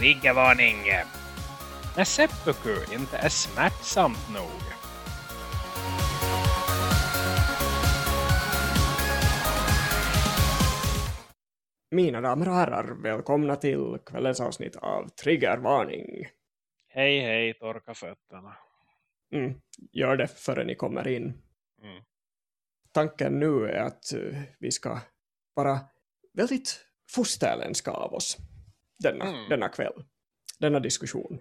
Triggervarning! När seppuku inte är smärtsamt nog. Mina damer och herrar, välkomna till kvällens avsnitt av Triggervarning. Hej hej, torka fötterna. Mm, gör det före ni kommer in. Mm. Tanken nu är att uh, vi ska vara väldigt fosterländska av oss denna, Mm. denna kväll. Denna diskussion.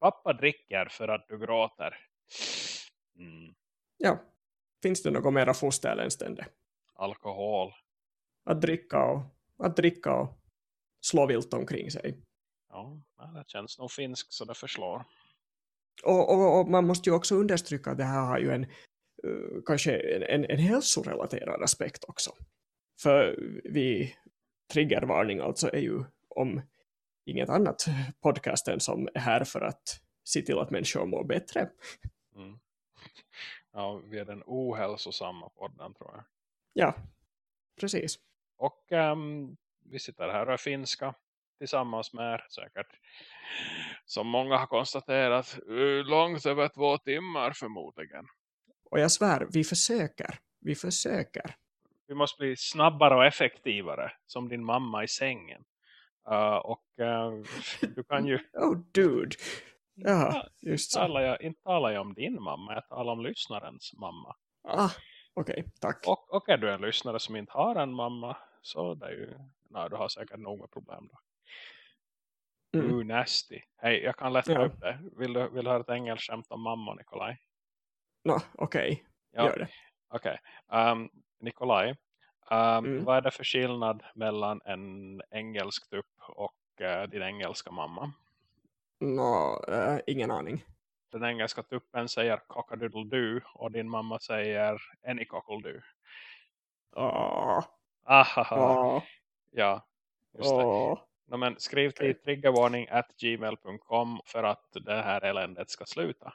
Pappa dricker för att du gråter. Mm. Ja, finns det något mera fosterländskt än det? Alkohol. Att dricka och, att dricka och slå vilt omkring sig. Ja, det känns nog finskt så det förslår. Och, och, och man måste ju också understryka att det här har ju en eh, kanske en, en, en hälsorelaterad aspekt också. För vi, triggervarning alltså, är ju om inget annat podcasten som är här för att se till att människor mår bättre. Mm. Ja, vi är den ohälsosamma podden tror jag. Ja, precis. Och ehm, vi sitter här och är finska tillsammans med er säkert. Som många har konstaterat eh, långt över två timmar förmodligen. Och jag svär, vi försöker. Vi försöker. Vi måste bli snabbare och effektivare som din mamma i sängen. Eh, och eh, du kan ju Oh, dude. Ja, just så. talar jag, inte talar jag om din mamma, jag talar om lyssnarens mamma. Ah, Okej, tack. Och, och är du en lyssnare som inte har en mamma så det är ju, nej, du har säkert med problem då. Mm. Ooh, nasty. Hej, jag kan lätta Ja. upp det. Vill du, vill du höra ett engelskt skämt om mamma, Nikolaj? Nå, okej. Ja, Gör det. okej. Ehm, Nikolaj, ehm, Mm. vad är det för skillnad mellan en engelsk tupp och eh, din engelska mamma? Nå, eh, ingen aning. Den engelska tuppen säger cockadoodle-doo och din mamma säger any cockle-doo. Åh, Ahaha, åh, ja, just det. åh. No, men skriv till triggervarning at gmail.com för att det här eländet ska sluta.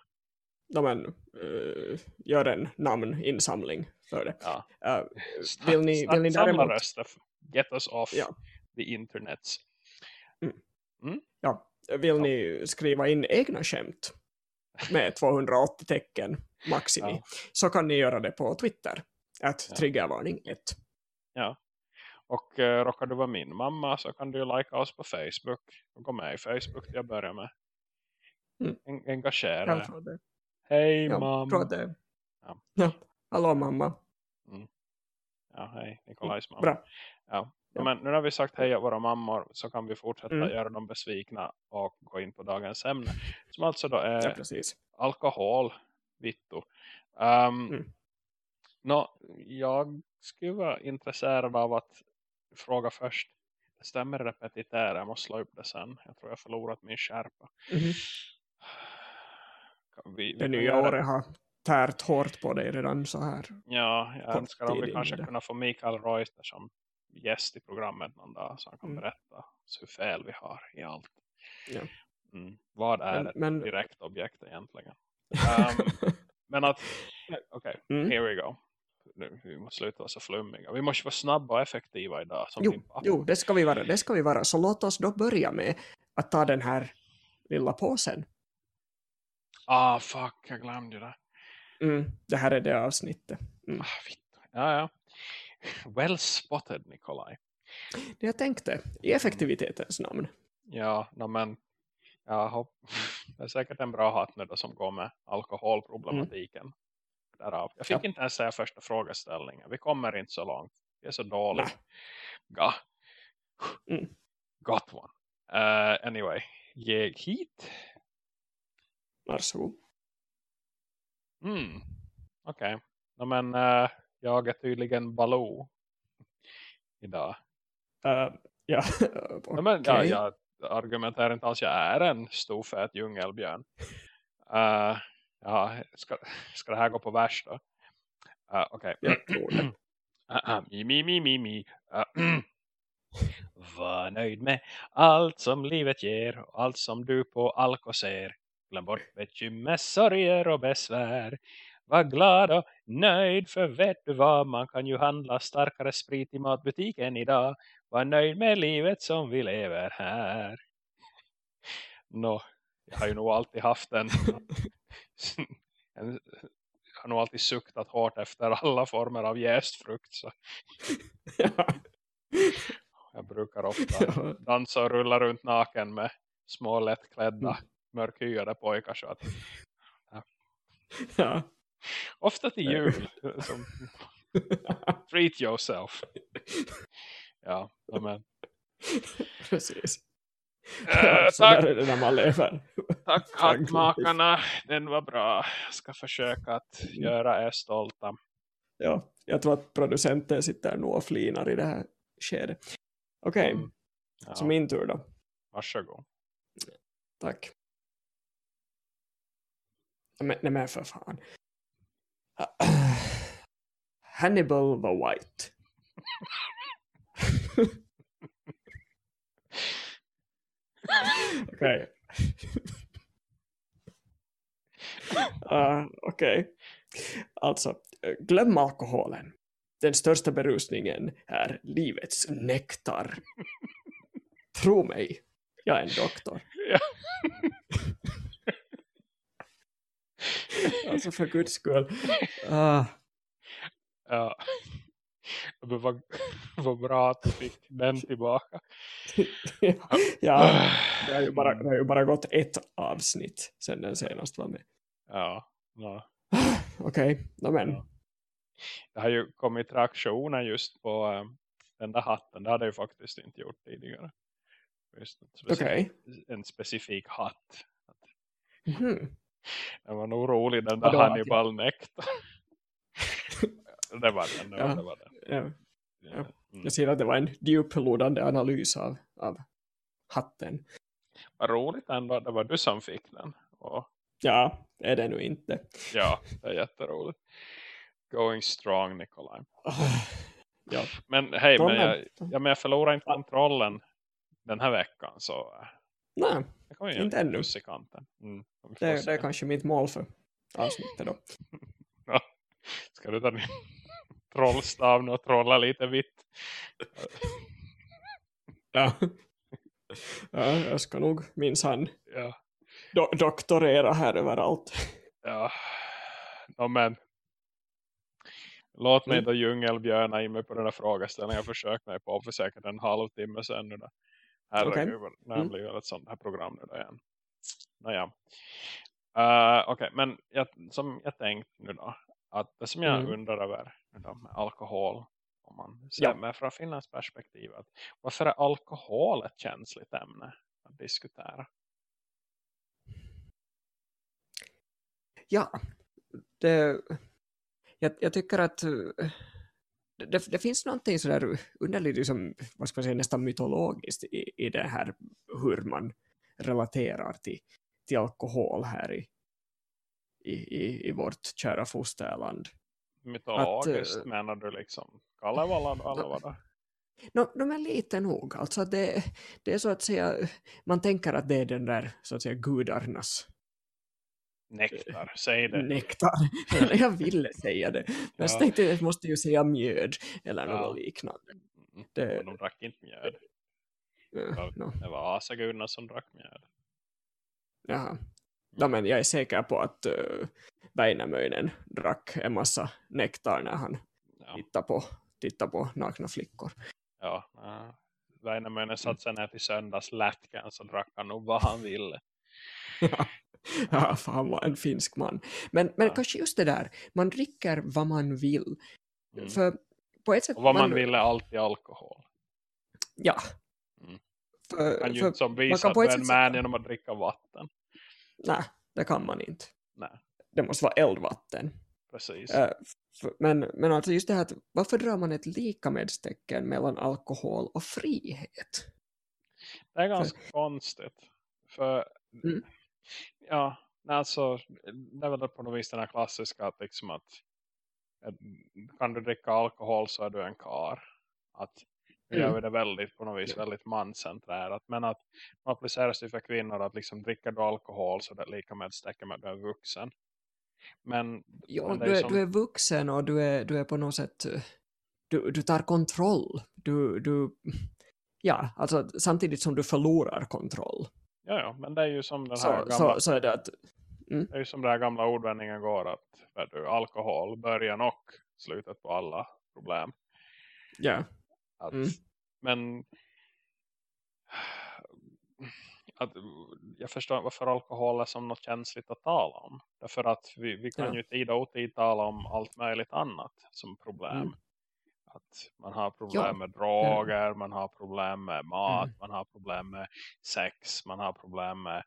Ja, men, eh, gör en namninsamling för det. Ja. Eh, vill ni, vill ni däremot... röster. Get us off Ja. the internets. Ja, vill ni skriva in egna skämt med 280 tecken maximi Ja. så kan ni göra det på Twitter. Att Ja. triggervarning 1. Ja. Och uh, råkar du vara min mamma så kan du likea oss på Facebook. Gå med i Facebook till att börja med. Mm. En engagera Hej Ja, mamma. Ja. Ja. Hallå mamma. Ja, hej Nikolajs mamma. Bra. Ja. Ja. Men nu när vi sagt hej åt våra mammor så kan vi fortsätta Mm. göra dem besvikna och gå in på dagens ämne. Som alltså då är Ja, alkohol, vittu. Um, Mm. nå, jag skulle vara intresserad av att fråga först. Det stämmer repetitär, jag måste slå upp det sen. Jag tror jag har förlorat min skärpa. Mhm. Vi, vi Det nya året har tärt hårt på dig redan så här. Ja, jag önskar om tid vi kanske kunna få Mikael Reuter som gäst i programmet någon dag. Så han kan Mm. berätta hur fel vi har i allt. Ja. Mm. Vad är Men, ett men, direkt objekt egentligen? Um, men att, okej, Mm. here we go. Nu, vi måste sluta vara så flummiga. Vi måste vara snabba och effektiva idag. Som jo, jo, det ska vi vara. Det ska vi vara. Så låt oss då börja med att ta den här lilla påsen. Ah, fuck, jag glömde det. Mm, det här är det avsnittet. Mm. Ah. Ja, ja. Well spotted, Nikolaj. Det jag tänkte, i effektivitetens namn. Ja, no, men jag hopp, det är säkert en bra hatt som går med alkoholproblematiken. Därav. Jag fick Ja. inte ens säga första frågeställningen. Vi kommer inte så långt. Vi är så dåliga. Nej. Ga. Mm. Got one. Uh, anyway, ge hit. Varsågod. Mm. Okej. No, men eh, jag är tydligen Baloo. Idag. Uh, ja, No, men, ja, jag argumenterar inte alls. Jag är en stor fet djungelbjörn. Uh, ja, ska, ska det här gå på värst då? Uh, Okej. Jag tror det. mi, mi, mi, mi, mi. Uh, Var nöjd med allt som livet ger och allt som du på Alko ser. Glöm bort bekymmer, sorger och besvär. Var glad och nöjd för vet du vad man kan ju handla starkare sprit i matbutiken idag. Var nöjd med livet som vi lever här. Nå, jag har ju nog alltid haft en, en jag har nog alltid suktat hårt efter alla former av jästfrukt så ja. jag brukar ofta dansa och rulla runt naken med små lättklädda Mm. Mörkhyade pojkar så att ja. ofta till jul som, treat yourself ja men Precis. äh, så tack, är det när man lever. tack hattmakarna den var bra jag ska försöka att göra er stolta Ja, jag tror att producenten sitter nog och flinar i det här skedet. Okej, Mm. ja, så min tur då. varsågod Tack. Men, nej men för fan. Hannibal the White. Okej. Ah, Okej. Alltså, glöm alkoholen. Den största berusningen är livets nektar. Tro mig, jag är en doktor. Alltså för guds skull. Ah, Ja. Det var, var bra att du fick den tillbaka. ja, det har, ju bara, det har ju bara gått ett avsnitt sen den senast var med. Ja, ja. Okej, okay. men. Ja. Det har ju kommit reaktioner just på um, den där hatten. Det hade jag ju faktiskt inte gjort tidigare. Just en, specifik, Okej. en specifik hatt. Mhm. Den var nog rolig den där Vadå, Hannibal Nektar. det var den. Det var, Ja. det var den. Ja, Ja. Mm. jag ser att det var en djuplodande analys av, av hatten. Vad roligt ändå. Det var du som fick den. Och, Ja, är det nu inte. ja, det är jätteroligt. Going strong, Nikolaj. Ja, Men hej, men jag, ja, men jag förlorar inte kontrollen den här veckan. Så nej, det kommer ju Inte ännu. i kanten. Mm, det, det är kanske mitt mål för avsnittet då. Ja. Ska du ta din trollstav och trolla lite vitt? Ja. ja, jag ska nog minsann Ja, do doktorera här överallt. ja. No, men. Låt mig Mm. då djungelbjörna in mig på den här frågeställningen. Jag försökt mig på för säkert en halvtimme sedan nu då. Herregud, okay. när Mm. blir ett sånt här program nu då igen. Nåja. Uh, Okej, men jag, som jag tänkt nu då. Att det som jag Mm. undrar över nu då, med alkohol. Om man ser Ja. med från Finlands perspektiv. Att varför är alkohol ett känsligt ämne att diskutera? Ja, det, jag, jag tycker att eh, det, det finns någonting sådär underligt, liksom, vad ska man säga, nästan mytologiskt i, i det här hur man relaterar till, till alkohol här i, i, i, vårt kära fosterland. Mytologiskt eh, menar du liksom Kalevala? No, de är lite nog, alltså att det, det är så att säga, man tänker att det är den där så att säga gudarnas Nektar, säg det. nektar. jag ville säga det. Men Ja. tänkte jag att jag måste ju säga mjöd eller Ja. något liknande. Mm, Det- de drack inte mjöd. Ja, Ja. no, Det var asagudarna som drack mjöd. jaha. No, men jag är säker på att uh, Väinämöinen drack en massa nektar när han Ja, tittade på, tittade på nakna flickor. ja. Uh, Väinämöinen satt sig ner till söndags lätkan så drack han nog vad han ville. Ja. ja, för han var en finsk man. Men, men Ja. kanske just det där, man dricker vad man vill. Mm. För på ett sätt... Och vad man ville alltid alkohol. Ja. Mm. För, kan ju för, inte som man visa kan ett är en man genom att dricka vatten. nej, det kan man inte. Nej, Det måste vara eldvatten. precis. För, men, men alltså just det här, att varför drar man ett likamedstecken mellan alkohol och frihet? Det är ganska konstigt. För Mm. Ja, alltså det är väl på något vis den här klassiska att liksom att, kan du dricka alkohol så är du en kar. Att nu Mm. gör vi det väldigt på något vis väldigt mancentrerat. Men att man appliceras det för kvinnor att liksom dricker du alkohol så är det lika med ett stäcke med att du är vuxen. Men, Jo, men du, är, som- du är vuxen och du är, du är på något sätt... Du, du tar kontroll. Du, du, ja, alltså samtidigt som du förlorar kontroll. Ja, ja, men det är ju som den här Så, gamla, så, så är det att... det är ju som den här gamla ordvändningen går att du, alkohol, början och slutet på alla problem. Ja. Att, Mm. Men att, jag förstår varför alkohol är som något känsligt att tala om. Därför att vi, vi kan Ja. ju tid och otid tala om allt möjligt annat som problem. Mm. Att man har problem Ja. med droger, man har problem med mat, Mm. man har problem med sex, man har problem med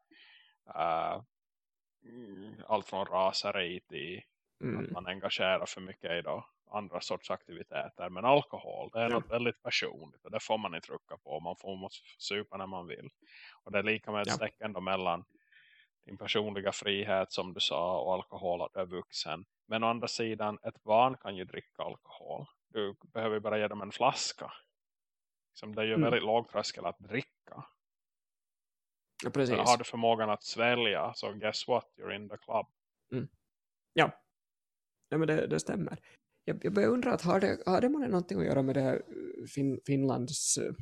mm, allt från raseri till att Mm. man engagerar för mycket i då andra sorts aktiviteter. Men alkohol, det är Ja. något väldigt personligt och det får man inte rucka på. Man får måste supa när man vill. Och det är lika med ett Ja. streck mellan din personliga frihet som du sa och alkohol att du är vuxen. Men å andra sidan, ett barn kan ju dricka alkohol. Du behöver bara ge dem en flaska. Som det är ju Mm. väldigt låg tröskel att dricka. Ja, precis. Men har du förmågan att svälja så guess what, you're in the club. Ja. ja men det, det stämmer. Jag, jag börjar undra att har det, har det någonting att göra med det här eh, fin, Finlands eh,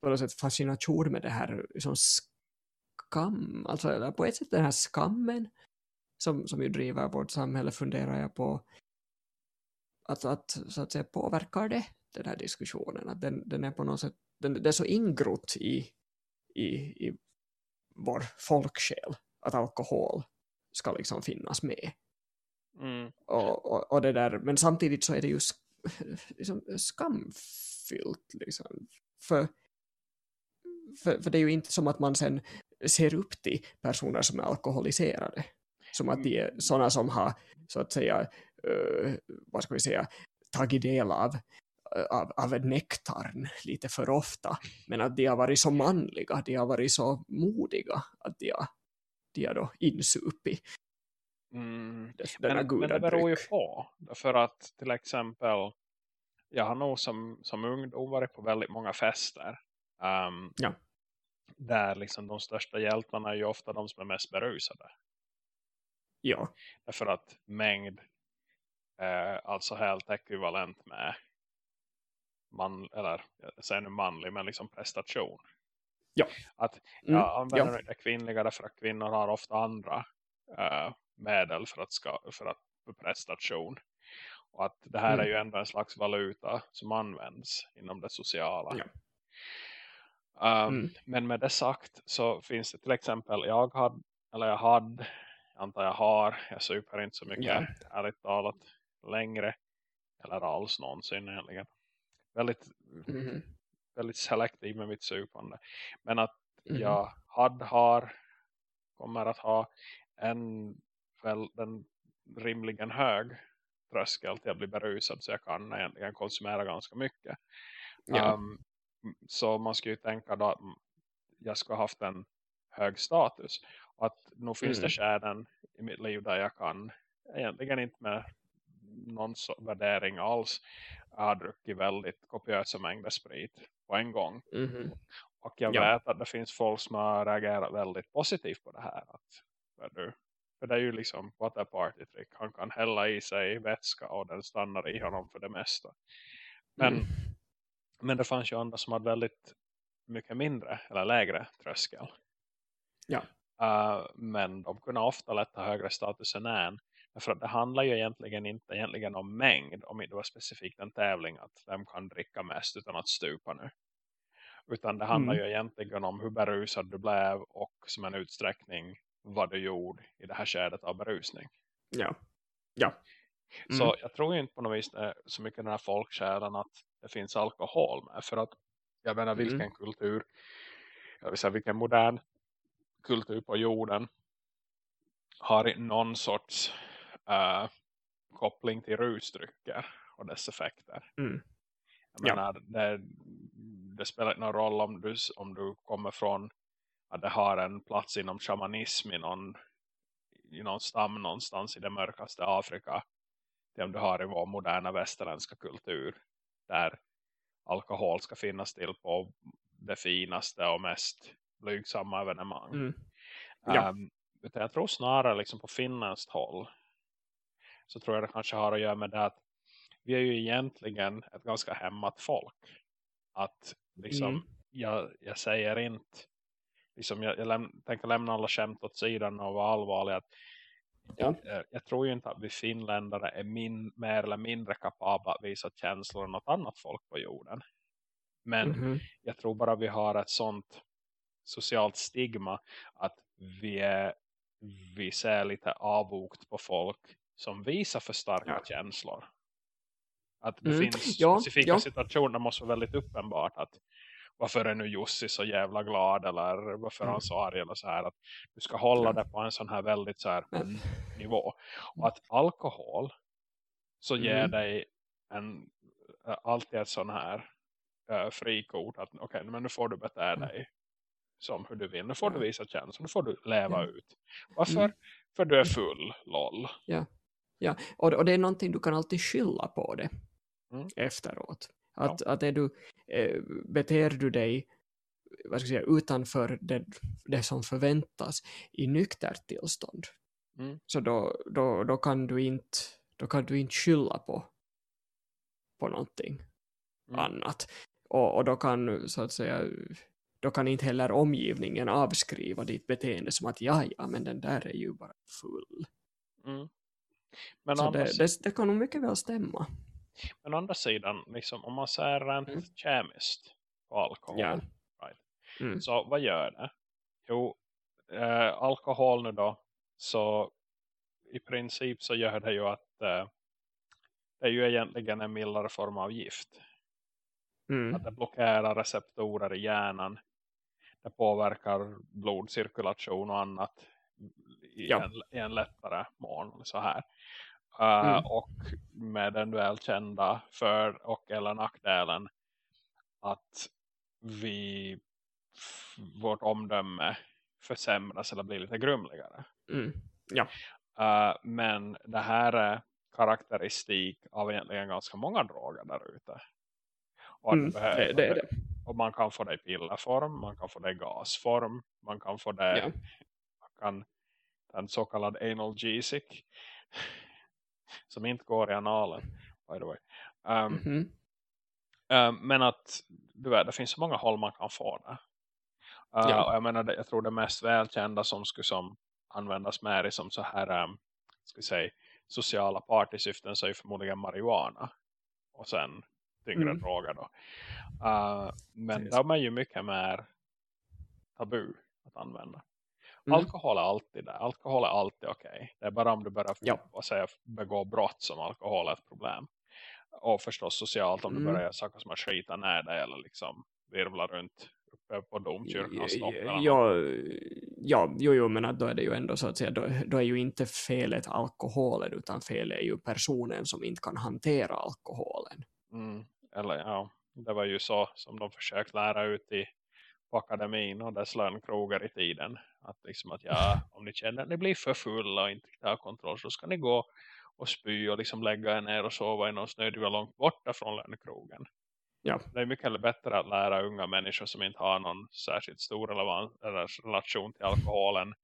på något sätt fascination med det här liksom skam, alltså på ett sätt den här skammen som, som ju driver vårt samhälle funderar jag på att, att så att säga påverkar det den här diskussionen att den, den är på något sätt den, det är så ingrott i, i, i vår folksjäl att alkohol ska liksom finnas med Mm. och, och, och det där, men samtidigt så är det ju sk liksom skamfyllt liksom. För, för, för det är ju inte som att man sen ser upp till personer som är alkoholiserade. Som att de är sådana som har, så att säga, vad ska vi säga, tagit del av, av, av nektarn lite för ofta. Men att de har varit så manliga, de har varit så modiga att de har, de har då insupit Mm. denna Men, men det beror ju på. För att till exempel jag har nog som, som ungdom varit på väldigt många fester. ehm, Ja. Där liksom de största hjältarna är ju ofta de som är mest berusade. Ja. Därför att mängd är alltså helt ekvivalent med man, eller nu manlig, men liksom prestation. Ja. Att Mm, jag använder ja. det kvinnliga därför att kvinnor har ofta andra eh, medel för att, ska, för att för prestation. Och att det här Mm. är ju ändå en slags valuta som används inom det sociala. Ja. Um, Mm. Men med det sagt så finns det till exempel, jag hade, eller jag hade, jag antar jag har, jag super inte så mycket, Ja. ärligt talat, längre, eller alls någonsin egentligen. Väldigt, Mhm. väldigt selektiv med mitt supande. Men att Mhm. jag hade, har, kommer att ha en väl, den rimligen hög tröskel till att bli berusad så jag kan egentligen konsumera ganska mycket. Ja. Um, så man ska ju tänka då att jag ska ha haft en hög status. Och att nog finns Mm. det skärden i mitt liv där jag kan egentligen inte med någon värdering alls ha druckit väldigt kopiösa mängder sprit på en gång. Mhm. Och jag Ja. vet att det finns folk som har reagerat väldigt positivt på det här. Att, du, för det är ju liksom what a party trick. Han kan hälla i sig vätska och den stannar i honom för det mesta. Men, Mm. men det fanns ju andra som hade väldigt mycket mindre eller lägre tröskel. Ja. Uh, men de kunde ofta lätta högre status än en. För att det handlar ju egentligen inte egentligen om mängd. Om det var specifikt en tävling att vem kan dricka mest utan att stupa nu. Utan det handlar Mm. ju egentligen om hur berusad du blev och som en utsträckning vad du gjorde i det här skedet av berusning. Ja. Ja. Mm. Så jag tror ju inte på något vis är så mycket den här folksjälen att det finns alkohol med. För att jag menar Mm. vilken kultur, jag vill säga vilken modern kultur på jorden har någon sorts eh, koppling till rusdrycker och dess effekter. Mm. Jag Ja. menar, det, det spelar inte någon roll om du, om du kommer från att det har en plats inom shamanism i någon, i någon stam någonstans i det mörkaste Afrika. Det om du har i vår moderna västerländska kultur där alkohol ska finnas till på det finaste och mest blygsamma evenemang. Mm. Ja. Utan jag tror snarare liksom på finländskt håll så tror jag det kanske har att göra med det att vi är ju egentligen ett ganska hämmat folk. Att liksom, mm. jag, jag säger inte, liksom jag, jag läm, tänker lämna alla skämt åt sidan och vara allvarlig. Att, ja. jag, jag, tror ju inte att vi finländare är min, mer eller mindre kapabla att visa känslor än något annat folk på jorden. Men mm -hmm. jag tror bara vi har ett sånt socialt stigma att vi, är, vi ser lite avvokt på folk som visar för starka ja. känslor. Att det mm. finns ja, specifika ja. situationer måste vara väldigt uppenbart att varför är nu Jussi så jävla glad eller varför är han mm. så arg eller så här att du ska hålla det på en sån här väldigt så här mm. nivå och att alkohol så ger mm. dig en alltid ett sån här uh, frikort att okej okay, men nu får du bete mm. dig som hur du vill, nu får du visa känslor nu får du leva ja. ut varför? Mm. för du är full, lol ja, ja. Och, och det är någonting du kan alltid skylla på det mm. efteråt. Att, ja. att är du, eh, beter du dig vad ska jag säga, utanför det, det som förväntas i nyktert tillstånd mm. så då, då, då, kan du inte, då kan du inte skylla på, på någonting mm. annat. Och, och då kan så att säga då kan inte heller omgivningen avskriva ditt beteende som att ja, ja, men den där är ju bara full. Mm. Men så det, det, det, kan nog mycket väl stämma. Men å andra sidan, liksom, om man ser rent mm. kemiskt på alkohol. Ja. Right? Mm. Så vad gör det? Jo, eh, alkohol nu då. Så i princip så gör det ju att eh, det är ju egentligen en mildare form av gift. Mm. Att det blockerar receptorer i hjärnan. Det påverkar blodcirkulation och annat i, ja. en, i en lättare mån. Så här. Uh, mm. och med den välkända för och eller nackdelen att vi vårt omdöme försämras eller blir lite grumligare. Mm. Ja. Uh, men det här är karaktäristik av egentligen ganska många droger där ute. Och, mm. det, det, det. och man kan få det i pillerform, man kan få det i gasform, man kan få det ja. man kan, den så kallad analgesic som inte går i analen by the way. Um, mm -hmm. um, men att du vet, det finns så många håll man kan få det. Uh, ja. och jag menar, jag tror det mest välkända som skulle som användas mer i som så här um, ska säga, sociala partysyften så är förmodligen marijuana. Och sen tyngre mm. droger då. Uh, men de är ju mycket mer tabu att använda. Mm. Alkohol är alltid där. Alkohol är alltid okej. Okay. Det är bara om du börjar ja. säga, begå brott som alkohol är ett problem. Och förstås socialt om mm. du börjar göra saker som att skita ner dig eller liksom virvla runt uppe på domkyrkans topp. Ja, ja, jo, jo, men då är det ju ändå så att säga, då, då är ju inte felet alkoholen utan felet är ju personen som inte kan hantera alkoholen. Mm. Eller ja, det var ju så som de försökte lära ut i på akademin och dess lönnkrogar i tiden. Att liksom att ja, om ni känner att ni blir för fulla och inte tar kontroll så ska ni gå och spy och liksom lägga er ner och sova i någon snödriva långt borta från lönnkrogen. Ja. Det är mycket bättre att lära unga människor som inte har någon särskilt stor relation till alkoholen.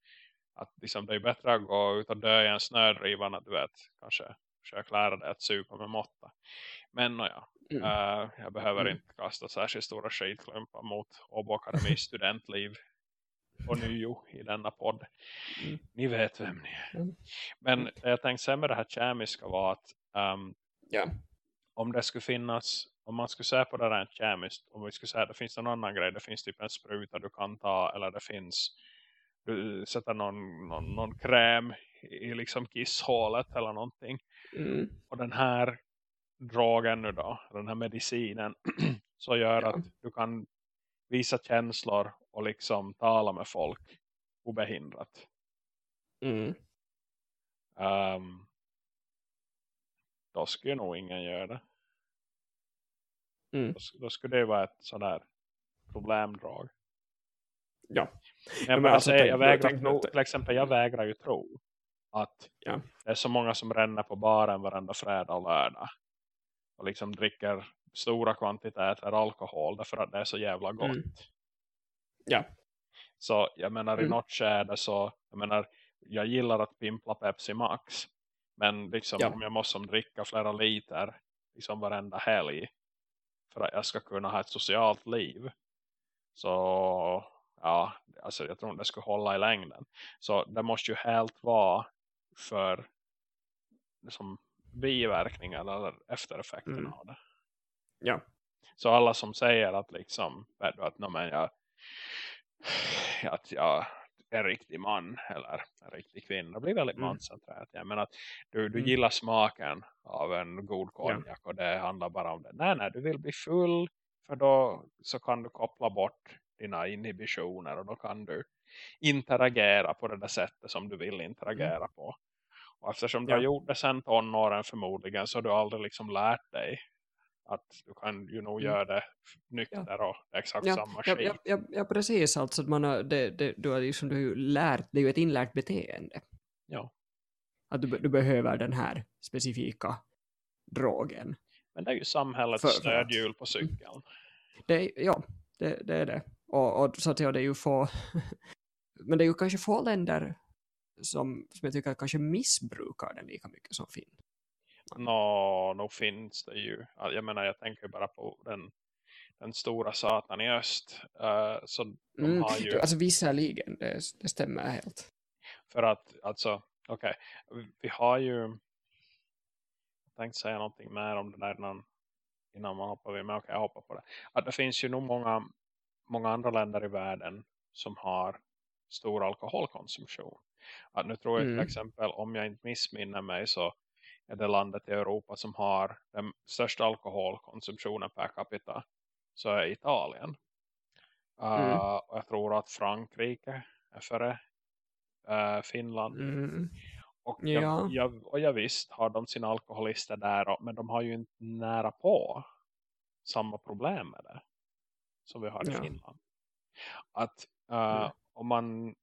Att liksom, det är bättre att gå ut och dö i en snödriva än att du vet, kanske försöka lära dig att supa med måtta. Men ja, mm. uh, jag behöver mm. inte kasta särskilt stora skitklumpar mot Åbo Akademis studentliv och nio i denna podd. Mm. Ni vet vem ni är. Mm. Men jag tänkte säga med det här kemiska var att um, ehm, yeah. om det skulle finnas, om man skulle säga på det rent kemiskt, om vi skulle säga att det finns en annan grej, det finns typ en spruta du kan ta eller det finns du sätter någon, någon, någon kräm i liksom kisshålet eller någonting. Mm. Och den här drogen nu då, den här medicinen så gör ja. att du kan visa känslor och liksom tala med folk obehindrat. Mm. Um, då skulle nog ingen göra det. Mm. Då, då, skulle det vara ett sådär problemdrag. Ja. Men, men alltså, alltså, jag, vägrar, till exempel, jag vägrar ju tro att ja. det är så många som ränner på baren varenda fredag och lördag och liksom dricker stora kvantiteter alkohol därför att det är så jävla gott. Mm. Ja. Så jag menar mm. i något skede så, jag menar, jag gillar att pimpla Pepsi Max. Men liksom Ja. om jag måste dricka flera liter liksom varenda helg för att jag ska kunna ha ett socialt liv. Så ja, alltså jag tror inte det skulle hålla i längden. Så det måste ju helt vara för liksom, biverkningar eller eftereffekterna Mm. av det. Ja. Så alla som säger att liksom, att men jag, att jag är riktig man eller en riktig kvinna blir väldigt Mm. manscentrerat. Jag menar att du, du Mm. gillar smaken av en god konjak och det handlar bara om det. Nej, nej, du vill bli full för då så kan du koppla bort dina inhibitioner och då kan du interagera på det där sättet som du vill interagera på. Och eftersom du Ja. har gjort det sen tonåren förmodligen så har du aldrig liksom lärt dig att du kan ju nog Mm. göra det nykter och exakt Ja, samma ja, skit. ja, ja, ja, precis. Alltså, att man har, det, det, du har liksom, du har ju lärt, det är ju ett inlärt beteende. Ja. Att du, du behöver den här specifika drogen. Men det är ju samhällets För- för stödhjul på cykeln. Det, ja, det, det är det. Och, och så att ja, det är ju få... men det är ju kanske få länder som, som jag tycker kanske missbrukar den lika mycket som Finn. Nå, nog finns det ju. Ja, Jag menar, jag tänker bara på den, den stora satan i öst. Eh, så de Mm, har ju, Alltså visserligen, det, det stämmer helt. för att, alltså, okej. Vi har ju, jag tänkte säga någonting mer om det där innan, innan man hoppar vid, men okej, jag hoppar på det. Att det finns ju nog många, många andra länder i världen som har stor alkoholkonsumtion. Att nu tror jag Mm. till exempel, om jag inte missminner mig så är det landet i Europa som har den största alkoholkonsumtionen per capita så är Italien. Uh, Mm. och jag tror att Frankrike är före uh, Finland. Mm. Och, Ja. jag, jag, och jag visst har de sina alkoholister där men de har ju inte nära på samma problem med det som vi har i Ja. Finland. Att uh, Mm. om, man,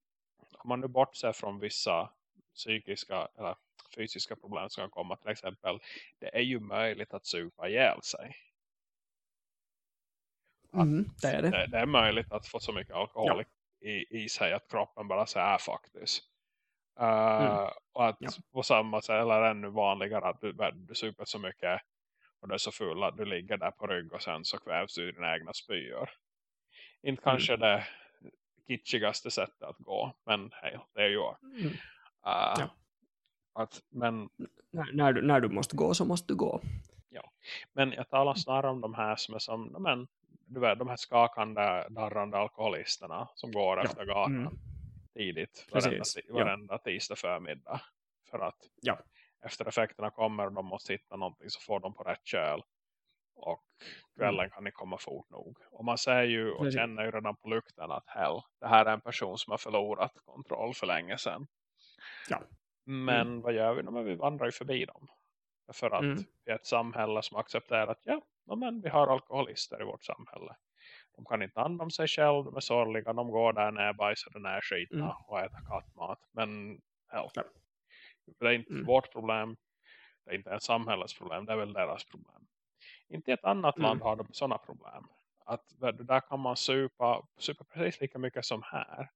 om man nu bortser från vissa psykiska eller fysiska problem som kan komma till exempel det är ju möjligt att supa ihjäl sig. Mm, det är det. Det, det är möjligt att få så mycket alkohol i, i sig att kroppen bara säger äh, faktiskt. Uh, Mm. Och att Ja. på samma sätt, eller ännu vanligare att du, du super så mycket och du är så full att du ligger där på rygg och sen så kvävs du i dina egna spyor. Inte Mm. kanske det kitschigaste sättet att gå, men hej, det är ju Mm. uh, Ja. att, men, När, du, när du måste gå så måste du gå. men jag talar snarare om de här som är som, ja, men, du vet, de här skakande, darrande alkoholisterna som går Ja. efter gatan Mm. tidigt varenda, ti- ja. varenda tisdag förmiddag. För att Ja. efter effekterna kommer och de måste hitta någonting så får de på rätt köl. Och kvällen kan ni komma fort nog. Och man ser ju och Mm. Precis. känner ju redan på lukten att hell, det här är en person som har förlorat kontroll för länge sedan. Ja. Men vad gör vi? Men vi vandrar ju förbi dem. För att Mm. vi är ett samhälle som accepterar att ja, men vi har alkoholister i vårt samhälle. De kan inte ta hand om sig själva, de är sorgliga, de går där när bajsade när skitna Mm. och äter kattmat. Men hell, Ja. det är inte Mm. vårt problem, det är inte ett samhällets problem, det är väl deras problem. Inte ett annat Mm. land har de sådana problem. Att där kan man supa, supa precis lika mycket som här.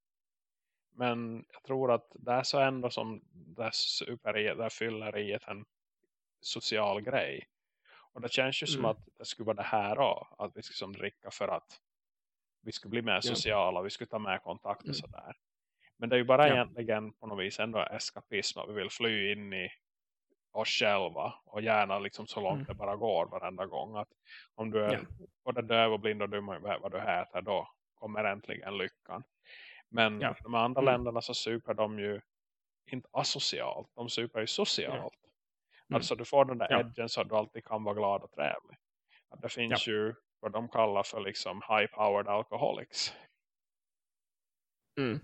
Men jag tror att det är så ändå som det superiet, det fylleriet en social grej. Och det känns ju som Mm. att det skulle vara det här då, att vi skulle som dricka för att vi skulle bli mer Ja. sociala, vi skulle ta med kontakt och Mm. sådär. Men det är ju bara Ja. egentligen på något vis ändå eskapism att vi vill fly in i oss själva och gärna liksom så långt Mm. det bara går varenda gång att om du är Ja. både döv och blind och dum och vad du heter då kommer äntligen lyckan. Men Ja. de andra Mm. länderna så super de ju inte asocialt, de super ju socialt. Mm. Alltså du får den där Ja. edgen så att du alltid kan vara glad och trevlig. Att det finns ju vad de kallar för liksom high-powered alcoholics. Mm.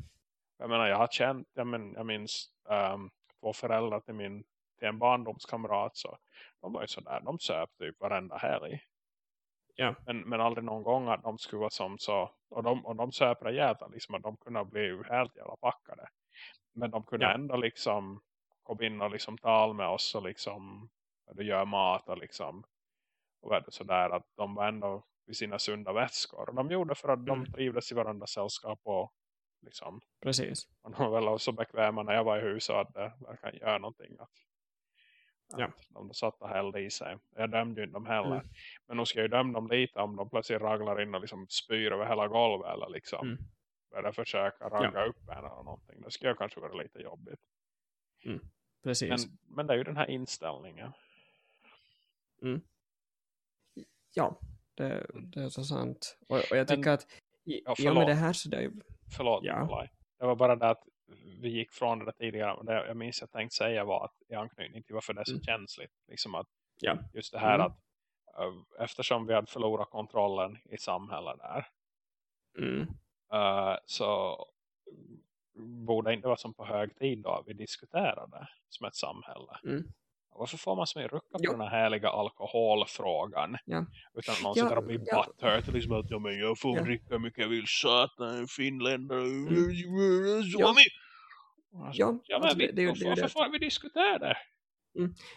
Jag menar, jag har känt, jag, men, jag minns um, två föräldrar till min till en barndomskamrat så de var ju sådär, de söp typ varenda helg. Ja. Men, men aldrig någon gång att de skulle vara som så, och de, och de söp rejält, liksom att de kunde bli helt jävla packade. Men de kunde Ja. ändå liksom komma in och liksom tala med oss och liksom, du gör mat och liksom, och var det sådär att de var ändå vid sina sunda vätskor. Och de gjorde för att de Mm. trivdes i varandra sällskap och liksom Precis. man var väl så bekväma när jag var i huset att det verkar göra någonting. Att Ja. De satt och hällde i sig. Jag dömde ju inte dem heller. Mm. Men nu ska jag ju döma dem lite om de plötsligt raglar in och liksom spyr över hela golvet. Eller liksom Mm. börjar försöka ragga upp en eller någonting. Det skulle kanske vara lite jobbigt. Precis. Men, men det är ju den här inställningen. ja, det, det är så sant. Och, och jag tycker att i, Ja, ja, med det förlåt. här så det är ju... Förlåt Ja. Det var bara det att vi gick från det tidigare. Och det jag minns jag tänkte säga var att i anknytning till varför det är så Mm. känsligt. Liksom att Ja. just det här Mm. att äh, eftersom vi hade förlorat kontrollen i samhället där. Mm, äh, så borde det inte vara som på hög tid då vi diskuterade som ett samhälle. Mm. Varför får man som rucka på Jo. den här härliga alkoholfrågan? Ja. Utan att någon Ja, sitter och blir ja. butthurt liksom att ja, men jag får Ja. dricka hur mycket jag vill. Satan, en finländare. Mm. Ja. Ja. Ja, ja men alltså vi, det- det varför det. får vi diskutera det?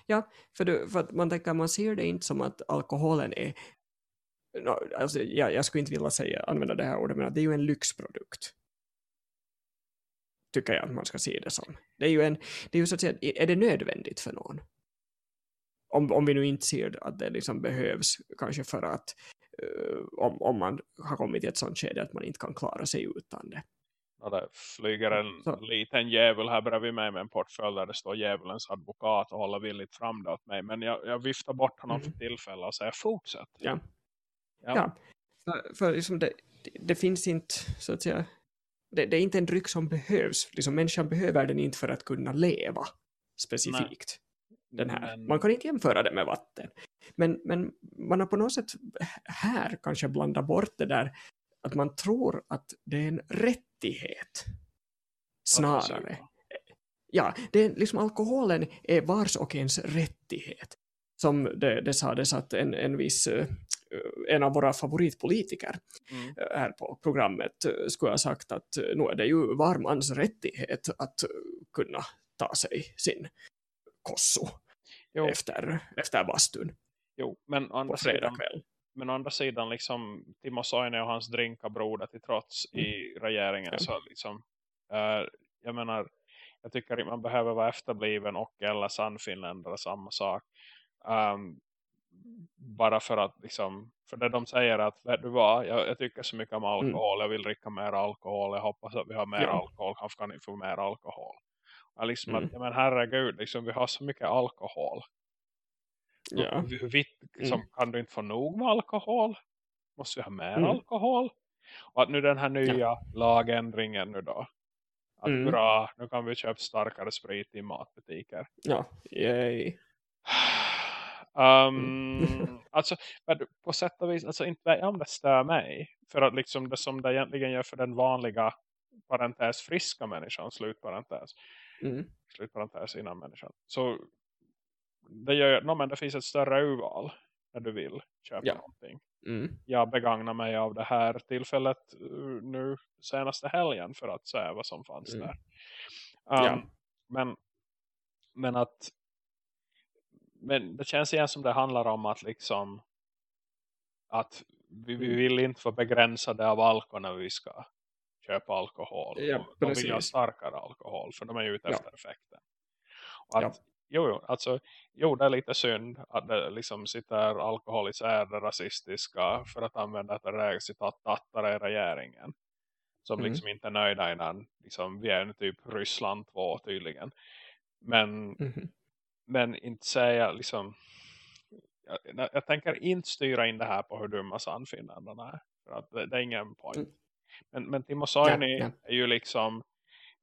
Ja, för, du, för man tänker, man ser det inte som att alkoholen är no, alltså, jag, jag skulle inte vilja säga, använda det här ordet, men det är ju en lyxprodukt. Tycker jag att man ska se det som. Det är ju en, det är ju så att säga, är det nödvändigt för någon? Om, om vi nu inte ser att det liksom behövs, kanske för att eh, om, om man har kommit i ett sånt skede att man inte kan klara sig utan det. Och det flyger en Så. liten djävul här bredvid mig med en portfölj där det står djävulens advokat och håller villigt fram det åt mig. Men jag, jag viftar bort honom Mm. för tillfälle och säger fortsätt. Ja. Ja. Ja. För, för liksom det, det, det finns inte, så att säga, det, det är inte en dryck som behövs. Liksom, människan behöver den inte för att kunna leva specifikt. Den här. Man kan inte jämföra det med vatten. Men, men man har på något sätt här kanske blandat bort det där att man tror att det är en rättighet snarare. Ja, det är liksom alkoholen är vars och ens rättighet. Som det, det sades att en, en viss eh, en av våra favoritpolitiker Mm. eh, här på programmet eh, skulle ha sagt att nu är det ju var mans rättighet att kunna ta sig sin kosso Jo, efter, efter bastun jo, men å andra sidan, kväll. men å andra sidan liksom Timo Soine och hans drinkabroder till trots i regeringen Ja. så liksom eh, jag menar jag tycker att man behöver vara efterbliven och eller sannfinländare samma sak Ehm, bara för att liksom för det de säger att vet du vad, jag, jag tycker så mycket om alkohol jag vill dricka mer alkohol jag hoppas att vi har mer Mm. Ja. alkohol kanske kan ni få mer alkohol ja, liksom Mm. att, ja, men herregud liksom, vi har så mycket alkohol Ja. hur vitt, liksom, kan du inte få nog med alkohol? Måste vi ha mer Mm. alkohol? Och att nu den här nya lagändringen nu då. Att Mm. bra, nu kan vi köpa starkare sprit i matbutiker. ja, yay. Um, alltså, men på sätt och vis, alltså inte om det stör mig. För att liksom det som det egentligen gör för den vanliga parentes friska människan, slutparentes, Mm. slutparentes innan människan. Så det gör ju, no, men det finns ett större urval när du vill köpa Ja. någonting. Mm. Jag begagnar mig av det här tillfället uh, nu senaste helgen för att se vad som fanns Mm. där. Um, Ja. men, men att men det känns igen som det handlar om att liksom att vi, vi Mm. vill inte få begränsade av alkohol när vi ska köpa alkohol. Ja, de vill ha starkare alkohol för de är ju ute Ja. efter effekten. Och att, Ja. jo, jo, alltså, jo, det är lite synd att det liksom sitter alkoholiserade rasistiska för att använda ett rägcitat tattare i regeringen. Som Mm. liksom inte är nöjda innan liksom, vi är nu typ Ryssland 2 tydligen. Men Mhm. men inte säga liksom jag, jag tänker inte styra in det här på hur dumma sannfinnarna är. För att det, det är ingen point. Mm. Men, men Timo Soini Ja, ja. är ju liksom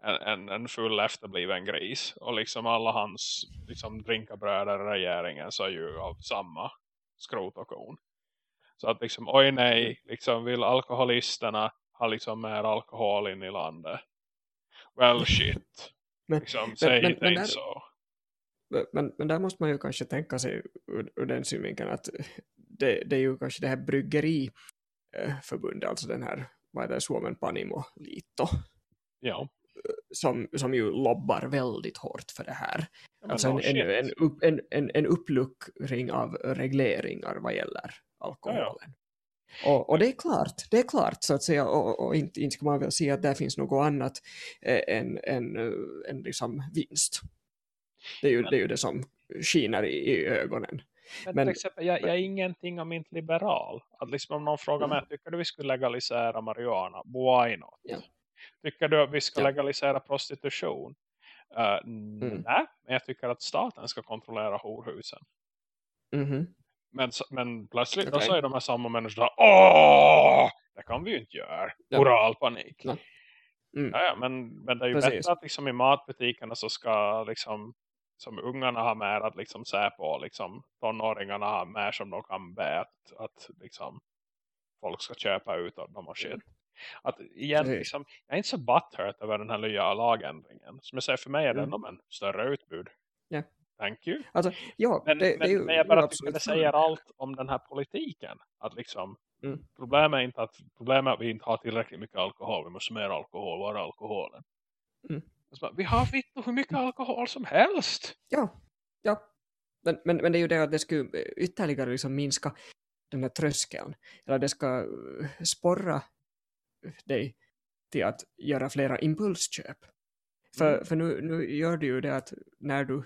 en, en, full efterbliven gris. Och liksom alla hans liksom, drinkabröder i regeringen så är ju av samma skrot och kon. Så att liksom, oj nej, liksom vill alkoholisterna ha liksom mer alkohol in i landet. Well shit. Men- liksom, säg men- inte men där- så. Men, men där måste man ju kanske tänka sig ur, ur den synvinkeln att det, det är ju kanske det här bryggeriförbundet, alltså den här, vad Suomen Panimo Liitto, Ja. som, som ju lobbar väldigt hårt för det här. men Alltså en, en, en, upp, en, en, en uppluckring av regleringar vad gäller alkoholen. Och, och det är klart, det är klart så att säga, och, och inte, inte ska man väl säga att där finns något annat eh, än, än, eh, än liksom vinst. Det är, ju, Men- det är ju det som skiner i, i ögonen. Men, Men- till exempel, jag, jag är ingenting om inte liberal. Att liksom om någon frågar mig, tycker du vi skulle legalisera marijuana? Why not? Ja. Tycker du att vi ska Ja. legalisera prostitution? Uh, Nej, men jag tycker att staten ska kontrollera horhusen. Mhm. Men, så- men plötsligt då Okej. säger de här samma människor Åh, det kan vi ju inte göra. Ja. Ja. Mm. Ja, men, men det är ju Precis. bättre att liksom i matbutikerna så ska liksom som ungarna har mer att liksom se på liksom tonåringarna har mer som de kan be att, att liksom folk ska köpa ut av dem och shit. Att igen, Precis. liksom, jag är inte så butthurt över den här nya lagändringen. Som jag säger, för mig är det Mm. en större utbud. Ja. Thank you. Alltså, ja, Men, det, det men, ju men jag bara ju tycker det säger allt om den här politiken. Att liksom, Mm. problemet är inte att, problemet är att vi inte har tillräckligt mycket alkohol. Vi måste mer alkohol, var är alkoholen? Mm. Bara, Vi har vitt hur mycket alkohol som helst. Ja, ja. Men, men, men det är ju det att det skulle ytterligare liksom minska den här tröskeln. Eller det ska eh, sporra dig till att göra flera impulsköp. För, Mm. för nu, nu gör det ju det att när du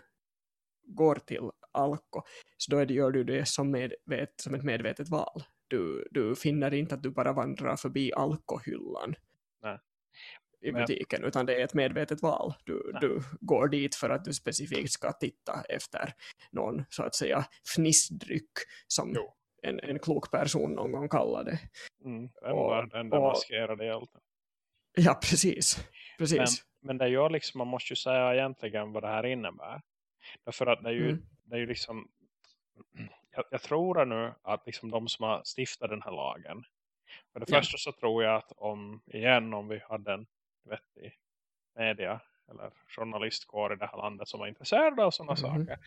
går till alko så då är det, gör du det som, medvet, som ett medvetet val. Du, du finner inte att du bara vandrar förbi alkohyllan Nej. I butiken utan det är ett medvetet val. Du, Nej. du går dit för att du specifikt ska titta efter någon så att säga fnissdryck som Jo. en, en klok person någon gång kallade. Mm. Den Och- var den där och- maskerade hjälten. Ja, precis. precis. Men, men det gör liksom, man måste ju säga egentligen vad det här innebär. Därför att det är ju, Mm. det är ju liksom, jag, jag tror nu att liksom de som har stiftat den här lagen. För det Ja. första så tror jag att om, igen om vi hade en vettig media eller journalistkår i det här landet som var intresserade av sådana Mhm. saker.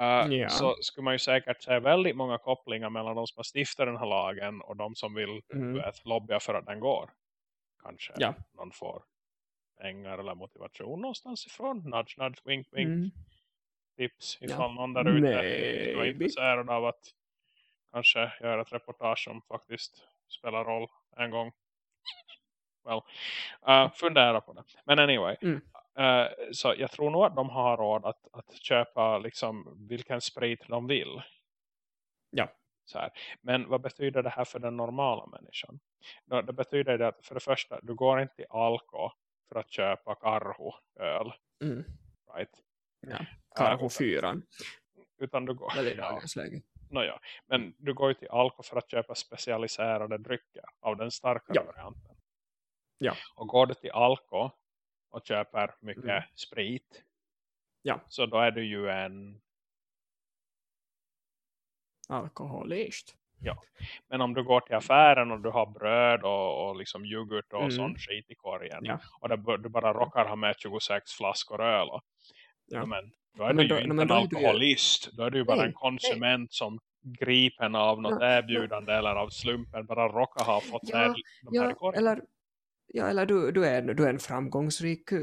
eh, Ja. Så skulle man ju säkert se väldigt många kopplingar mellan de som har stiftat den här lagen och de som vill Mm. vet, lobbya för att den går. Kanske Ja. någon får pengar eller motivation någonstans ifrån. Nudge, nudge, wink, wink. Mm. Tips ifall någon där ute är intresserad av att kanske göra ett reportage som faktiskt spelar roll en gång. Well, uh, fundera på det. Men anyway. Mm. Uh, så jag tror nog att de har råd att, att köpa liksom vilken sprit de vill. Ja. Så här. Men vad betyder det här för den normala människan? Det betyder det att för det första, du går inte till Alko för att köpa Karho öl. Mm. Right? Ja. Karho Uh, 4. utan du går, i ja, dagens läge. Nåja, men du går ju till Alko för att köpa specialiserade drycker av den starkare Ja. varianten. Ja. Och går du till Alko och köper mycket Mm. sprit Ja. så då är du ju en Alkoholist. men om du går till affären och du har bröd och, och liksom yoghurt och Mm. sån skit i korgen Ja. och du bara råkar ha med 26 flaskor öl och, Ja. men, då är Men du då- ju inte en då du ju- alkoholist då är du ju bara Nej, en konsument som gripen av något Ja, erbjudande eller av slumpen bara råkar ha fått Ja, med de här i Ja, korgen. eller, ja, eller du, du, är, en- du är en framgångsrik eh,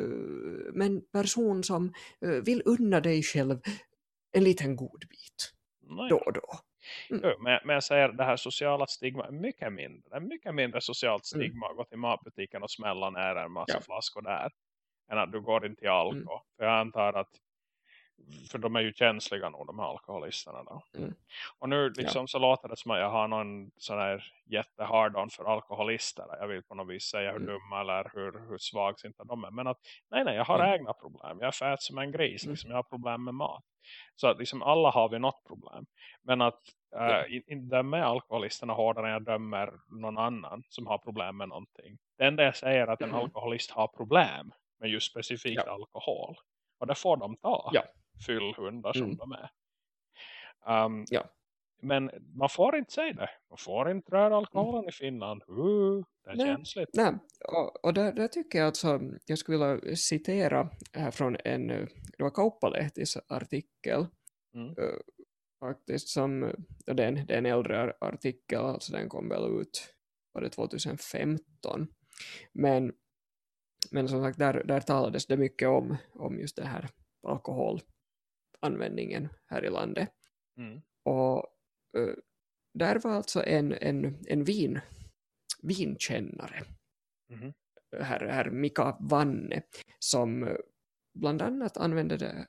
men person som eh, vill unna dig själv en liten god bit Nåja. då och då. Jo, men, men jag säger det här sociala stigma är mycket mindre. Det är mycket mindre socialt Mm. stigma att gå till matbutiken och smälla ner en massa Ja. flaskor där. Än att du går in till alko. Mm. För jag antar att för de är ju känsliga nog de här alkoholisterna då. Mm. Och nu liksom så låter det som att jag har någon sån här jättehard för alkoholister. Jag vill på något vis säga hur Mm. dumma eller hur, hur svagsinta de är. Men att nej nej jag har Mm. egna problem. Jag är fät som en gris. Mm. Liksom, jag har problem med mat. Så att liksom alla har vi något problem. Men att Ja. uh, inte dömer jag alkoholisterna hårdare än jag dömer någon annan som har problem med någonting. Det enda jag säger är att en Mm. alkoholist har problem med just specifikt Ja. alkohol. Och det får de ta. Ja. Fyllhundar som Mm. de är. Um, Ja. Men man får inte säga det. Man får inte röra alkoholen i Finland. Uh, det är Mm. Nej. känsligt. Nej, och, och där, där tycker jag alltså, jag skulle vilja citera här från en, det var Kauppalehtis artikel, Mm. eh, faktiskt som, det är en, det är en äldre ar- artikel, alltså den kom väl ut, var det 2015, men, men som sagt, där, där talades det mycket om, om just det här alkoholanvändningen här i landet. Mm. Och eh, där var alltså en, en, en vin, vinkännare, Mhm. herr, herr Mika Vanne, som bland annat använde det,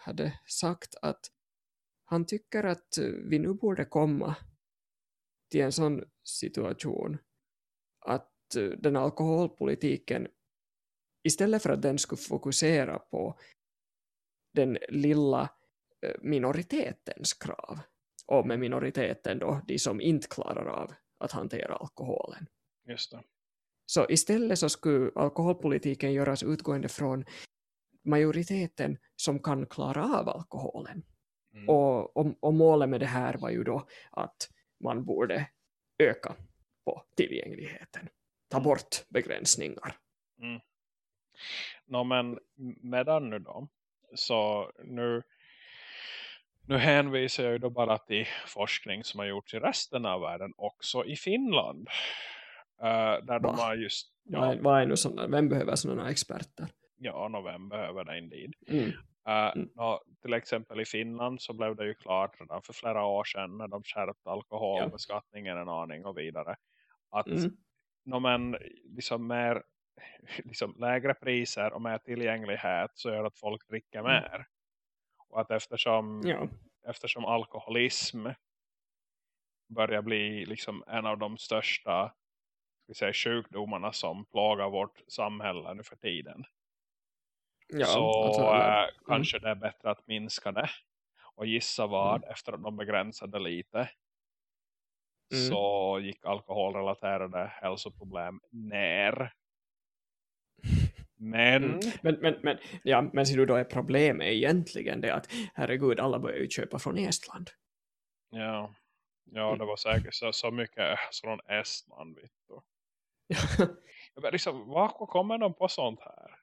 hade sagt att han tycker att vi nu borde komma till en sån situation att den alkoholpolitiken istället för att den skulle fokusera på den lilla minoritetens krav och med minoriteten då de som inte klarar av att hantera alkoholen. Just det. Så istället så skulle alkoholpolitiken göras utgående från majoriteten som kan klara av alkoholen. Mm. Och, och, och, målet med det här var ju då att man borde öka på tillgängligheten. Ta mm. bort begränsningar. Mm. No, men medan nu då, så nu, nu hänvisar jag ju då bara till forskning som har gjorts i resten av världen, också i Finland. Uh, där de har just... Ja, vad, är, vad är nu sådana, vem behöver sådana experter? Ja, no, vem behöver det indeed? Mm. Uh, mm. No, till exempel i Finland så blev det ju klart redan för flera år sedan när de skärpte alkoholbeskattningen en aning och vidare. Att mm. no, men, liksom mer liksom lägre priser och mer tillgänglighet så gör att folk dricker mm. mer. Och att eftersom, ja. eftersom alkoholism börjar bli liksom en av de största ska säga, sjukdomarna som plågar vårt samhälle nu för tiden. Ja, så äh, mm. kanske det är bättre att minska det. Och gissa vad, mm. efter att de begränsade lite mm. så gick alkoholrelaterade hälsoproblem ner. Men... Mm. Men, men, men, ja, men ser du då är problemet egentligen det att herregud alla börjar ju köpa från Estland. Ja, ja mm. det var säkert så, så mycket från Estland. Vet du. men liksom, var kommer de på sånt här?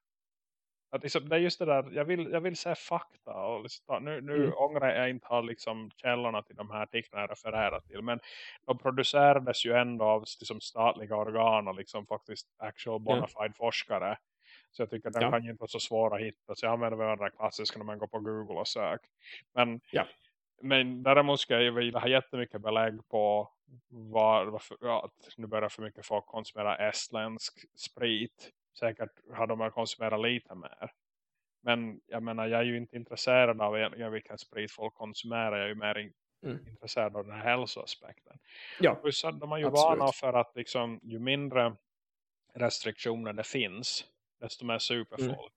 Att liksom, det är just det där, jag vill, jag vill säga fakta och liksom, nu, nu mm. ångrar jag inte har liksom källorna till de här artiklarna jag refererar till men de producerades ju ändå av liksom, statliga organ och liksom faktiskt actual bona fide mm. forskare så jag tycker att den ja. kan ju inte vara så svår att hitta så jag använder väl den klassiska när man går på Google och sök men, ja. men däremot ska jag vilja ha jättemycket belägg på var, varför, ja, att nu börjar för mycket folk konsumera estländsk sprit säkert har de konsumerat lite mer. Men jag menar, jag är ju inte intresserad av egentligen vilken sprit folk konsumerar. Jag är ju mer mm. intresserad av den här hälsoaspekten. Ja, Plus de är ju absolut. vana för att liksom, ju mindre restriktioner det finns, desto mer mm. folk.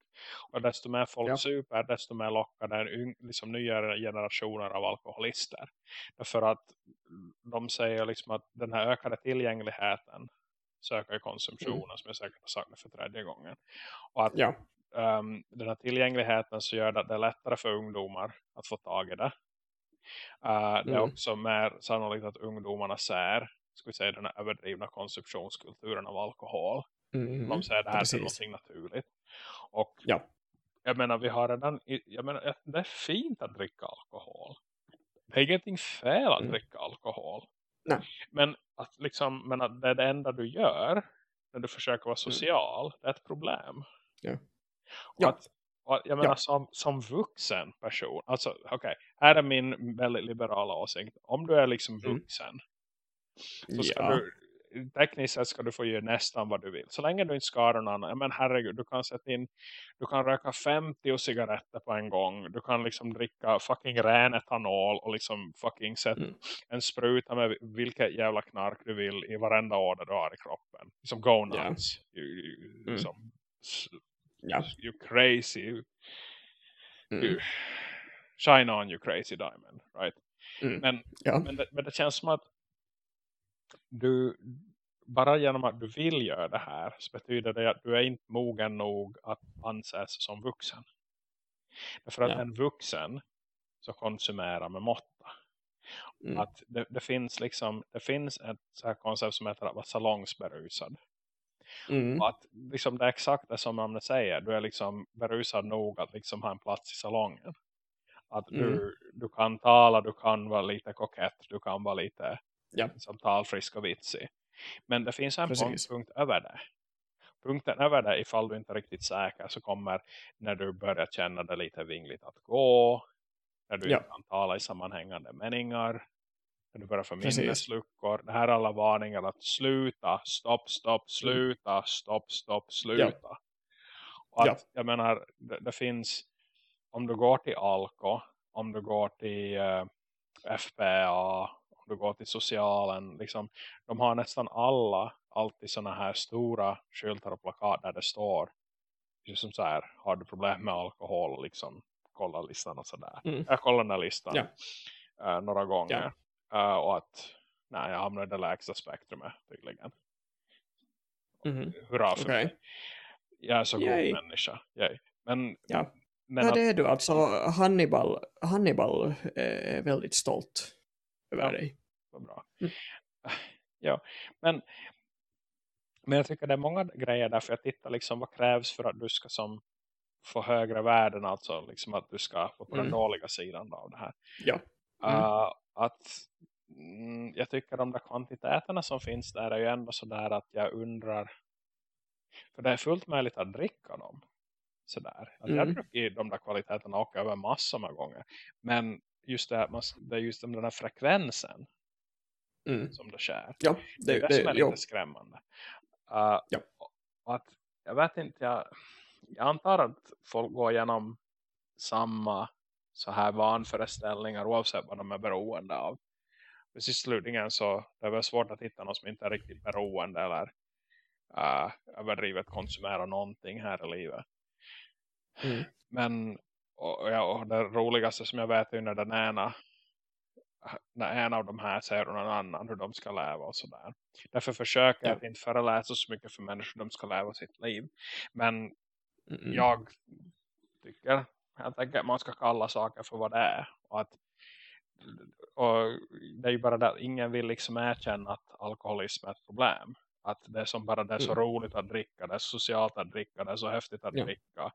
Och desto mer folk ja. super, desto mer lockar den liksom, nyare generationer av alkoholister. Därför att de säger liksom att den här ökade tillgängligheten söka i konsumtionen mm. som jag säkert har sagt för tredje gången. Och att ja. um, den här tillgängligheten så gör det, det lättare för ungdomar att få tag i det. Uh, mm. Det är mm. också mer sannolikt att ungdomarna ser ska vi säga, den här överdrivna konsumtionskulturen av alkohol. Mm. De säger det här som någonting naturligt. Och ja. jag menar, vi har redan, jag menar, det är fint att dricka alkohol. Det är ingenting fel att mm. dricka alkohol. Nej. Men att liksom, men att det är det enda du gör när du försöker vara mm. social, mm. det är ett problem. Ja. Och ja. Att, och jag menar ja. som, som vuxen person, alltså okej, okay, här är min väldigt liberala åsikt. Om du är liksom mm. vuxen mm. så ska ja. du tekniskt sett ska du få göra nästan vad du vill. Så länge du inte skadar någon annan. Men herregud, du kan sätta in du kan röka 50 cigaretter på en gång. Du kan liksom dricka fucking ren etanol och liksom fucking sätta mm. en spruta med vilket jävla knark du vill i varenda åder du har i kroppen. Liksom go nuts. Yeah. You, you, mm. liksom, yeah. you crazy. You, mm. shine on you crazy diamond, right? Mm. Men, men, det, men det känns som att du, bara genom att du vill göra det här så betyder det att du är inte mogen nog att anses som vuxen. För att ja. en vuxen så konsumerar med måtta. Mm. Att det, det, finns liksom det finns ett så här koncept som heter att vara salongsberusad. Mm. Att liksom det är exakt det som namnet säger. Du är liksom berusad nog att liksom ha en plats i salongen. Att mm. du, du kan tala, du kan vara lite kokett, du kan vara lite ja. som talfrisk och vitsig. Men det finns en Precis. punkt över det. Punkten över det ifall du inte är riktigt säker så kommer när du börjar känna det lite vingligt att gå. När du ja. inte kan tala i sammanhängande meningar. När du börjar få minnesluckor. Det här är alla varningar att sluta, stopp, stopp, sluta, stopp, stopp, sluta. Ja. att, Ja. jag menar, det, det finns om du går till Alko, om du går till eh, FPA, du går till socialen, liksom, de har nästan alla alltid såna här stora skyltar och plakat där det står just som så här, har du problem med alkohol, liksom, kolla listan och sådär. Mm. Jag kollar den här listan Ja. eh, några gånger. Eh, och att nej, jag hamnar i det lägsta spektrumet tydligen. Mhm. Hurra för Okej. mig. Jag är så Yay. god människa. Yay. Men, Ja. men ja, att, det är du. Alltså Hannibal, Hannibal är väldigt stolt över Ja. dig. vad bra. Mm. Ja, men, men jag tycker det är många grejer därför jag tittar liksom vad krävs för att du ska som få högre värden, alltså liksom att du ska vara på den Mm. dåliga sidan av det här. Ja. Mm. Uh, att mm, jag tycker de där kvantiteterna som finns där är ju ändå sådär att jag undrar för det är fullt möjligt att dricka dem sådär. Att jag Mm. druckit de där kvaliteterna och över massor med gånger. Men just det, man, det är just den där frekvensen Mm. som det sker. Ja, Det är det, det, som är det, lite jo. skrämmande. Uh, Ja. att, jag vet inte, jag, jag antar att folk går igenom samma så här vanföreställningar oavsett vad de är beroende av. Precis slutligen så det är väl svårt att hitta någon som inte är riktigt beroende eller uh, överdrivet konsumerar någonting här i livet. Mm. Men och, ja, och det roligaste som jag vet är när den ena när en av de här säger någon annan hur de ska leva och sådär. Därför försöker jag Ja. att inte föreläsa så mycket för människor hur de ska leva sitt liv. Men Mm. jag tycker jag tänker att man ska kalla saker för vad det är. Och, att, och det är ju bara det att ingen vill liksom erkänna att alkoholism är ett problem. Att det är som bara det är så Mm. roligt att dricka, det är så socialt att dricka, det är så häftigt att Ja. dricka.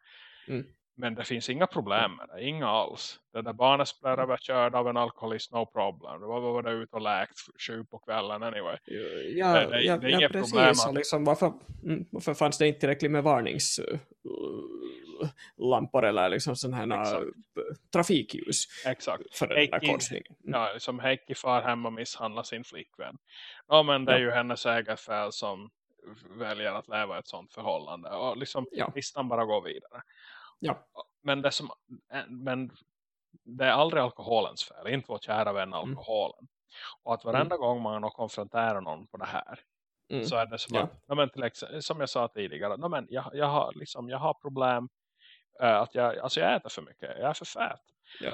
Mm. Men det finns inga problem med det, inga alls. Det där barnet blev Mm. överkörd av en alkoholist, no problem. Det var var det ut och läkt sju på kvällen anyway. Ja, Det- det- ja, det är ja inget precis. problem att- liksom, varför, mm, varför fanns det inte tillräckligt med varningslampor eller liksom sådana här uh, trafikljus Exakt. för den där korsningen? Mm. Ja, som Heikki far hem och misshandlar sin flickvän. Ja, men det är Ja. ju hennes eget fel som väljer att leva ett sånt förhållande. Och liksom Ja. listan bara går vidare. Ja. Men det, som, eh, men det är aldrig alkoholens fel. Inte vår kära vän Mm. alkoholen. Och att varenda gång man konfronterar någon på det här Mm. så är det som Ja. att, men till exempel, som jag sa tidigare, ja, men jag, jag, har, liksom, jag har problem eh, att jag, alltså jag äter för mycket, jag är för fät. Ja.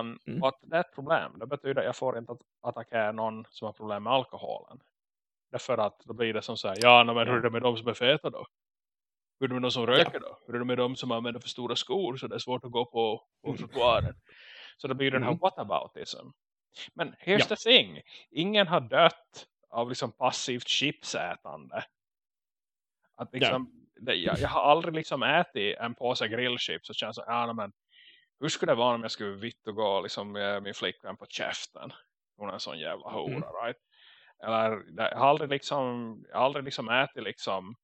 Um, Mm. Och att det är ett problem, det betyder att jag får inte att attackera någon som har problem med alkoholen. Därför att då blir det som så här, ja no, men hur är det med de som är feta då? Hur är det med de som röker då? Hur är det med de som använder för stora skor så det är svårt att gå på, på Mm. trottoaren? Så det blir den här Mm. whataboutism. Men here's Ja. the thing. Ingen har dött av liksom passivt chipsätande. Att liksom, det, jag, jag har aldrig liksom ätit en påse grillchips och känt så, ja no, men hur skulle det vara om jag skulle vitt och gå liksom med min flickvän på käften? Hon är en sån jävla hora, Mm. right? Eller jag har aldrig liksom, jag har aldrig liksom ätit liksom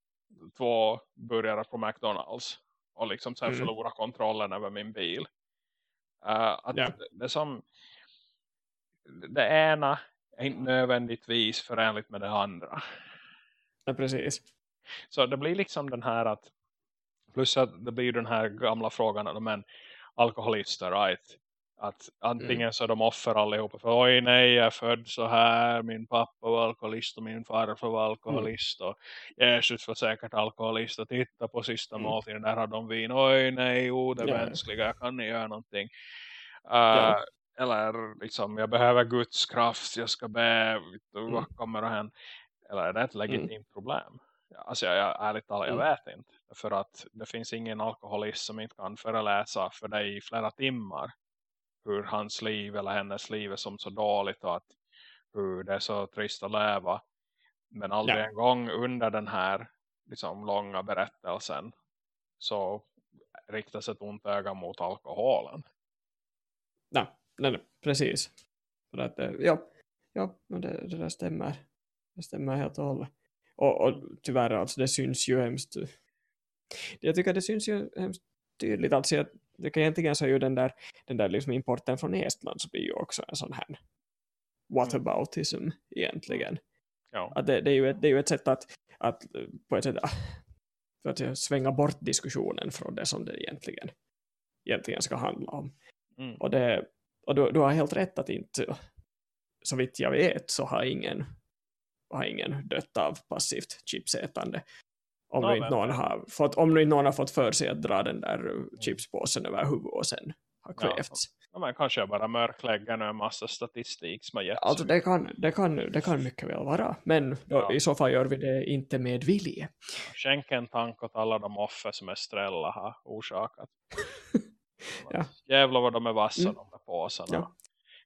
två burgare på McDonalds och liksom sen Mm. förlora kontrollen över min bil. Uh, att Ja. det, som det ena är inte nödvändigtvis förenligt med det andra. ja, precis. Så det blir liksom den här att plus att det blir den här gamla frågan men alkoholister, right? Att antingen Mm. så är de offer allihopa för oj nej jag är född så här, min pappa var alkoholist och min farfar var alkoholist och Jesus var säkert alkoholist och titta på sista Mm. måltiden där hade de vin, oj nej, oh, det Ja. mänskliga, jag kan inte göra någonting. Uh, Ja. Eller liksom, jag behöver Guds kraft, jag ska be, Mm. vad kommer att hända? Eller är det ett legitimt problem? Ja, Alltså jag, jag, ärligt talat, jag Mm. vet inte. För att det finns ingen alkoholist som inte kan föreläsa för dig i flera timmar. Hur hans liv eller hennes liv är som så dåligt och att hur det är så trist att leva. Men aldrig Ja. en gång under den här liksom, långa berättelsen så riktas ett ont öga mot alkoholen. Nej, nej, nej, precis. För att, eh, ja, ja men det, det där stämmer. Det stämmer helt och hållet. Och, och tyvärr, alltså, det syns ju hemskt. Jag tycker det syns ju hemskt tydligt. Alltså, jag tycker egentligen så är ju den där, den där liksom importen från Estland så blir ju också en sån här whataboutism egentligen. Ja. Att det, det, är ju ett, det är ju ett sätt att, att på ett sätt, ah, för att svänga bort diskussionen från det som det egentligen, egentligen ska handla om. Mm. Och, det, och du, du har helt rätt att inte, så vitt jag vet så har ingen, har ingen dött av passivt chipsätande. Om, Ja, inte någon har fått, om nu inte någon har fått för sig att dra den där chipspåsen över huvudet och sen har kvävts. Ja, men kanske jag bara mörklägger en massa statistik som har getts Alltså det kan, det, kan, det kan mycket väl vara, men då, i så fall gör vi det inte med vilje. Skänk en tanke åt alla de offer som Estrella har orsakat. Ja. Jävlar vad de är vassa Mm. de där påsarna.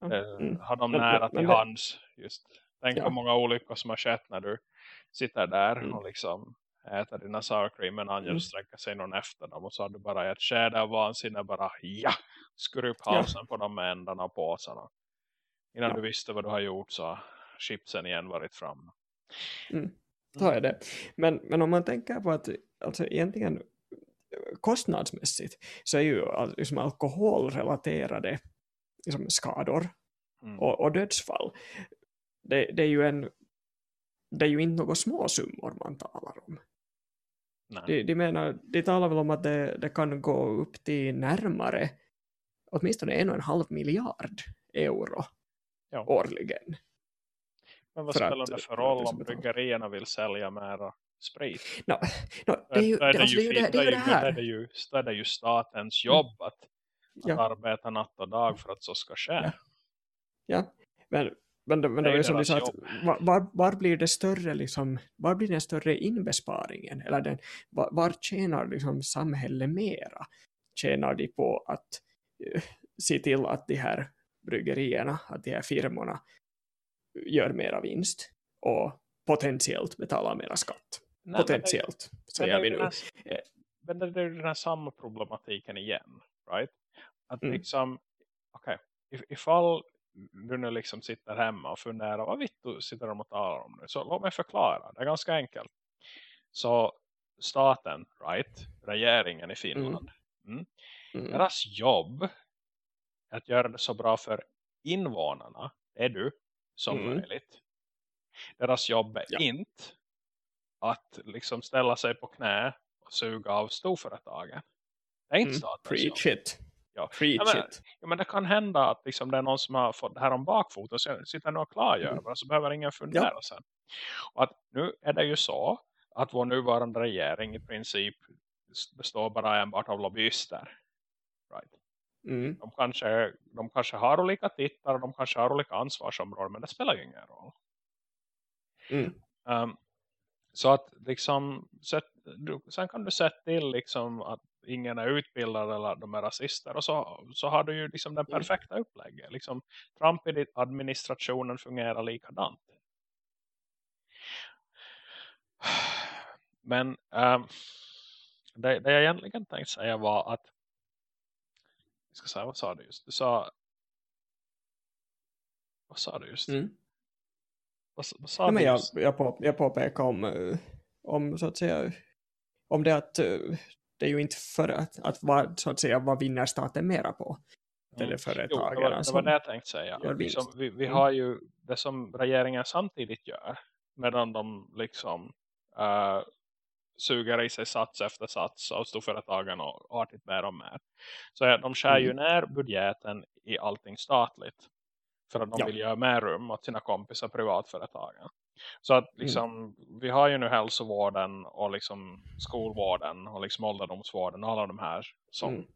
Eh, Mm. Har de nära till hands. Just. Tänk Ja. hur många olyckor som har skett när du sitter där Mm. och liksom äter dina sour cream men angel Mm. sträcker sig någon efter dem och så har du bara ett skäde av vansinne bara ja, skur upp Ja. halsen på de ändarna av påsarna. Innan Ja. du visste vad du har gjort så har chipsen igen varit framme. Mm. Så är det. Men, men om man tänker på att alltså egentligen kostnadsmässigt så är ju liksom alkoholrelaterade liksom skador Mm. och, och dödsfall det, det är ju en det är ju inte några små summor man talar om. De, de, menar, de talar väl om att det, det kan gå upp till närmare åtminstone en och en halv miljard euro Ja. årligen. Men vad spelar det för roll om bryggerierna vill sälja mera sprit? No, no, det är ju Då är det, alltså, det, är ju det, det, är ju det här. är det ju, är det ju statens jobb att, att Ja. arbeta natt och dag för att så ska ske. Ja. Ja, men, men, men Det det är ju som du sa, att var, var, blir det större liksom, var blir den större inbesparingen? Eller den, var, var tjänar liksom samhället mera? Tjänar de på att eh, se till att de här bryggerierna, att de här firmorna gör mera vinst och potentiellt betalar mera skatt? Nej, potentiellt, men det säger vi nu. Men det är ju den här samma problematiken igen. Right? Att Mm. liksom, okej, if, ifall du nu liksom sitter hemma och funderar, vad vitt du sitter de och talar om nu? Så låt mig förklara, det är ganska enkelt. Så staten, right, regeringen i Finland, Mm. deras jobb är att göra det så bra för invånarna, det är du, som Mm. möjligt. Deras jobb är Ja. inte att liksom ställa sig på knä och suga av storföretagen. Det är inte Mm. statens jobb. Preach it. Ja. Preach Ja, men- it. Ja, men det kan hända att liksom det är någon som har fått det här om bakfoten och sitter nu och klargör Mm. det, så behöver ingen fundera sen. Och att nu är det ju så att vår nuvarande regering i princip består bara enbart av lobbyister. Right? Mm. De, kanske, de kanske har olika tittar och de kanske har olika ansvarsområden men det spelar ju ingen roll. Mm. Um, så att liksom sätt, du, sen kan du sätta till liksom att ingen är utbildad eller de är rasister och så, så har du ju liksom den Mm. perfekta upplägget. Liksom, Trump i ditt- administrationen fungerar likadant. Men ehm, det, det jag egentligen tänkte säga var att jag ska säga, vad sa du just? Du sa vad sa du just? Mm. Vad, vad sa Ja, du men jag, just? jag, på, jag påpekar om, eh, om så att säga om det att eh, det är ju inte för att, att vad, så att säga, vad vinner staten mera på Mm. Jo, det, var, det var det jag tänkte säga. Liksom, vi vi Mm. har ju det som regeringen samtidigt gör. Medan de liksom uh, suger i sig sats efter sats av storföretagen och artigt mer och mer. Så ja, de skär ju Mm. ner budgeten i allting statligt. För att de Ja. vill göra mer rum åt sina kompisar privatföretagen. Så Mm. att liksom, vi har ju nu hälsovården och liksom skolvården och liksom ålderdomsvården och alla de här som, Mm.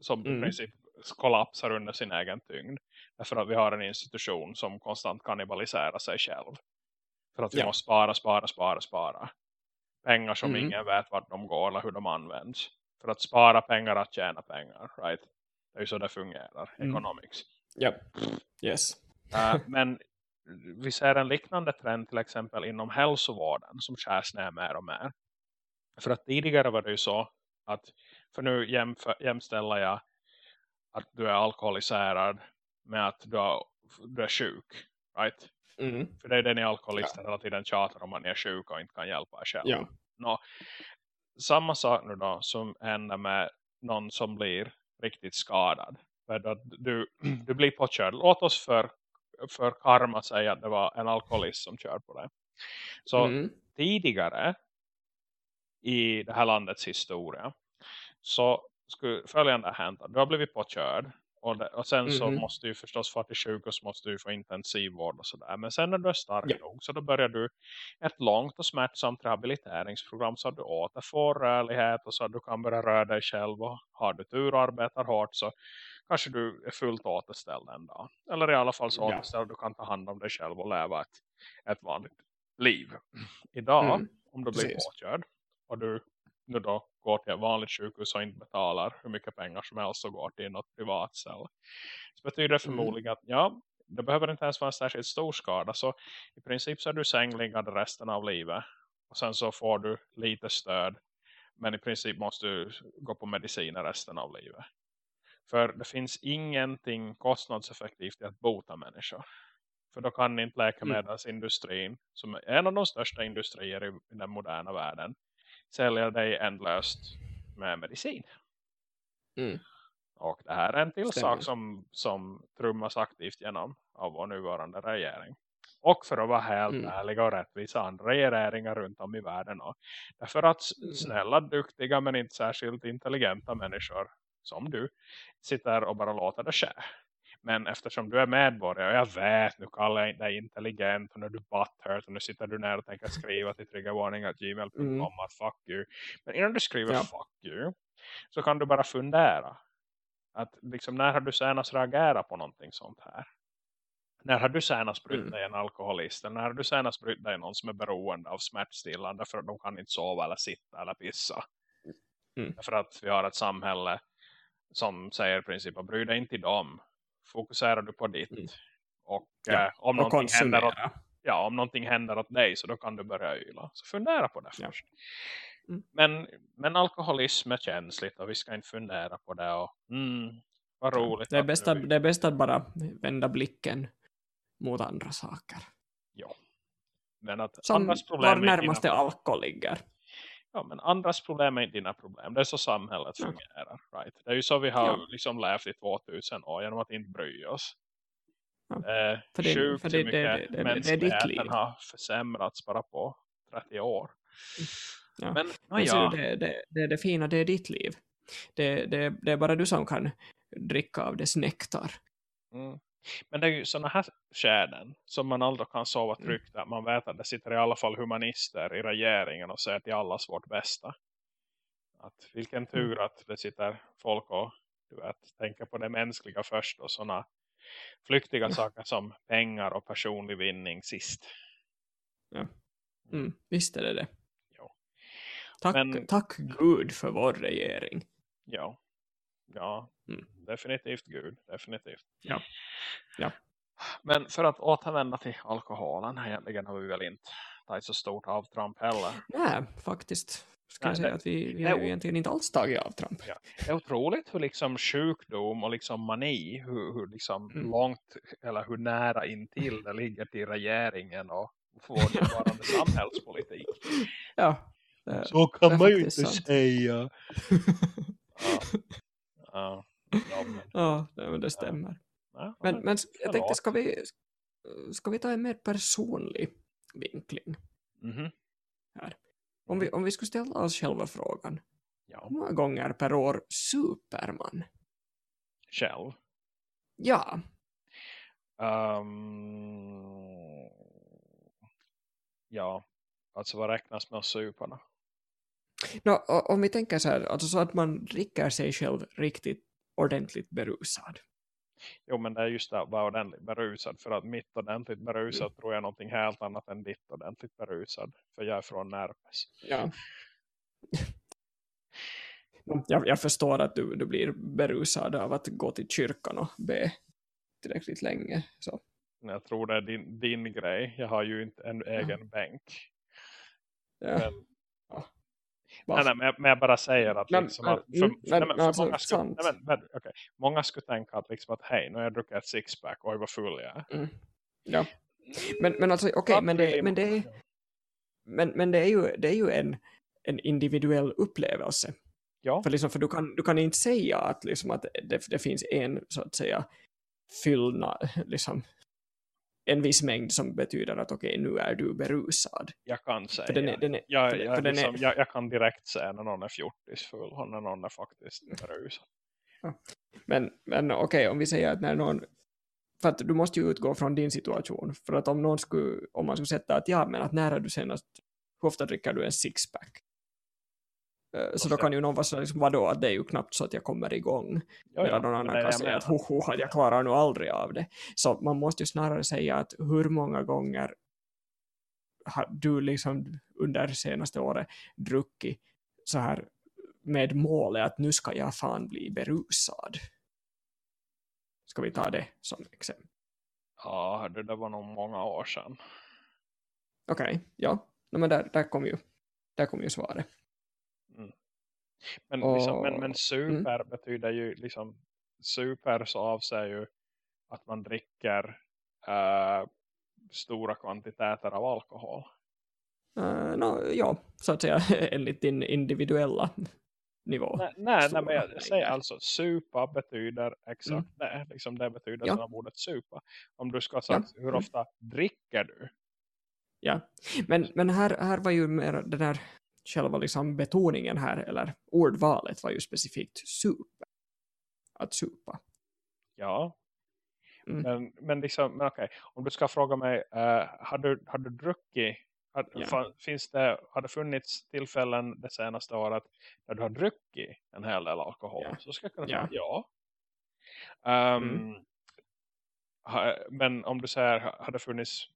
som i Mm. princip kollapsar under sin egen tyngd. Därför att vi har en institution som konstant kannibaliserar sig själv. För att vi Ja. måste spara, spara, spara, spara. Pengar som Mm. ingen vet vart de går eller hur de används. För att spara pengar att tjäna pengar. Right? Det är ju så det fungerar. Mm. Economics. ja, yes. Uh, men vi ser en liknande trend till exempel inom hälsovården som skärs ner mer och mer. För att tidigare var det ju så att, för nu jämför, jämställer jag att du är alkoholiserad med att du är, du är sjuk. Right? Mm. För det är det ni alkoholister hela tiden tjatar om ni är sjuka och inte kan hjälpa själv. Ja. Nå, samma sak nu då som händer med någon som blir riktigt skadad. För att du, du blir påkörd. Låt oss för, för karma säga att det var en alkoholist som kör på dig. Så Mm. tidigare i det här landets historia så skulle följande hända. Du har blivit påkörd och, det, och sen så Mhm. måste du förstås få till sjukhus måste du få intensivvård och sådär. Men sen när du är stark Ja. nog så då börjar du ett långt och smärtsamt rehabiliteringsprogram så att du återfår rörlighet och så att du kan börja röra dig själv och har du tur och arbetar hårt så kanske du är fullt återställd en dag. Eller i alla fall så Ja. återställd du kan ta hand om dig själv och leva ett, ett vanligt liv. Idag Mm, om du blir precis. påkörd och du nu då går till ett vanligt sjukhus och inte betalar hur mycket pengar som helst och går till något privat ställe. Så betyder det Mm. förmodligen att ja, det behöver inte ens vara en särskilt stor skada. Så i princip så är du sängliggande resten av livet. Och sen så får du lite stöd. Men i princip måste du gå på mediciner resten av livet. För det finns ingenting kostnadseffektivt i att bota människor. För då kan inte läkemedelsindustrin, som är en av de största industrier i den moderna världen, sälja dig ändlöst med medicin. Mm. Och det här är en till Stämmer. sak som, som trummas aktivt genom av vår nuvarande regering. Och för att vara helt Mm. ärliga och rättvisa andra regeringar runt om i världen. Och därför att Mm. snälla, duktiga men inte särskilt intelligenta människor som du sitter och bara låter det ske. Men eftersom du är medborgare och jag vet, nu kallar jag dig intelligent och nu är du butthurt och nu sitter du ner och tänker skriva till triggervarning.gmail.com Mm. att fuck you. Men innan du skriver Ja. fuck you så kan du bara fundera. Att liksom när har du senast reagerat på någonting sånt här? När har du senast brytt Mm. dig en alkoholist? Eller När har du senast brytt dig någon som är beroende av smärtstillande för att de kan inte sova eller sitta eller pissa? Mm. För att vi har ett samhälle som säger i princip att bry dig inte i dem. Fokuserar du på ditt. Mm. Och Ja, eh, om, Och någonting händer åt, ja, om någonting händer åt dig så då kan du börja yla. Så fundera på det Ja. först. Mm. Men, men alkoholism är känsligt och vi ska inte fundera på det. Och, mm, vad roligt. Det är, bäst att, det är bäst att bara vända blicken mot andra saker. Ja. Men att Som var problem är inte närmaste dina, alkohol ligger. Ja, men andras problem är inte dina problem. Det är så samhället fungerar. Right? Det är ju så vi har Ja. liksom levt i 2000 år genom att inte bry oss. Ja. Eh, För det- sjukt för det- hur mycket det- det- det är ditt mänskligheten har försämrats bara på 30 år. Ja. Men Men ja, det, det, det, det fina, det är ditt liv. Det, det, det är bara du som kan dricka av dess nektar. mm. Men det är ju sådana här skäden som man aldrig kan sova Mm. tryggt där. Man vet att det sitter i alla fall humanister i regeringen och säger till allas vårt bästa. Att vilken tur Mm. att det sitter folk och du vet, tänker på det mänskliga först och sådana flyktiga Ja. saker som pengar och personlig vinning sist. Mm, visst är det det. Tack, Men- tack Gud för vår regering. Ja, ja Mm. definitivt Gud, definitivt. Ja. Ja. Men för att återvända till alkoholen, egentligen har vi väl inte tagit så stort avtramp heller. Nej, faktiskt. Ska Nej, jag säga det- att vi, vi det- har ju egentligen inte alls tagit avtramp. Ja. Det är otroligt hur liksom sjukdom och liksom mani, hur, hur liksom Mm. långt eller hur nära intill det ligger till regeringen och vår nuvarande samhällspolitik. Ja. eh, Så kan det man ju inte sant. säga. Ja. Ja. Ja, men, det, stämmer. ja, Men, men jag tänkte, ska vi, ska vi ta en mer personlig vinkling? Mhm. Om vi, om vi skulle ställa oss själva frågan, Ja, hur många gånger per år Superman? själv. Ja, Ehm, ja, alltså vad räknas med suparna? Nå, o- om vi tänker så här, alltså så att man dricker sig själv riktigt ordentligt berusad. Jo, men det är just det att vara ordentligt berusad. För att mitt ordentligt berusad Mm. tror jag är någonting helt annat än ditt ordentligt berusad. För jag är från Närpes. Ja. jag, jag förstår att du, du blir berusad av att gå till kyrkan och be tillräckligt länge. Så. Jag tror det är din, din grej. Jag har ju inte en egen bänk. Ja. Men, Nej, nej, men, jag, bara säger att, många, skulle, okay. tänka att, liksom att hej, nu har jag druckit ett sixpack. Oj, vad full jag är. Mm. Ja. Men, men alltså, okej, men, det, men, det men, men det är ju, det är ju en, en individuell upplevelse. Ja, För, liksom, för du, kan, du kan inte säga att, liksom, att det, det finns en, så att säga, fyllna, liksom, en viss mängd som betyder att okej, okay, nu är du berusad. Jag kan säga. För den är, den är, jag, för, jag, för den är, jag, jag kan direkt säga när någon är fjortisfull och när någon är faktiskt berusad. men men okej, okay, om vi säger att när någon för att du måste ju utgå från din situation. För att om någon skulle, om man skulle sätta att ja, men att när är du senast, hur ofta dricker du en sixpack? Eh, Så då kan ju någon vara så liksom, vadå, att det är ju knappt så att jag kommer igång. Ja, Medan någon det annan det kan säga att ho, ho, jag klarar nog aldrig av det. Så man måste ju snarare säga att hur många gånger har du liksom under senaste året druckit så här med målet att nu ska jag fan bli berusad. Ska vi ta det som exempel? Ja, det där var nog många år sedan. Okej, ja. No, men där, där kom ju där kom ju svaret. Men, Och- liksom, men, men super betyder ju liksom super så avser ju att man dricker eh, stora kvantiteter av alkohol. Uh, no, ja, så att säga enligt din individuella nivå. Nej, nej, men jag säger alltså supa betyder exakt Mm. det. Liksom det betyder Ja. ja. ordet supa. Om du ska ha sagt hur Mm. ofta dricker du? Ja, men, men här, här var ju mer den här själva liksom betoningen här, eller ordvalet var ju specifikt super. Att supa. Ja. Mm. Men, men liksom, men okej. Om du ska fråga mig, eh, har, du, har du druckit? Har, Ja. finns det, har det funnits tillfällen det senaste året där du har druckit en hel del alkohol? Ja. Så ska jag kunna Ja. säga ja. Ehm, Mm. ha, men om du säger, har det funnits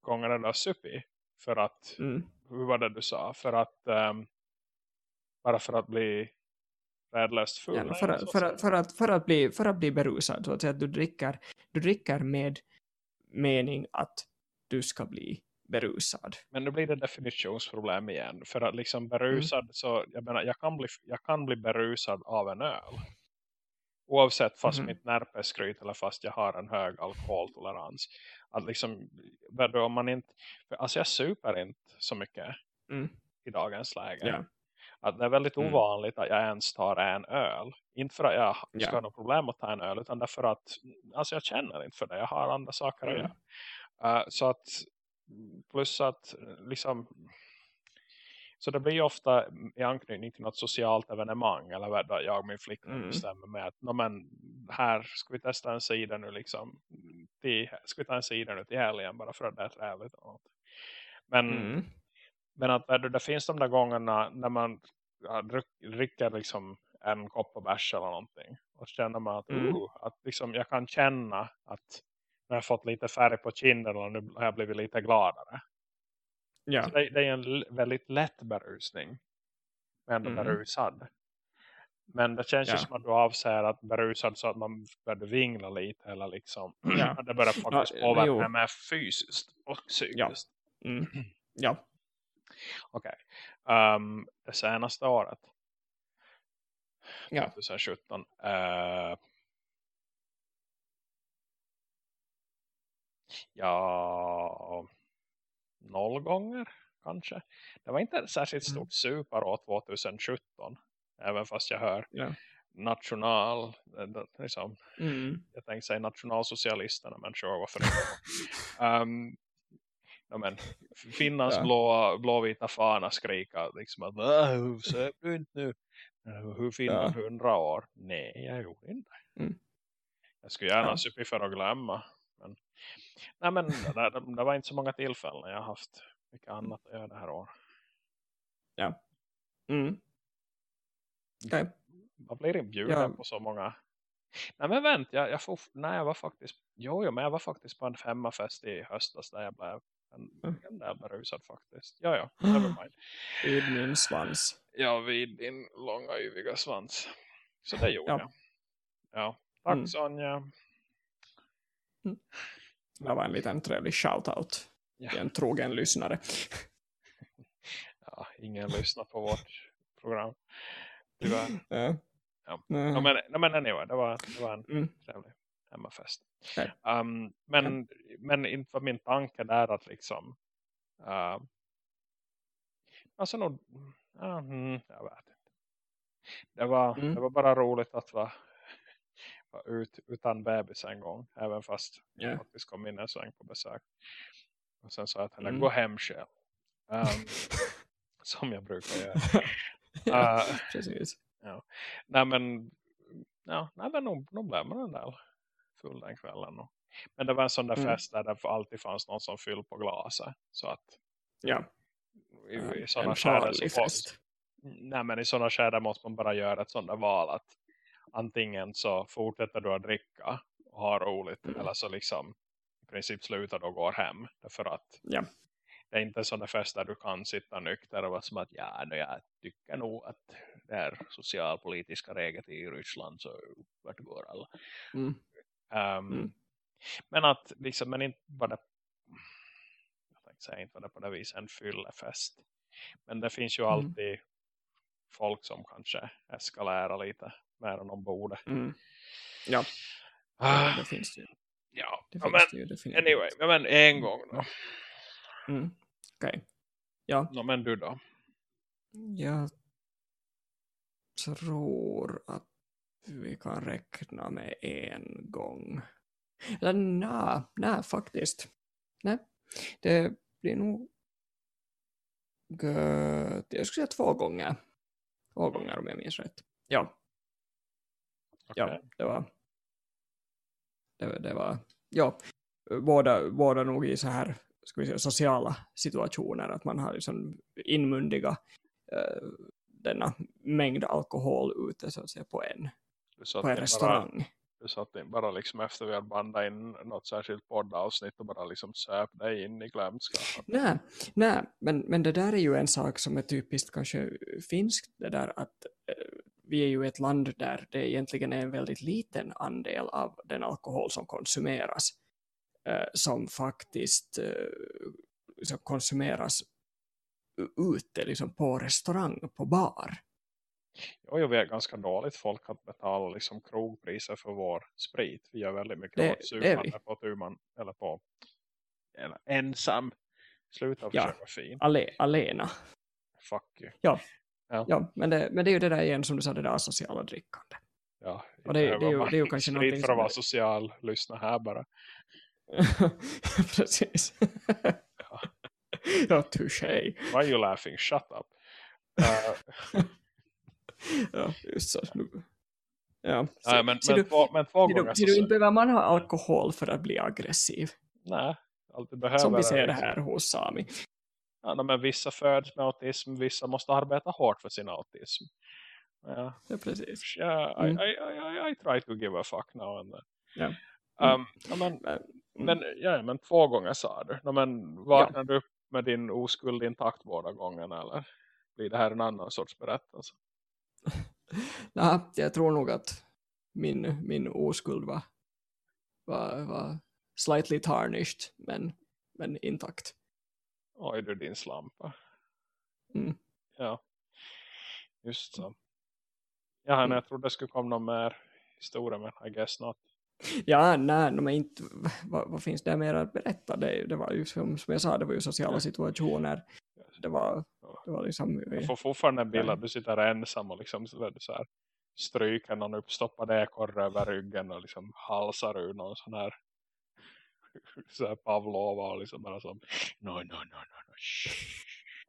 gånger där du har supit? För att Mm. Hur var det du sa? För att ehm, bara för att bli rädlöst full? Ja, för, för, att, för, att, för, att bli, för att bli berusad, så att, säga, att du, dricker, du dricker med mening att du ska bli berusad. Men nu blir det definitionsproblem igen. För att liksom Mm. berusad så, jag menar, jag kan bli, jag kan bli berusad av en öl. Oavsett fast Mhm. mitt närp är skryt eller fast jag har en hög alkoholtolerans. Att liksom, vadå, om man inte, för, alltså jag super inte så mycket Mm. i dagens läge. Ja. Att det är väldigt Mm. ovanligt att jag ens tar en öl. Inte för att jag ska Ja. ha något problem att ta en öl. Utan därför att alltså jag känner inte för det. Jag har andra saker att Mm. göra. Eh, så att plus att liksom så det blir ju ofta i anknytning till något socialt evenemang eller vad jag och min flickvän Mm. bestämmer med att "Nå, men här ska vi testa en sida nu liksom till, ska vi ta en sida nu till helgen bara för att det är trevligt och något. Men Mm. men att det, det finns de där gångerna när man ja, drick, dricker liksom en kopp på bärs eller någonting. Och så känner man att, Mm. uh, att liksom, jag kan känna att när jag fått lite färg på kinden och nu har jag blivit lite gladare. Ja. Så det, det är en väldigt lätt berusning. Men ändå Mm. berusad. Men det känns ju Ja. som att du avser att berusad så att man börjar vingla lite. Eller liksom, Ja. det börjar faktiskt Ja, påverka jo. mig fysiskt och psykiskt. Mm. Ja. Okej. Ehm, det senaste året. Ja. 2017. Uh, ja, noll gånger kanske. Det var inte särskilt Mm. stort superår 2017. Även fast jag hör Ja. national, eh, liksom, Mm. jag tänkte säga nationalsocialisterna, men sure, varför inte? um, ja, men, Finlands Ja. blå, blåvita fana skrika liksom att "Äh, söp du inte nu? "Äh, Hur Finland hundra år? Nej, jag gjorde inte. Mm. Jag skulle gärna Ja. supit för att glömma. Nej, men det, det, det var inte så många tillfällen. Jag har haft mycket annat att göra det här året. Mm. Okej. Man blir inbjuden Ja. på så många. Nej men vänt, jag, jag, får, nej, jag var faktiskt jo, jo, men jag var faktiskt på en femmafest i höstas där jag blev en, Mm. en del berusad faktiskt. Ja, ja, never mind. Vid min svans. Ja, vid din långa yviga svans. Så det gjorde Ja. jag. Ja, tack Mm. Sonja. Det var en liten trevlig shoutout Ja. en trogen lyssnare. Ja, ingen lyssnar på vårt program. Tyvärr. Ja. Ja. Nej. No, men, no, men anyway, det var, det var en Mm. trevlig hemmafest. Okej. Um, men, men inte var min tanke där att liksom uh, alltså nog uh, mm, jag vet inte. Det var, Mm. det var bara roligt att vara ut utan bebis en gång. Även fast Ja. jag faktiskt kom in en sväng på besök. Och sen sa jag till henne, Mm. gå hem själv. Um, som jag brukar göra. ja, Uh, precis. nej men, ja, nej, men nog, nog blev man den där full den kvällen. Och, men det var en sån där Mm. fest där det alltid fanns någon som fyllde på glaset. Så att Ja, i, i sådana skärden charlig så fest. nej men i sådana skärden måste man bara göra ett sånt där val att antingen så fortsätter du att dricka och ha roligt Mm. eller så liksom i princip slutar och går hem därför att Ja. det är inte en sån där fest där du kan sitta nykter och vara som att ja, nu jag tycker nog att det är socialpolitiska läget i Ryssland så vart går alla Mm. Um, Mm. Men att liksom, men inte det jag tänkte säga inte var det på det viset en fyllefest. Men det finns ju Mm. alltid folk som kanske eskalerar lite mer än de borde. Mm. Ja, Ah, det finns det ju. ja, Det finns men det ju anyway, men en gång då. Mm. Okej. Ja, No, men du då? jag tror att vi kan räkna med en gång. Eller nej, nej faktiskt. Nej, det blir nog gött. jag skulle säga två gånger. Två gånger om jag minns rätt. Ja, ja Okej. det var det, det var ja, båda, båda nog i så här ska vi säga, sociala situationer att man har liksom inmundiga eh, denna mängd alkohol ute så att säga på en, på en in bara, restaurang. du satt in bara liksom efter vi hade bandat in något särskilt poddavsnitt och bara liksom söp dig in i glömska. Nej, nej men, men det där är ju en sak som är typiskt kanske finskt det där att eh, vi är ju ett land där det egentligen är en väldigt liten andel av den alkohol som konsumeras eh, som faktiskt liksom konsumeras ute liksom på restaurang, på bar. Jo, jo, vi är ganska dåligt folk att betala liksom krogpriser för vår sprit. Vi gör väldigt mycket Det- supande på tuman eller på eller ensam. Sluta Ja. försöka vara fin. Ale, alena. Fuck you. Ja, men det, men det är ju det där igen som du sa, det där sociala drickande. Ja, Och det- inte det är ju- det är ju kanske någonting för att vara social. Lyssna här bara. Precis. ja, touché. Why are you laughing? Shut up. Uh, Ja, just så. Nu. Ja, så, nej, men, men, du, två, men två gånger du, inte behöver man ha alkohol för att bli aggressiv. Nej, alltid behöver Som vi det ser det liksom. här hos Sami. Ja, men vissa föds med autism, vissa måste arbeta hårt för sin autism. Ja, Ja, precis. yeah, Mm. I, I, I, I, try to give a fuck now and then. Ja. Um, ja, men, Men, men, ja, men två gånger sa du. No, men vaknar du upp med din oskuld intakt båda gångerna eller blir det här en annan sorts berättelse? nej, jag tror nog att min, min oskuld var, var, var slightly tarnished, men, men intakt. Oj du din slampa. Mm. Ja, just så. Ja, Mm. men jag trodde det skulle komma någon mer historia men I guess not. Ja, nej, men inte, vad, vad finns det mer att berätta? Det, det var ju som, som jag sa, det var ju sociala situationer. Det var, det var liksom... Jag får fortfarande en bild att du sitter ensam och liksom så här stryker någon uppstoppad ekorre över ryggen och liksom halsar ur någon sån här så här Pavlova och liksom bara som no, no, no, no, no. Shh,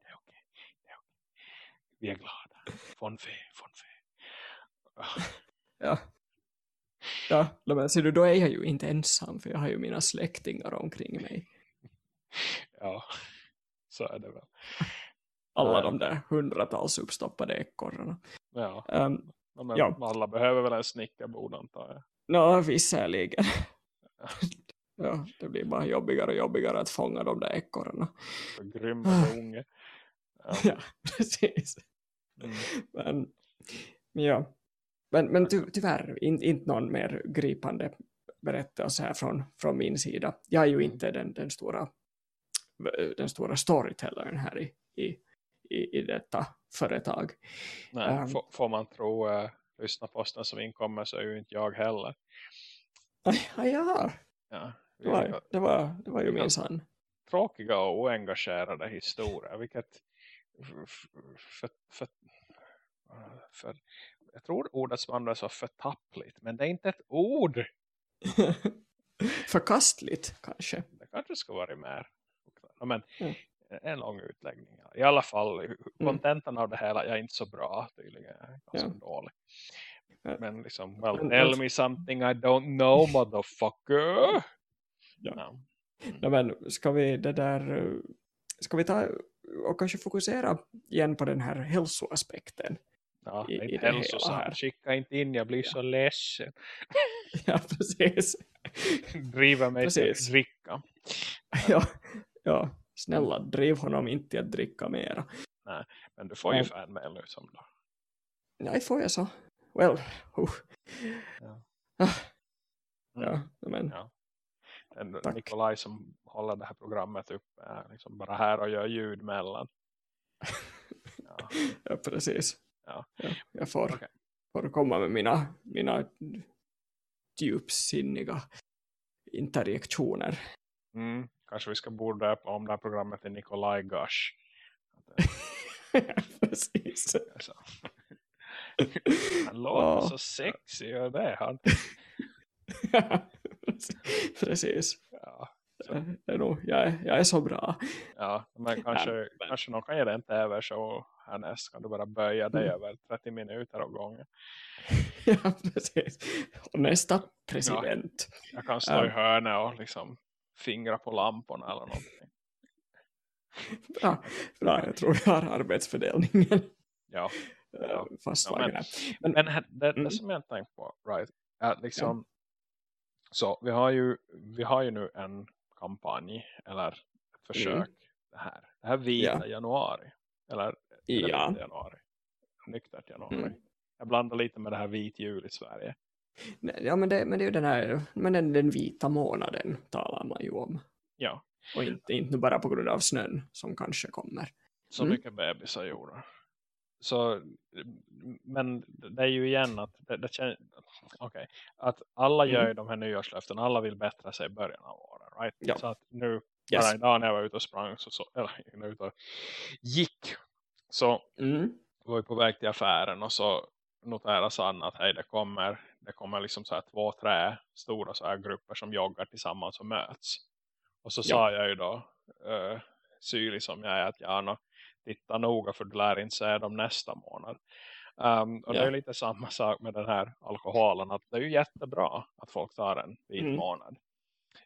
det är okej, det är okej. Vi är glada. Von fe, von fe. Ja. Ja, no, men ser du, då är jag ju inte ensam, för jag har ju mina släktingar omkring mig. Ja, så är det väl. Alla de där hundratals uppstoppade ekorrarna. Ja, Um, men Ja. alla behöver väl en snickerbord antar jag. Nå, visserligen. ja, det blir bara jobbigare och jobbigare att fånga de där ekorrarna. Grymma unge. Ja. Ja, precis. Mm. Men, ja. Men, men ty, tyvärr, in, inte någon mer gripande berättelse här från, från min sida. Jag är ju inte den, den stora den stora storytellern här i, i, i, detta företag. Nej, Um, får, man tro uh, lyssna posten som inkommer så är ju inte jag heller. Ah, ja, Ja, det var, det var, det var ju minsann. tråkiga och oengagerade historier. Vilket för, för, för, jag tror ordet som används var förtappligt. Men det är inte ett ord. Förkastligt kanske. Det kanske ska vara mer. Men Mm. en lång utläggning. I alla fall, kontentan av det hela är inte så bra tydligen. Jag är Ja. dålig. Men liksom, well, tell me something I don't know, motherfucker. Ja. Ja. Ja, men ska vi det där ska vi ta och kanske fokusera igen på den här hälsoaspekten. Ja, I- i inte det hälsosamt. Skicka inte in, jag blir så ledsen. Ja, precis. Driver mig till Precis. att dricka. Ja, ja, snälla driv honom inte till att dricka mera. Men du får ju Ja. fanmail nu som då. Nej, får jag så? Well, uh. Ja. Ah, Mm. ja, men Ja. En Tack. Nikolaj som håller det här programmet uppe är liksom bara här och gör ljud mellan. Ja. ja, precis. Ja. jag får, Okej. får komma med mina, mina djupsinniga interjektioner. Mm. Kanske vi ska borde om det här programmet till Nikolaj Gush. precis. Alltså. Han låter Ja. så sexig och det är han. precis. Ja. Det är nog, jag, är, jag är så bra. Ja, men kanske, men- kanske någon kan ge dig en tv-show härnäst. Kan du bara böja dig Mm. över 30 minuter av gången. ja, precis. Och nästa president. Jag kan stå i Ja. hörnet och liksom fingra på lamporna eller någonting. Bra, bra, jag tror vi har arbetsfördelningen Ja, Ja. ja. fastslagen. Ja, här. men, Men- här- det, Mm. det som jag tänkt på, right, är att liksom, så vi har, ju, vi har ju nu en kampanj, eller ett försök, Mm. det här. Det här vita Ja. januari, eller Ja. januari, nyktert januari. Mm. Jag blandar lite med det här vit jul i Sverige. Ja, men det, men det är ju den här, men den, den vita månaden talar man ju om. Ja, Och inte, inte bara på grund av snön som kanske kommer. så Mm. mycket bebisar gjorde. Så, men det är ju igen att det, det känns, okej, att alla gör Mm. de här nyårslöften, alla vill bättra sig i början av året, right? Ja. Så att nu, Yes. bara idag när jag var ute och sprang, så, så, eller när jag och gick, så Mm. var vi på väg till affären och så noterade Sanna att hej, det kommer, det kommer liksom så här två, tre stora så här grupper som joggar tillsammans och möts. Och så Ja. sa jag ju då, uh, syrlig som jag är, att ja, no, titta noga för du lär inte se dem nästa månad. Um, och det Ja. är lite samma sak med den här alkoholen, att det är ju jättebra att folk tar en vit Mm. månad.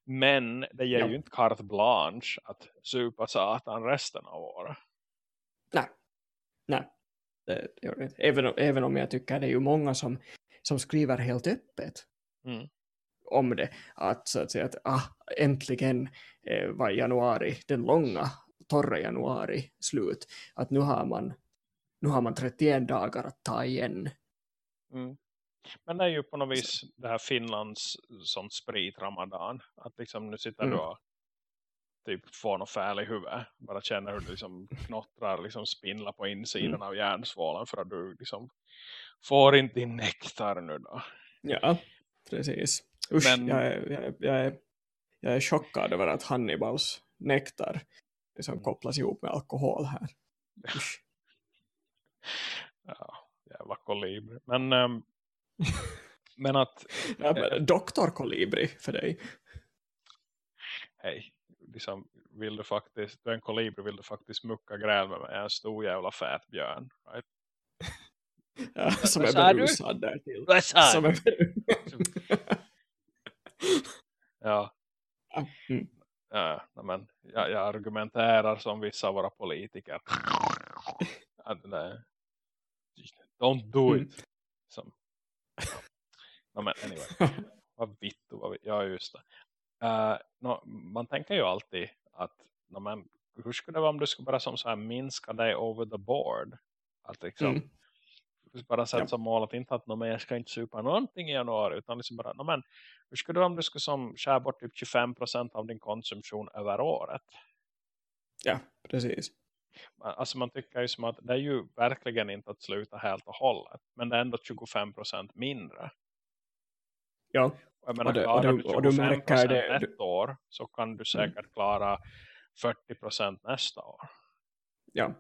Men det ger Ja. ju inte carte blanche att supa satan resten av året. Nej. Nej. Det gör det inte. Även, även om jag tycker det är ju många som, som skriver helt öppet Mm. om det. Att så att säga att ah, äntligen eh, var januari, den långa, torra januari slut. Att nu har man, nu har man 31 dagar att ta igen. Mm. Men det är ju på något vis det här Finlands som sprit ramadan. Att liksom nu sitter Mm. du och typ får något fäl i huvudet. Bara känner hur du liksom knottrar, liksom spindlar på insidan Mm. av hjärnsvålen för att du liksom får inte din nektar nu då. Ja, precis. Usch, Men- jag, är, jag, är, jag, är, jag är chockad över att Hannibals nektar liksom kopplas ihop med alkohol här. Ja, jävla kolibri. Men, ehm, men att, Ja, men Doktor Kolibri för dig. hej, liksom, vill du faktiskt, du är en kolibri, vill du faktiskt mucka gräl med mig? Jag är en stor jävla fät björn. Right? Ja, som vad är berusad där till. Vad sa Som du? är Ja, mm. Ja, nej, men jag, jag argumenterar som vissa av våra politiker. Att, nej. Don't do Mm. it. Som. Nej, men anyway, vad vitt vad vi, ja just det. Uh, no, man tänker ju alltid att no, men, hur skulle det vara om du skulle bara som så här minska dig over the board? Att liksom Mm. Bara sätta Ja. som mål att inte att men jag ska inte supa någonting i januari utan liksom bara, men, hur skulle vara om du skulle som skär bort typ 25% av din konsumtion över året? Ja, precis. Alltså man tycker ju som att det är ju verkligen inte att sluta helt och hållet. Men det är ändå 25% mindre. Ja, jag menar, Och klarar och du du- och du 25% märker det- ett år så kan du säkert klara 40% nästa år. ja.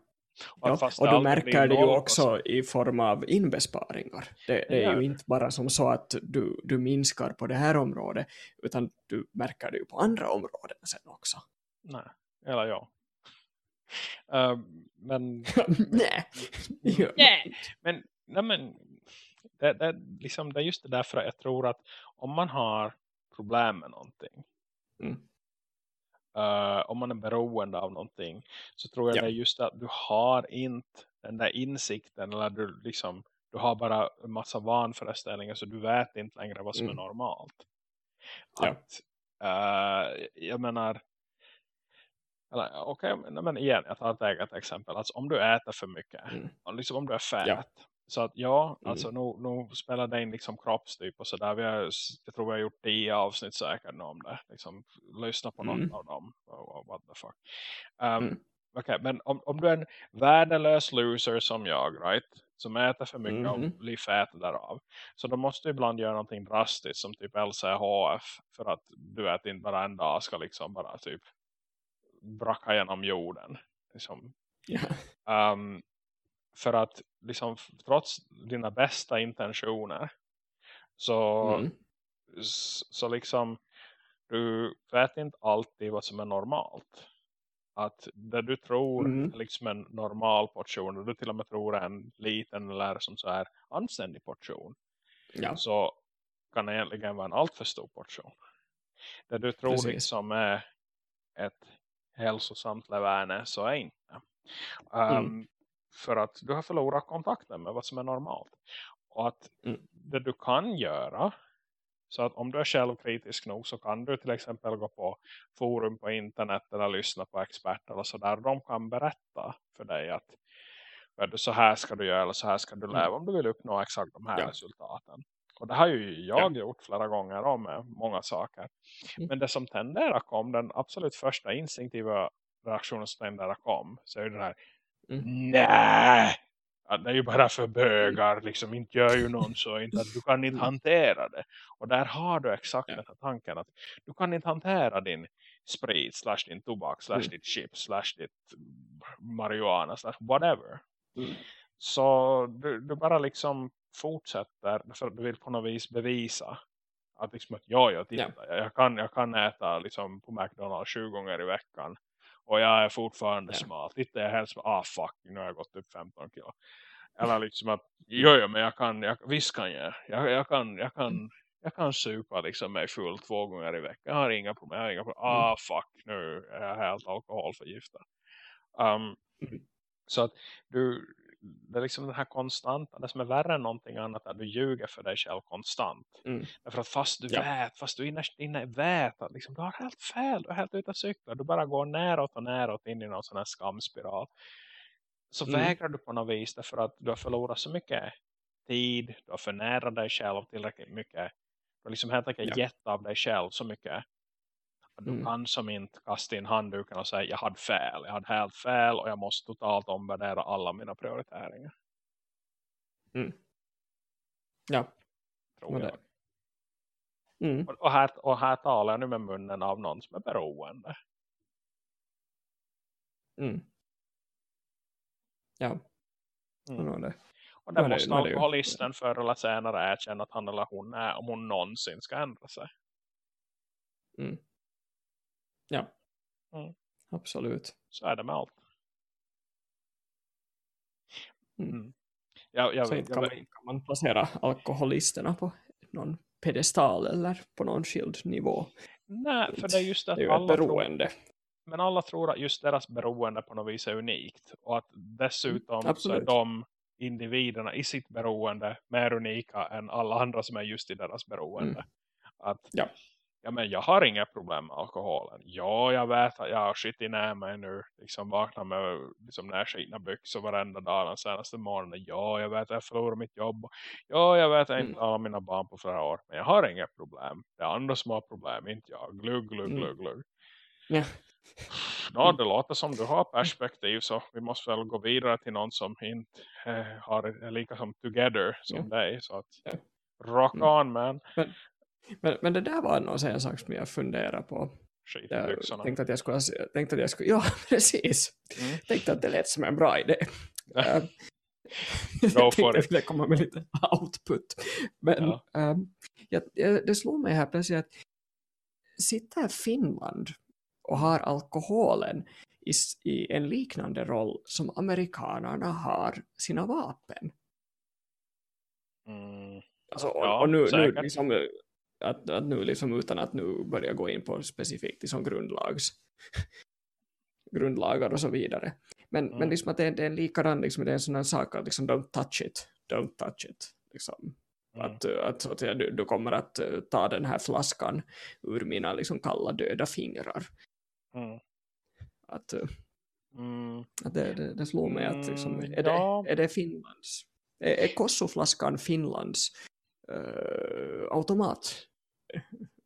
Och, ja, fast och du märker det ju också i form av inbesparingar. Det, det är Ja. ju inte bara som så att du, du minskar på det här området utan du märker det ju på andra områden sen också. Nej, eller ja. Eh, men Nej. Ja. Nej, men, nej, men det, det, liksom, det är just det därför jag tror att om man har problem med någonting Mm. Eh, om man är beroende av någonting så tror jag Ja. det är just att du har inte den där insikten eller du liksom du har bara en massa vanföreställningar så du vet inte längre vad som Mm. är normalt. Ja. Att, eh, jag menar eller, okej, men, men igen, jag tar ett eget exempel. Alltså, om du äter för mycket, Mm. liksom om du är fät. Ja. Så att ja, Mm. alltså nu, nu spelar det in liksom kroppstyp och sådär. Vi har, jag tror vi har gjort tio avsnitt säkert om det. Liksom, lyssna på något Mm. av dem. Oh, oh, what the fuck. Um, Mm. Okej, men om, om du är en värdelös loser som jag, right? Som äter för mycket Mhm. och blir fät därav. Så då måste du ibland göra någonting drastiskt som typ LCHF. För att du vet inte bara en dag ska liksom bara typ bracka genom jorden. Liksom. Ja. Um, för att liksom, trots dina bästa intentioner så, Mm. s- så liksom du vet inte alltid vad som är normalt. Att det du tror Mm. är liksom en normal portion och du till och med tror en liten eller som så är anständig portion Ja. så kan det egentligen vara en alltför stor portion. Det du tror Precis. liksom är ett hälsosamt leverne så är inte. Um, Mm. För att du har förlorat kontakten med vad som är normalt. Och att Mm. det du kan göra så att om du är självkritisk nog så kan du till exempel gå på forum på internet eller lyssna på experter och sådär. De kan berätta för dig att så här ska du göra eller så här ska du Mm. leva om du vill uppnå exakt de här Ja. resultaten. Och det har ju jag gjort flera gånger om med många saker. Mm. Men det som tenderar kom, den absolut första instinktiva reaktionen som tenderar kom, så är det här Mm. nej, ja, det är ju bara för bögar, liksom inte gör ju någon så, inte att du kan inte Mm. hantera det. Och där har du exakt Ja. den här tanken att du kan inte hantera din sprit, slash din tobak, slash Mm. ditt chips, slash ditt marijuana, slash whatever. Mm. Så du, du bara liksom fortsätter för att du vill på något vis bevisa att liksom att ja, jag, titta, jag, jag, kan, jag kan äta liksom på McDonalds 20 gånger i veckan och jag är fortfarande Ja. smal. Titta jag helst ah fuck, nu har jag gått upp 15 kilo. Eller liksom att, jo, jo men jag kan, jag, visst kan jag. Jag, jag kan, jag kan, jag kan supa liksom mig full två gånger i veckan. Jag har inga problem. Jag har inga problem. Ah fuck, nu är jag helt alkoholförgiftad. Um, Mm. Så att du, det är liksom den här konstanta, det som är värre än någonting annat är att du ljuger för dig själv konstant. Mm. Därför att fast du Ja. vet, fast du innerst inne vet att liksom, du har helt fel, du är helt ute och cyklar, du bara går näråt och näråt in i någon sån här skamspiral. Så Mm. vägrar du på något vis därför att du har förlorat så mycket tid, du har förnärat dig själv tillräckligt mycket. Du har liksom helt enkelt Ja. gett av dig själv så mycket. Du Mm. kan som inte kasta in handduken och säga jag hade fel, jag hade helt fel och jag måste totalt omvärdera alla mina prioriteringar. Ja. Tror jag. Mm. Och, här, och här talar jag nu med munnen av någon som är beroende. Mm. Ja. Mm. Det. Och där måste det alkoholisten förr eller senare erkänna att han eller hon är om hon någonsin ska ändra sig. Ja. Mm. Absolut. Så är det med allt. Mm. Mm. Jag, jag, Så inte kan man, kan man placera alkoholisterna på någon pedestal eller på någon skild nivå. nej, för det är just Det att är ju ett alla tror, beroende. men alla tror att just deras beroende på något vis är unikt. Och att dessutom så är de individerna i sitt beroende mer unika än alla andra som är just i deras beroende. Mm. Att Ja. Ja, men jag har inga problem med alkoholen. Ja, jag vet att jag har skit i mig nu. Liksom vaknar med liksom, närskitna byxor varenda dag den senaste morgonen. Ja, jag vet att jag förlorar mitt jobb. Ja, jag vet att jag inte Mm. har mina barn på flera år. Men jag har inga problem. Det är andra som har problem, inte jag. Glugg, glugg, Mm. glugg, glugg. Ja. Ja, det låter som du har perspektiv så vi måste väl gå vidare till någon som inte eh, har är lika som together som Ja. dig. Så att rock Mm. on man. Men, men det där var nog en sak som jag funderar på. Jag tänkte att jag skulle, tänkte att jag skulle, ja precis. Mm. Tänkte att det lät som en bra idé. Eh, Go jag tänkte att skulle komma med lite output. Men Ja. ehm, jag, det slår mig här plötsligt att sitter Finland och har alkoholen i, i en liknande roll som amerikanerna har sina vapen. Mm. Alltså, och, Ja, och nu, nu, liksom, eh, att, att nu liksom utan att nu börja gå in på specifikt liksom grundlags grundlagar och så vidare. Men, Mm. men liksom att det, är- det är en likadan, liksom, det är en sån här sak att liksom, don't touch it, don't touch it. Liksom. Mm. Att, att, så att säga, du, du kommer att eh, ta den här flaskan ur mina liksom, kalla döda fingrar. Mm. Att, eh, Mm. att det, det, det slår mig att liksom, Mm, är, det, är det Finlands? Är, är Kossoflaskan Finlands uh, automatgevär?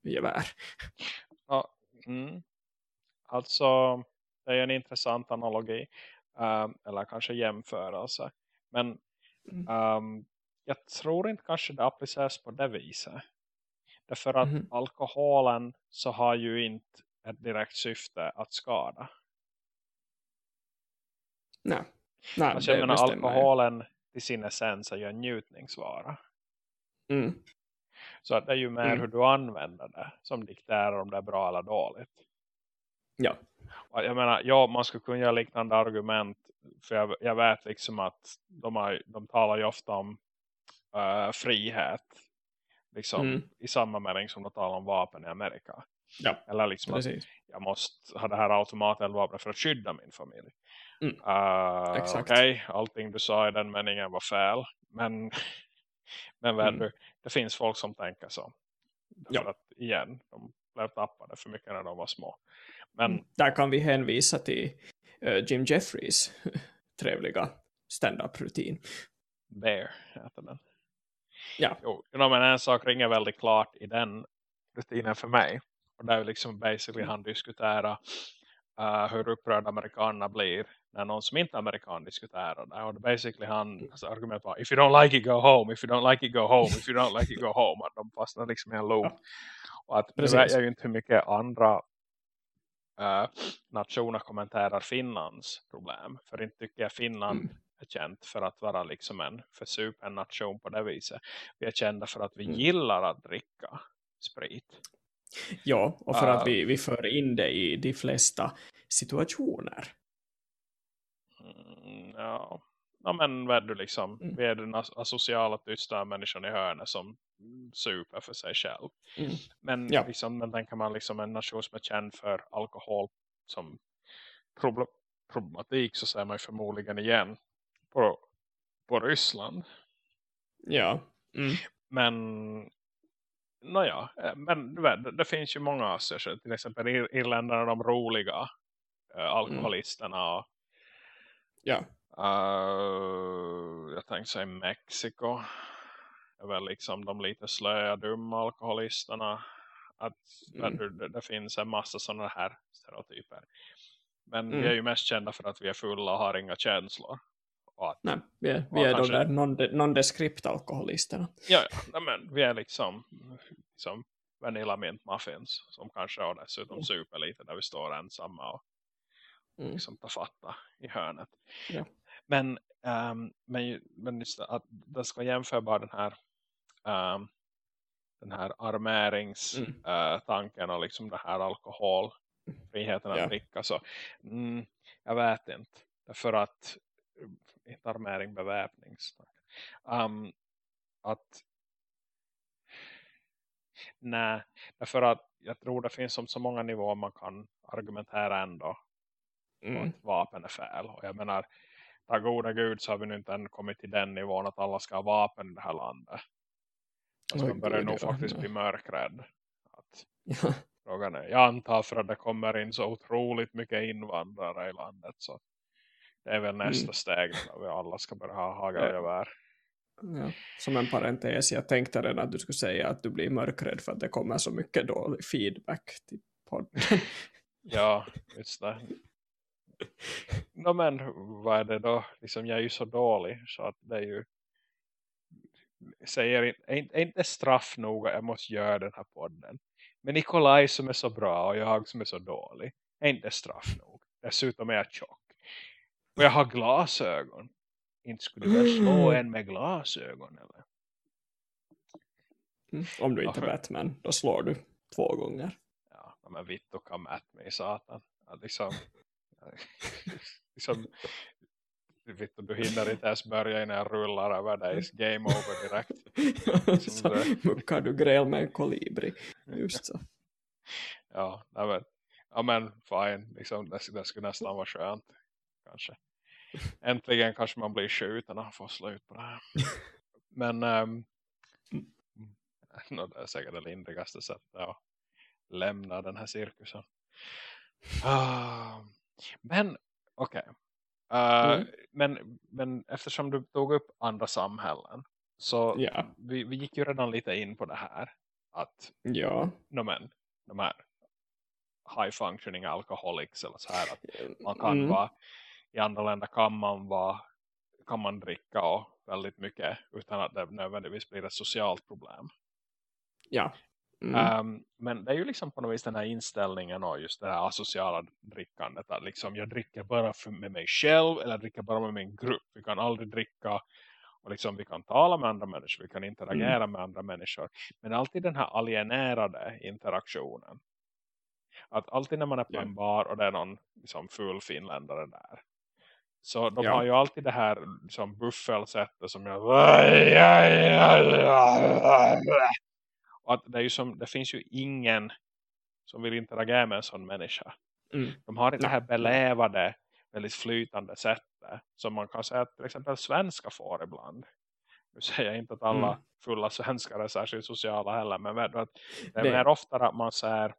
Ja, mm. Alltså, det är en intressant analogi. ehm, eller kanske jämförelse. Men Mm. ehm, jag tror inte kanske det appliceras på det viset. Därför att Mhm. alkoholen så har ju inte ett direkt syfte att skada. Nej, Nej Alltså jag menar alkoholen till sin essens är ju en njutningsvara. Mm. Så att det är ju mer Mm. hur du använder det som dikterar om det är bra eller dåligt. Ja. Jag menar, ja man skulle kunna göra liknande argument för jag, jag vet liksom att de, har, de talar ju ofta om eh, frihet liksom Mm. i samma mening som de talar om vapen i Amerika. Ja, Eller liksom att precis. jag måste ha det här automateldvapnet för att skydda min familj. Mm. Uh. Okej, allting du sa i den meningen var fel. Men, men vet Mm. det finns folk som tänker så. Ja. För att igen, de blev tappade för mycket när de var små. Men Mm. Där kan vi hänvisa till eh, Jim Jeffries trevliga stand-up-rutin. Bear heter den. Ja. Jo, men en sak ringer väldigt klart i den rutinen för mig. Och där är liksom basically han diskuterar uh, hur upprörda amerikanerna blir när någon som inte är amerikan diskuterar det. Och basically han alltså, argument var if you don't like it go home, if you don't like it go home, if you don't like it go home. Att de fastnar liksom i en loop. Och att nu Precis. vet jag ju inte hur mycket andra uh, nationer kommenterar Finlands problem. För inte tycker jag Finland Mm. är känt för att vara liksom en försupen nation på det viset. Vi är kända för att vi Mm. gillar att dricka sprit. Ja, och för Ah. att vi, vi för in det i de flesta situationer. Mm, ja. ja, men vad du liksom? Mm. Vi är den as- asociala tysta människan i hörnet som super för sig själv. Mm. Men, Ja. liksom, men tänker man liksom en nation som är känd för alkohol som problem, problematik så ser man ju förmodligen igen på, på Ryssland. Ja. Mm. Men Nåja, eh, men vet, det, det finns ju många asier, till exempel Ir irländarna, de roliga eh, alkoholisterna och Ja. eh, jag tänkte säga Mexiko är väl liksom de lite slöa, dumma alkoholisterna att Mm. du, det, det finns en massa sådana här stereotyper men vi Mm. är ju mest kända för att vi är fulla och har inga känslor att, Nej, vi är, vi är de kanske. där non- nondescript-alkoholisterna. ja, ja, men vi är liksom som vanilla mint muffins som kanske har dessutom Mm. super lite där vi står ensamma och Mm. liksom ta fatta i hörnet. Ja. Men, ehm, men, men just att det ska jämföra den här ehm, den här armeringstanken Mm. tanken och liksom det här alkoholfriheten att Ja. dricka så mm, jag vet inte därför att inte armering beväpning um, att nej därför att jag tror det finns som så många nivåer man kan argumentera ändå Mm. att vapen är fel. Och jag menar, tack gode gud så har vi nu inte än kommit till den nivån att alla ska ha vapen i det här landet. Alltså man börjar nog faktiskt bli mörkrädd. Att Ja. frågan är, jag antar för att det kommer in så otroligt mycket invandrare i landet så det är väl nästa Mm. steg när vi alla ska börja ha hagelgevär. Ja. Som en parentes, jag tänkte redan att du skulle säga att du blir mörkrädd för att det kommer så mycket dålig feedback till podden. Ja, just det. No, men vad är det då? Liksom, jag är ju så dålig så att det är ju säger inte, är inte- straff nog att jag måste göra den här podden. Men Nikolaj som är så bra och jag som är så dålig. Är inte straff nog. Dessutom är jag tjock. Och jag har glasögon. Inte skulle du väl slå en med glasögon eller? Mm. Om du inte är. Batman, då slår du två gånger. Ja, men vitt och kan mätt mig satan. Ja, liksom, liksom vitt och du hinner inte ens börja innan jag rullar över dig. Game over direkt. så det- muckar du gräl med en kolibri. Just så. Ja, nej men, ja men fine. Liksom, det, det skulle nästan vara skönt. Kanske. Äntligen kanske man blir skjuten och får slut på det här. Men um, det är säkert det lindrigaste sättet att lämna den här cirkusen. Ah, men okej. Uh, Mm. men, men eftersom du tog upp andra samhällen så Ja. vi, vi gick ju redan lite in på det här att Ja. no, men, de här high functioning alcoholics eller så här att man kan Mm. vara i andra länder kan man vara kan man dricka och väldigt mycket utan att det nödvändigtvis blir ett socialt problem. Ja. Mm. Ehm, men det är ju liksom på något vis den här inställningen och just det här asociala drickandet att liksom jag dricker bara för, med mig själv eller jag dricker bara med min grupp. Vi kan aldrig dricka och liksom vi kan tala med andra människor, vi kan interagera med andra människor. Men alltid den här alienerade interaktionen. Att alltid när man är på en bar och det är någon liksom, full finländare där. Så de Ja. har ju alltid det här liksom, buffelsättet som jag... Och att det, är ju som, det finns ju ingen som vill interagera med en sån människa. Mm. De har inte det här belävade, väldigt flytande sättet som man kan säga att till exempel svenska får ibland. Nu säger jag inte att alla Mm. fulla svenskar är särskilt sociala heller, men vet du, att det är mer oftare att man säger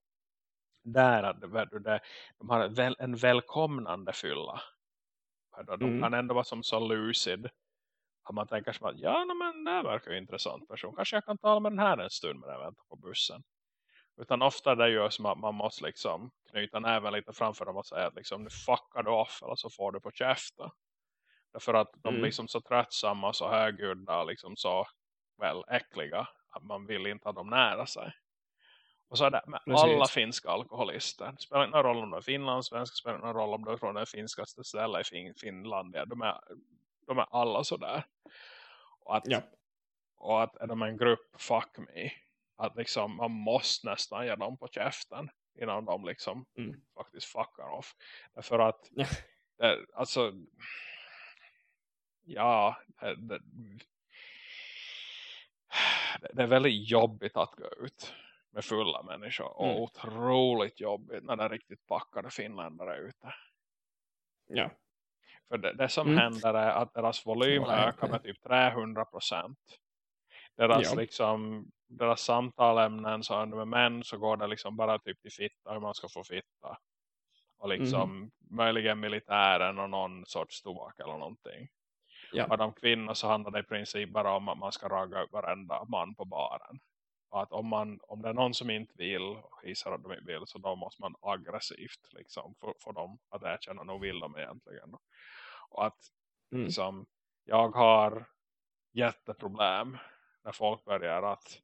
där att vet du, det, de har en välkomnande fylla. De Mm. kan ändå vara som så lucid. Att man tänker som att ja, no, men det här verkar ju intressant person. Kanske jag kan tala med den här en stund medan jag väntar på bussen. Utan ofta det gör som att man måste liksom knyta näven lite framför dem och säga att liksom, nu fuckar du off eller så får du på käften. Därför att de Mm. blir som så tröttsamma och så högljudda liksom så väl äckliga att man vill inte ha dem nära sig. Och så är det med Precis. alla finska alkoholister. Det spelar någon roll om du är finlandssvensk, det spelar någon roll om du är från det finskaste stället i fin Finland. De är, de är alla sådär. Och att, Ja. och att är de en grupp, fuck me. Att liksom man måste nästan ge dem på käften innan de liksom Mm. faktiskt fuckar off. Därför att Ja. det, alltså ja det, det, det är väldigt jobbigt att gå ut med fulla människor och Mm. otroligt jobbigt när det är riktigt packade finländare ute. Ja. För det, det som Mm. händer är att deras volym ökar med typ 300 procent. Deras, Ja. liksom, deras samtalämnen så med män så går det liksom bara typ till fitta, hur man ska få fitta. Och liksom Mm. möjligen militären och någon sorts tobak eller någonting. Ja. Och de kvinnor så handlar det i princip bara om att man ska ragga upp varenda man på baren. Att om, man, om det är någon som inte vill och gissar att de inte vill så då måste man aggressivt liksom få, få dem att erkänna nog vill de egentligen. Och att Mm. liksom, jag har jätteproblem när folk börjar att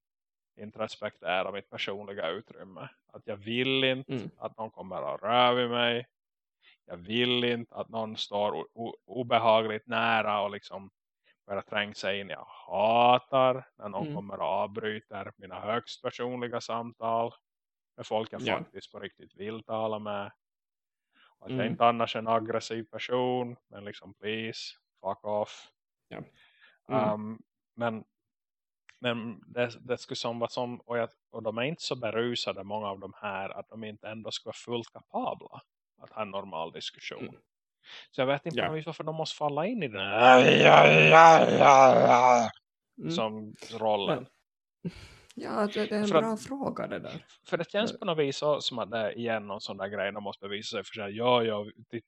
inte respektera mitt personliga utrymme. Att jag vill inte Mm. att någon kommer att röra vid mig. Jag vill inte att någon står obehagligt nära och liksom börjar tränga sig in. Jag hatar när någon Mm. kommer och avbryter mina högst personliga samtal med folk jag Ja. faktiskt på riktigt vill tala med. Och att jag Mm. inte annars är en aggressiv person. Men liksom please, fuck off. Ja. Mm. Um, men men det, det skulle som vara som och, jag, och de är inte så berusade många av de här att de inte ändå ska vara fullt kapabla att ha en normal diskussion. Mm. Så jag vet inte Ja. varför de måste falla in i den här Mm. som rollen. Men- Ja, det, det är en För att- bra fråga det där. För det känns på något vis så, som att det är igen någon sån där grej de måste bevisa sig för sig. Ja, ja,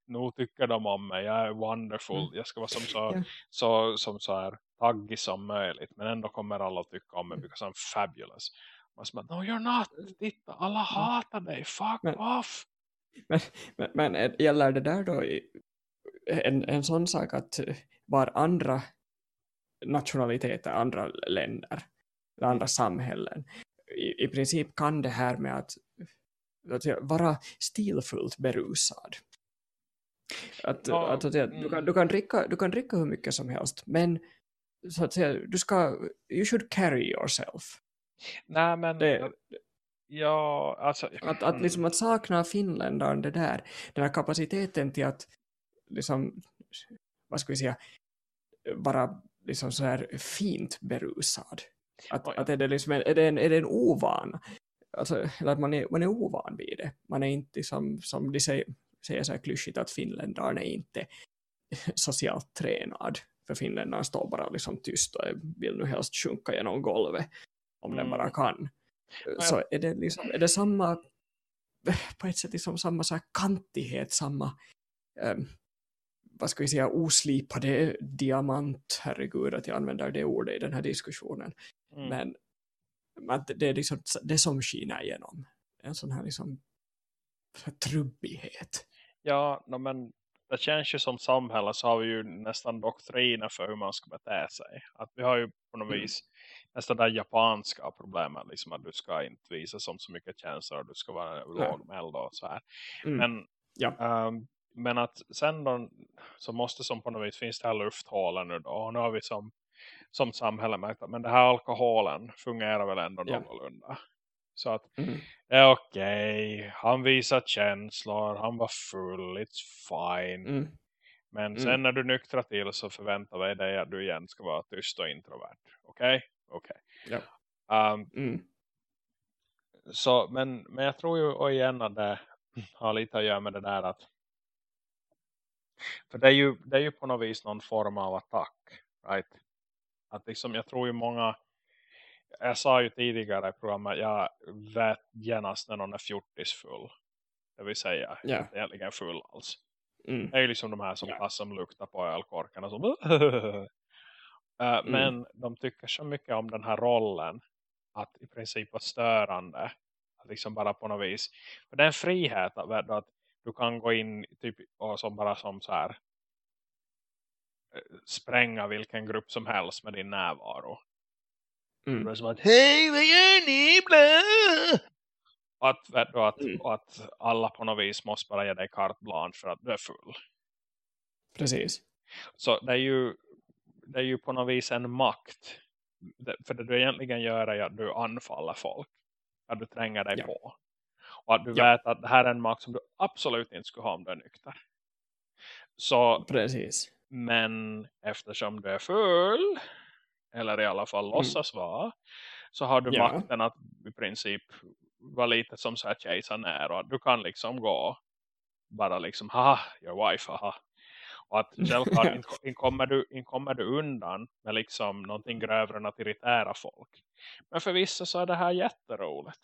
nu tycker de om mig. Jag är wonderful. Mm. Jag ska vara som så, Ja. så, som så här taggig som möjligt. Men ändå kommer alla att tycka om mig because I'm fabulous. Man som att, no you're not. Titta, alla hatar dig. Fuck Men- off. Men, men, men är- gäller det där då i- en, en sån sak att var andra nationaliteter, andra länder, andra samhällen i, i princip kan det här med att, att vara stilfullt berusad. Att, Ja, att, att säga, du, mm. kan, du, kan dricka, du kan dricka hur mycket som helst, men så att säga, du ska, you should carry yourself. Nej, men... Det- Ja, alltså... Att, att, liksom, att sakna finländaren det där, den här kapaciteten till att liksom, vad ska vi säga, vara liksom så här fint berusad. Att, Oj. att är, det liksom en, är, det en, är det en ovan? Alltså, eller att man är, man är ovan vid det. Man är inte som, som de säger, säger så här klyschigt att finländaren är inte socialt tränad. För finländaren står bara liksom tyst och vill nu helst sjunka genom golvet om den Mm. bara kan. jag- Så är det, liksom, är det samma på ett sätt liksom samma så här kantighet, samma ehm, vad ska vi säga, oslipade diamant, herregud att jag använder det ordet i den här diskussionen. Mm. Men, att det är liksom det som skiner igenom. En sån här liksom trubbighet. Ja, no, men det känns ju som samhälle så har vi ju nästan doktriner för hur man ska bete sig. Att vi har ju på något Mm. vis nästan det japanska problemet. Liksom att du ska inte visa som så mycket känslor och du ska vara lågmäld och så här. Mm. Men, Ja. ehm, men att sen då så måste som på något vis finns det här lufthålen nu då. Och nu har vi som, som samhälle märkt att men det här alkoholen fungerar väl ändå Ja. någorlunda. Så att Mm. är okej. Han visar känslor. Han var full. It's fine. Mm. Men Mm. sen när du nyktrar till så förväntar vi dig att du igen ska vara tyst och introvert. Okej? Okej. Ja. Um, Mm. så, men, men jag tror ju och igen att det har lite att göra med det där att för det är ju, det är ju på något vis någon form av attack. Right? Att liksom, jag tror ju många jag sa ju tidigare i programmet jag vet genast när någon är fjortisfull. Det vill säga, Ja. inte egentligen full alls. Mm. Det är ju liksom de här som ja. som luktar på ölkorkarna som Eh, Mm. Men de tycker så mycket om den här rollen att i princip vara störande. Att liksom bara på något vis. För det är en frihet att, att du kan gå in typ och som bara som så här eh, spränga vilken grupp som helst med din närvaro. Mm. Det är som att hej vad gör ni? Blä! Att, att, Mm. och att alla på något vis måste bara ge dig carte blanche för att du är full. Precis. Så det är ju det är ju på något vis en makt. För det du egentligen gör är att du anfaller folk. Att du tränger dig Ja. på. Och att du Ja. vet att det här är en makt som du absolut inte skulle ha om du är nykter. Så, Precis. men eftersom du är full, eller i alla fall låtsas vara, så har du Mm. Ja. makten att i princip vara lite som så här kejsaren är. Och att du kan liksom gå bara liksom, haha, your wife, haha. Och att självklart in kommer, du, in kommer du undan med liksom någonting grövre än att irritera folk. Men för vissa så är det här jätteroligt.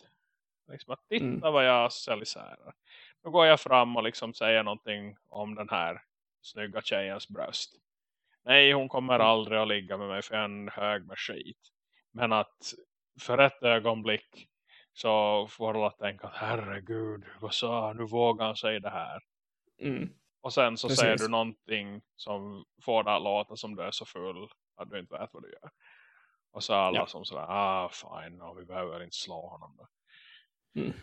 Liksom att titta Mm. vad jag säljer. Då går jag fram och liksom säger någonting om den här snygga tjejens bröst. Nej, hon kommer Mm. aldrig att ligga med mig för jag är en hög med skit. Men att för ett ögonblick så får du att tänka att herregud, vad sa? Nu vågar han säga det här. Mm. Och sen så Precis. säger du någonting som får det att låta som du är så full att du inte vet vad du gör. Och så är alla Ja. som sådär, ah fine, no, vi behöver inte slå honom då. Mm.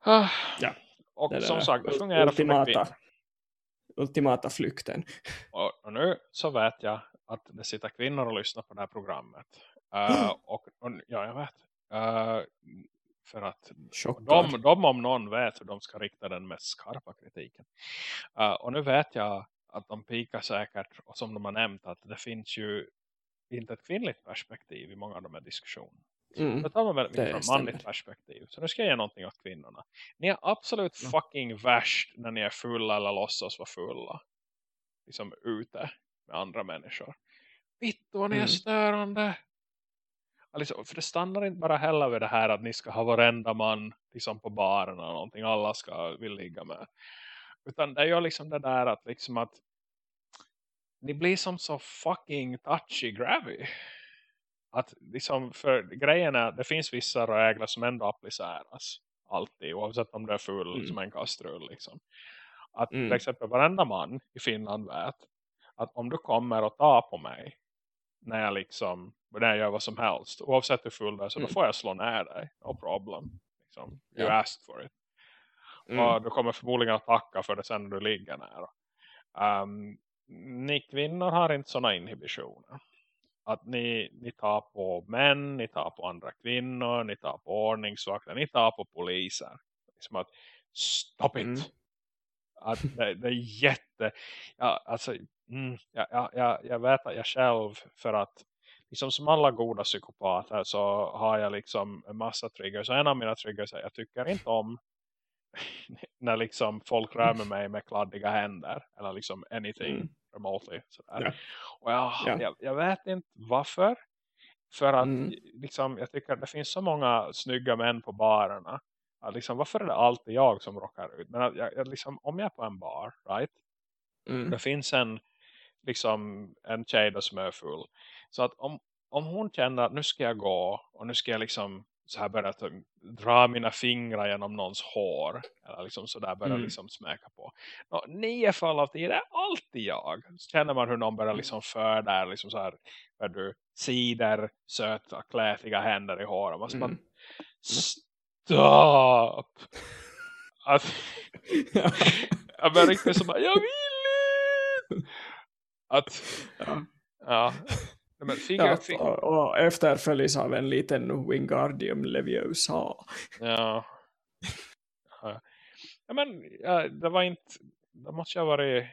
Ah. Ja, Och Det som det sagt, det fungerar ultimata, ultimata flykten. Och, och nu så vet jag att det sitter kvinnor och lyssnar på det här programmet. Uh, och, och ja, jag vet. Uh, för att de, de om någon vet hur de ska rikta den mest skarpa kritiken. Uh, och nu vet jag att de pikar säkert, och som de har nämnt, att det finns ju inte ett kvinnligt perspektiv i många av de här diskussionerna. Mm. Då tar man väldigt mycket Det från manligt perspektiv. Så nu ska jag ge någonting åt kvinnorna. Ni är absolut Ja. fucking värst när ni är fulla eller låtsas vara fulla. Liksom ute med andra människor. Vitt vad ni är Mm. störande. Alltså, för det stannar inte bara heller vid det här att ni ska ha varenda man liksom på baren eller någonting. Alla ska vill ligga med. Utan det är ju liksom det där att liksom att ni blir som så fucking touchy-grabby. Att liksom, för grejen är det finns vissa regler som ändå appliceras. Alltid, oavsett om du är full Mm. som en kastrull liksom. Att Mm. till exempel varenda man i Finland vet att om du kommer och tar på mig när jag liksom när jag gör vad som helst. Oavsett hur full det är så mm. då får jag slå ner dig. No problem. Liksom, you ja. asked for it. Mm. Och du kommer förmodligen att tacka för det sen när du ligger nära. Um, ni kvinnor har inte sådana inhibitioner. Att ni, ni tar på män, ni tar på andra kvinnor, ni tar på ordningsvakter, ni tar på poliser. Liksom att, stop it! Mm. Att det, det, är jätte... Ja, alltså, mm, jag, jag, jag vet att jag själv för att liksom som alla goda psykopater så har jag liksom en massa triggers. Och en av mina triggers är att jag tycker inte om när liksom folk rör med mig med kladdiga händer. Eller liksom anything mm. Remotely. Sådär. Ja. Och jag, ja. jag, jag, vet inte varför. För att mm. liksom, jag tycker att det finns så många snygga män på barerna. Att liksom, varför är det alltid jag som rockar ut? Men att jag, jag liksom, om jag är på en bar, right? Mm. Det finns en liksom en tjej som är full. Så att om, om hon känner att nu ska jag gå och nu ska jag liksom så här börja dra mina fingrar genom någons hår eller liksom så där börja mm. liksom smäka på. Och nio fall av tio är alltid jag. Så känner man hur någon börjar liksom för där liksom så här där du sider söta klätiga händer i håret. Man mm. stopp! Att, jag börjar riktigt så bara, jag vill inte! Att, ja. ja men finger, ja. Och, efterföljs av en liten Wingardium Leviosa. Ja. ja men ja, det var inte det måste jag ha varit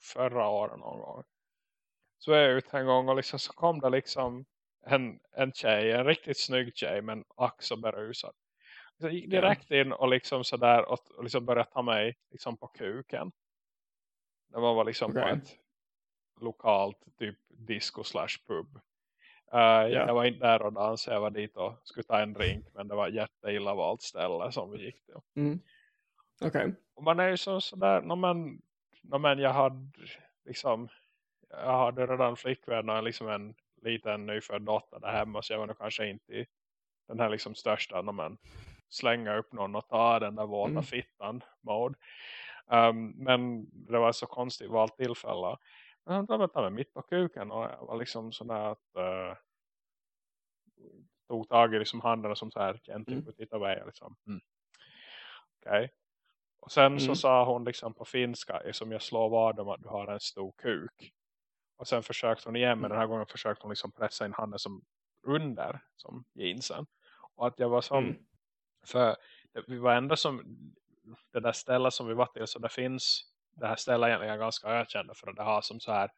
förra året någon gång. Så är jag ute en gång och liksom, så kom det liksom en, en tjej, en riktigt snygg tjej men ack så berusad. Så gick direkt in och liksom sådär och, och liksom började ta mig liksom på kuken. Det var liksom okay. på ett lokalt typ disco slash pub. Uh, ja. Jag var inte där och dansade, jag var dit och skulle ta en drink. Men det var jätteilla valt ställe som vi gick till. Mm. Okay. Och man är ju så, sådär, no, men, no, men jag hade liksom, jag hade redan flickvän och liksom en liten nyfödd dotter där hemma. Så jag var nog kanske inte den här liksom största, no, men, slänga upp någon och ta den där våta mm. fittan mode. Um, men det var så konstigt valt tillfälle. Han tar mig mitt på kuken och jag var liksom sådär att uh, tog tag i liksom handen som så här gently mm. it away liksom. Mm. Okej. Okay. Och sen mm. så sa hon liksom på finska som jag slår vad om att du har en stor kuk. Och sen försökte hon igen men den här gången försökte hon liksom pressa in handen som under som jeansen. Och att jag var som mm. för vi var ändå som det där stället som vi var till så det finns det här stället egentligen ganska ökända för att det har som så här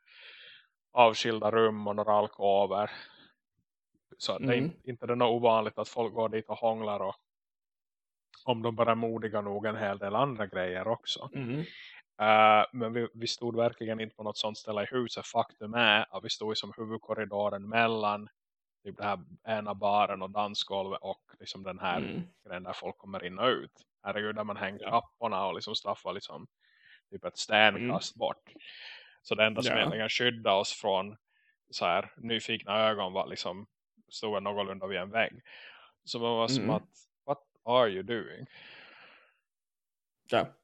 avskilda rum och några alkover. Så mm. det är inte, det något ovanligt att folk går dit och hånglar och om de bara är modiga nog en hel del andra grejer också. Mm. Uh, men vi, vi stod verkligen inte på något sånt ställe i huset. Faktum är att vi stod i som huvudkorridoren mellan typ det här ena baren och dansgolvet och liksom den här mm. grejen där folk kommer in och ut. Herregud, där man hänger ja. trapporna och liksom straffar liksom typ ett stenkast mm. bort. Så det enda som ja. egentligen skyddade oss från så här nyfikna ögon var liksom stod någorlunda vid en vägg. Så man var som mm. att, what are you doing? Ja.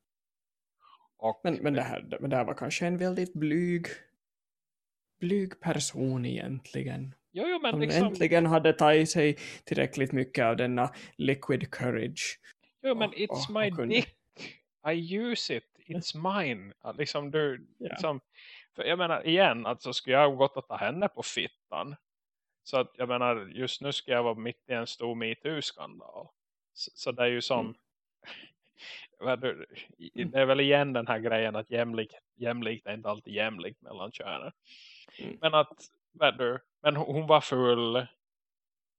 Och, men, men, det här, men det här var kanske en väldigt blyg blyg person egentligen. Jo, jo, men Som liksom... äntligen hade tagit sig tillräckligt mycket av denna liquid courage. Jo, men it's och, my och dick. I use it it's mine. Liksom du, yeah. liksom, för jag menar igen, alltså skulle jag gått att ta henne på fittan. Så att jag menar, just nu ska jag vara mitt i en stor MeToo-skandal. Så, så, det är ju som, mm. det är väl igen den här grejen att jämlik, jämlikt är inte alltid jämlikt mellan könen. Mm. Men att, du, men hon var full.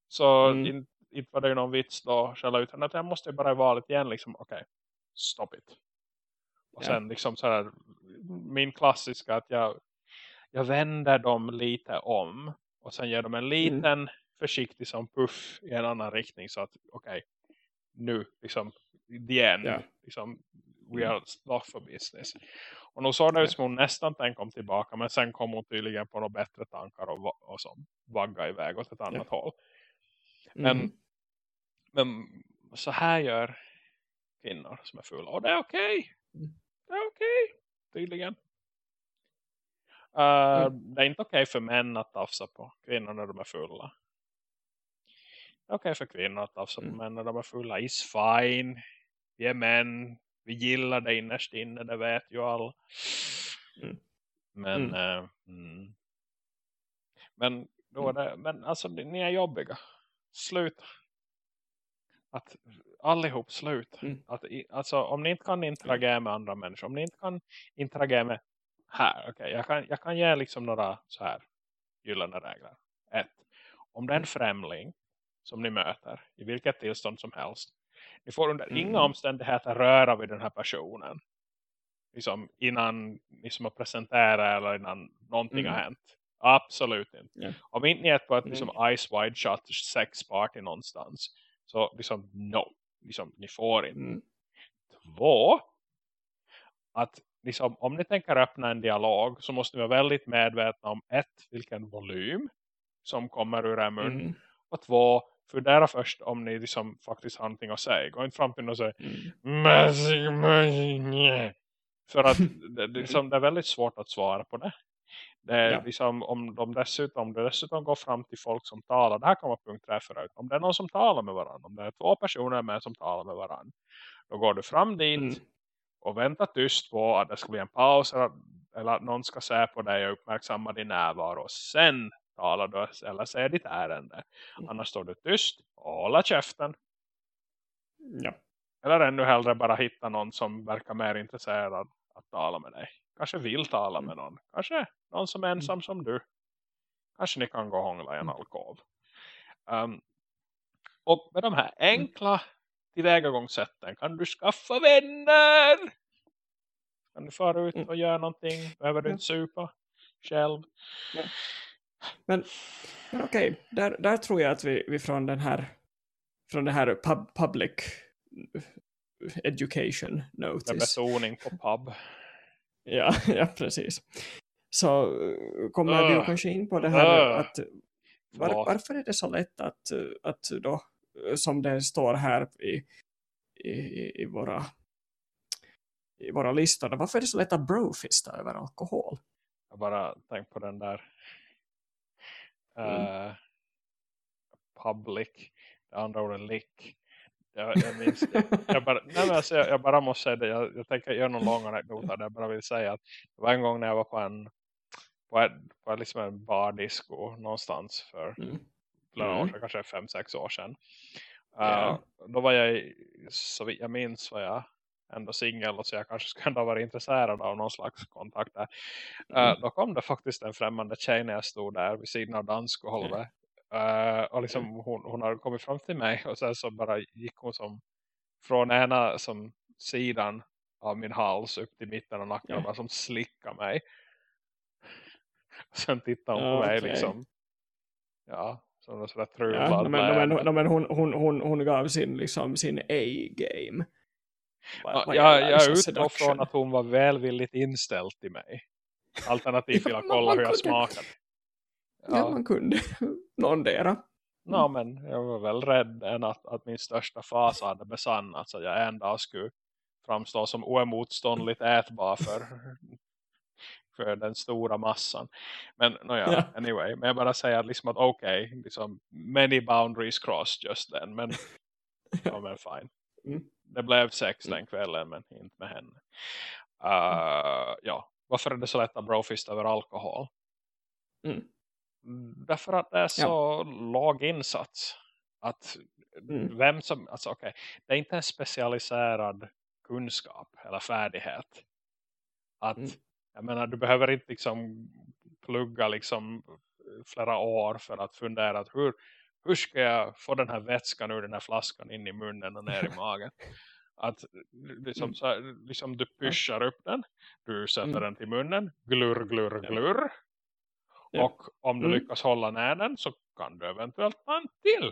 Så mm. inte in var det ju någon vits då skälla ut henne. Att jag måste bara vara lite igen liksom, okej, okay, stop it. Och sen liksom så här, min klassiska att jag, jag vänder dem lite om. Och sen ger dem en liten mm. försiktig som puff i en annan riktning. Så att okej, okay, nu liksom, the end. Yeah. Liksom, we are off for business. Och nu såg det ut som hon nästan den kom tillbaka. Men sen kom hon tydligen på några bättre tankar och, och som vagga iväg åt ett annat yeah. håll. Men, mm. men så här gör kvinnor som är fulla. Och det är okej. Okay. Mm. Okej. Okay. Tydligen. Uh, Mm. Det är inte okej för män att tafsa på kvinnor när de är fulla. Det är okej för kvinnor att tafsa på Mm. män när de är fulla. Is fine. Vi är män. Vi gillar det innerst inne. Det vet ju alla. Mm. Men, Mm. mm. men då är det, men alltså ni är jobbiga. Sluta. Att allihop slut. Mm. Att, alltså om ni inte kan interagera med andra människor. Om ni inte kan interagera med här. okej jag, kan, jag kan ge liksom några så här gyllene regler. Ett. Om det är en främling som ni möter i vilket tillstånd som helst. Ni får under Mm. inga omständigheter röra vid den här personen. Liksom innan ni som har presenterat eller innan någonting Mm. har hänt. Absolut inte. Ja. Om inte ni är på ett Mm. liksom, ice wide shut sex party någonstans. Så liksom no. Liksom, ni får inte. Mm. Två. Att liksom, om ni tänker öppna en dialog så måste ni vara väldigt medvetna om ett, vilken volym som kommer ur er mun. Mm. Och två, fundera först om ni liksom faktiskt har någonting att säga. Gå inte fram till någon och säga Mm. För att det, liksom, det är väldigt svårt att svara på det. Det Ja. liksom, om de dessutom, om du dessutom går fram till folk som talar, det här kan vara punkt tre förut. Om det är någon som talar med varandra, om det är två personer med som talar med varandra. Då går du fram dit Mm. och väntar tyst på att det ska bli en paus eller, eller att någon ska se på dig och uppmärksamma din närvaro. Och sen talar du eller säger ditt ärende. Mm. Annars står du tyst och håller käften. Ja. Eller ännu hellre bara hitta någon som verkar mer intresserad att tala med dig. Kanske vill tala Mm. med någon. Kanske någon som är ensam som du. Kanske ni kan gå och hångla i en Mm. alkov. Um, och med de här enkla tillvägagångssätten kan du skaffa vänner. Kan du fara ut Mm. och göra någonting. Behöver du inte supa själv. Men, men okej, där, där tror jag att vi, vi från den här från det här pub, public education Med notice. betoning på pub. Ja, ja, precis. Så eh, kommer vi ju Ugh. kanske in på det här Ugh. att var, varför är det så lätt att, att då, eh, som det står här i, i, i, våra i våra listor, varför är det så lätt att brofista över alkohol? Jag bara tänkte på den där Mm. eh, public, det andra ordet lick. Jag, jag minns, jag, bara, nej men alltså, jag, jag bara måste säga det, jag, jag tänker göra någon lång anekdot där jag bara vill säga att det var en gång när jag var på en på, ett, på liksom en bardisco någonstans för Mm. flera år Mm. sedan, kanske fem, sex år sedan. Ja. Uh, då var jag, så jag minns var jag ändå singel och så jag kanske skulle ändå vara intresserad av någon slags kontakt där. Uh, Mm. Då kom det faktiskt en främmande tjej när jag stod där vid sidan av dansgolvet. Uh, och liksom hon, hon hade kommit fram till mig och sen så bara gick hon som från ena som sidan av min hals upp till mitten av nacken och bara som slickade mig. Och sen tittade hon Ja, på mig okej. liksom. Ja, som en sån där Ja, men, men, men, hon, hon, hon, hon gav sin, liksom, sin A-game. Ja, jag, jag liksom utgår från att hon var välvilligt inställd till mig. Alternativt till att kolla hur jag smakade. Ja, Ja, man kunde. Någondera. no, men jag var väl rädd än att, att min största fas hade besannats. Att jag en dag skulle framstå som oemotståndligt ätbar för, för den stora massan. Men no, ja, Ja. anyway. Men jag bara säger liksom att okej, okay, liksom, many boundaries crossed just then. Men, ja, men fine. Mm. Det blev sex den kvällen men inte med henne. Uh, ja, varför är det så lätt att brofist över alkohol? Mm. Därför att det är så låg insats. Att Mm. vem som, alltså okej, okay, det är inte en specialiserad kunskap eller färdighet. Att, Mm. jag menar, du behöver inte liksom plugga liksom flera år för att fundera att hur, hur ska jag få den här vätskan ur den här flaskan in i munnen och ner i magen. Att liksom, Mm. så här, liksom du pyschar upp den, du sätter Mm. den till munnen, glurr, glurr, Ja. glurr. Ja. Och om du Mm. lyckas hålla ner den så kan du eventuellt ta en till.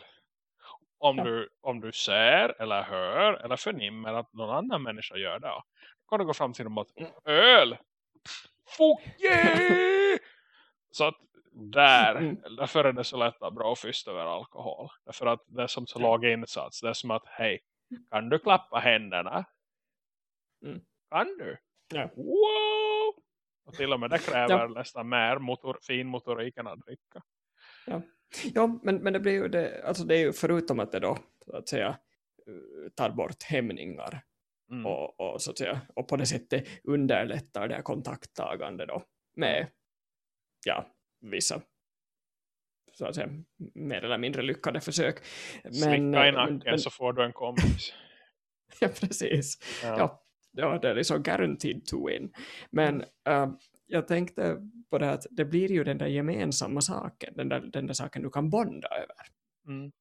Om, Ja. du, om du ser eller hör eller förnimmer att någon annan människa gör det. Då kan du gå fram till dem och Mm. öl! Fuck yeah! Så att där, Mm. därför är det så lätt att bra fyst över alkohol. Därför att det är som så låg insats. Det är som att, hej, kan du klappa händerna? Mm. Kan du? Ja. Wow! Och till och med det kräver ja. nästan mer motor, fin motorik än att dricka. Ja, ja men, men det blir ju det, alltså det är ju förutom att det då så att säga tar bort hämningar mm. och, och, så att säga, och på det sättet underlättar det här kontakttagande då med ja, vissa så att säga, mer eller mindre lyckade försök. Men, Slicka i nacken men, så får du en kompis. ja, precis. Ja. ja. Ja, det är liksom guaranteed to win. Men uh, jag tänkte på det att det blir ju den där gemensamma saken, den där, den där saken du kan bonda över. Mm.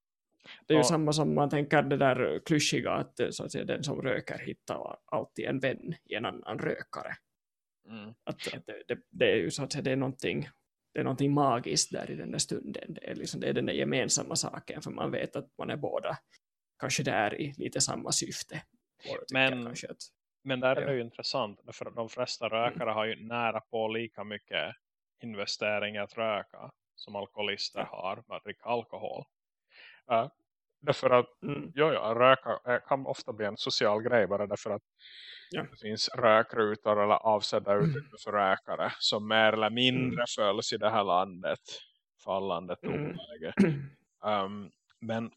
Det är ju samma som man tänker det där klyschiga att, så att säga, den som röker hittar alltid en vän i en annan rökare. Mm. Att, att det, det, det, är ju så att säga, det är någonting det är någonting magiskt där i den där stunden. Det är, liksom, det är den där gemensamma saken för man vet att man är båda kanske där i lite samma syfte. Men, att, men där är det ju intressant för de flesta rökare har ju nära på lika mycket investeringar att röka som alkoholister har med att dricka alkohol. Uh, därför att mm. ja, ja, röka kan ofta bli en social grej bara därför att ja. det finns rökrutor eller avsedda mm. för rökare som mer eller mindre mm. följs i det här landet fallande tonläge. Mm. Um, men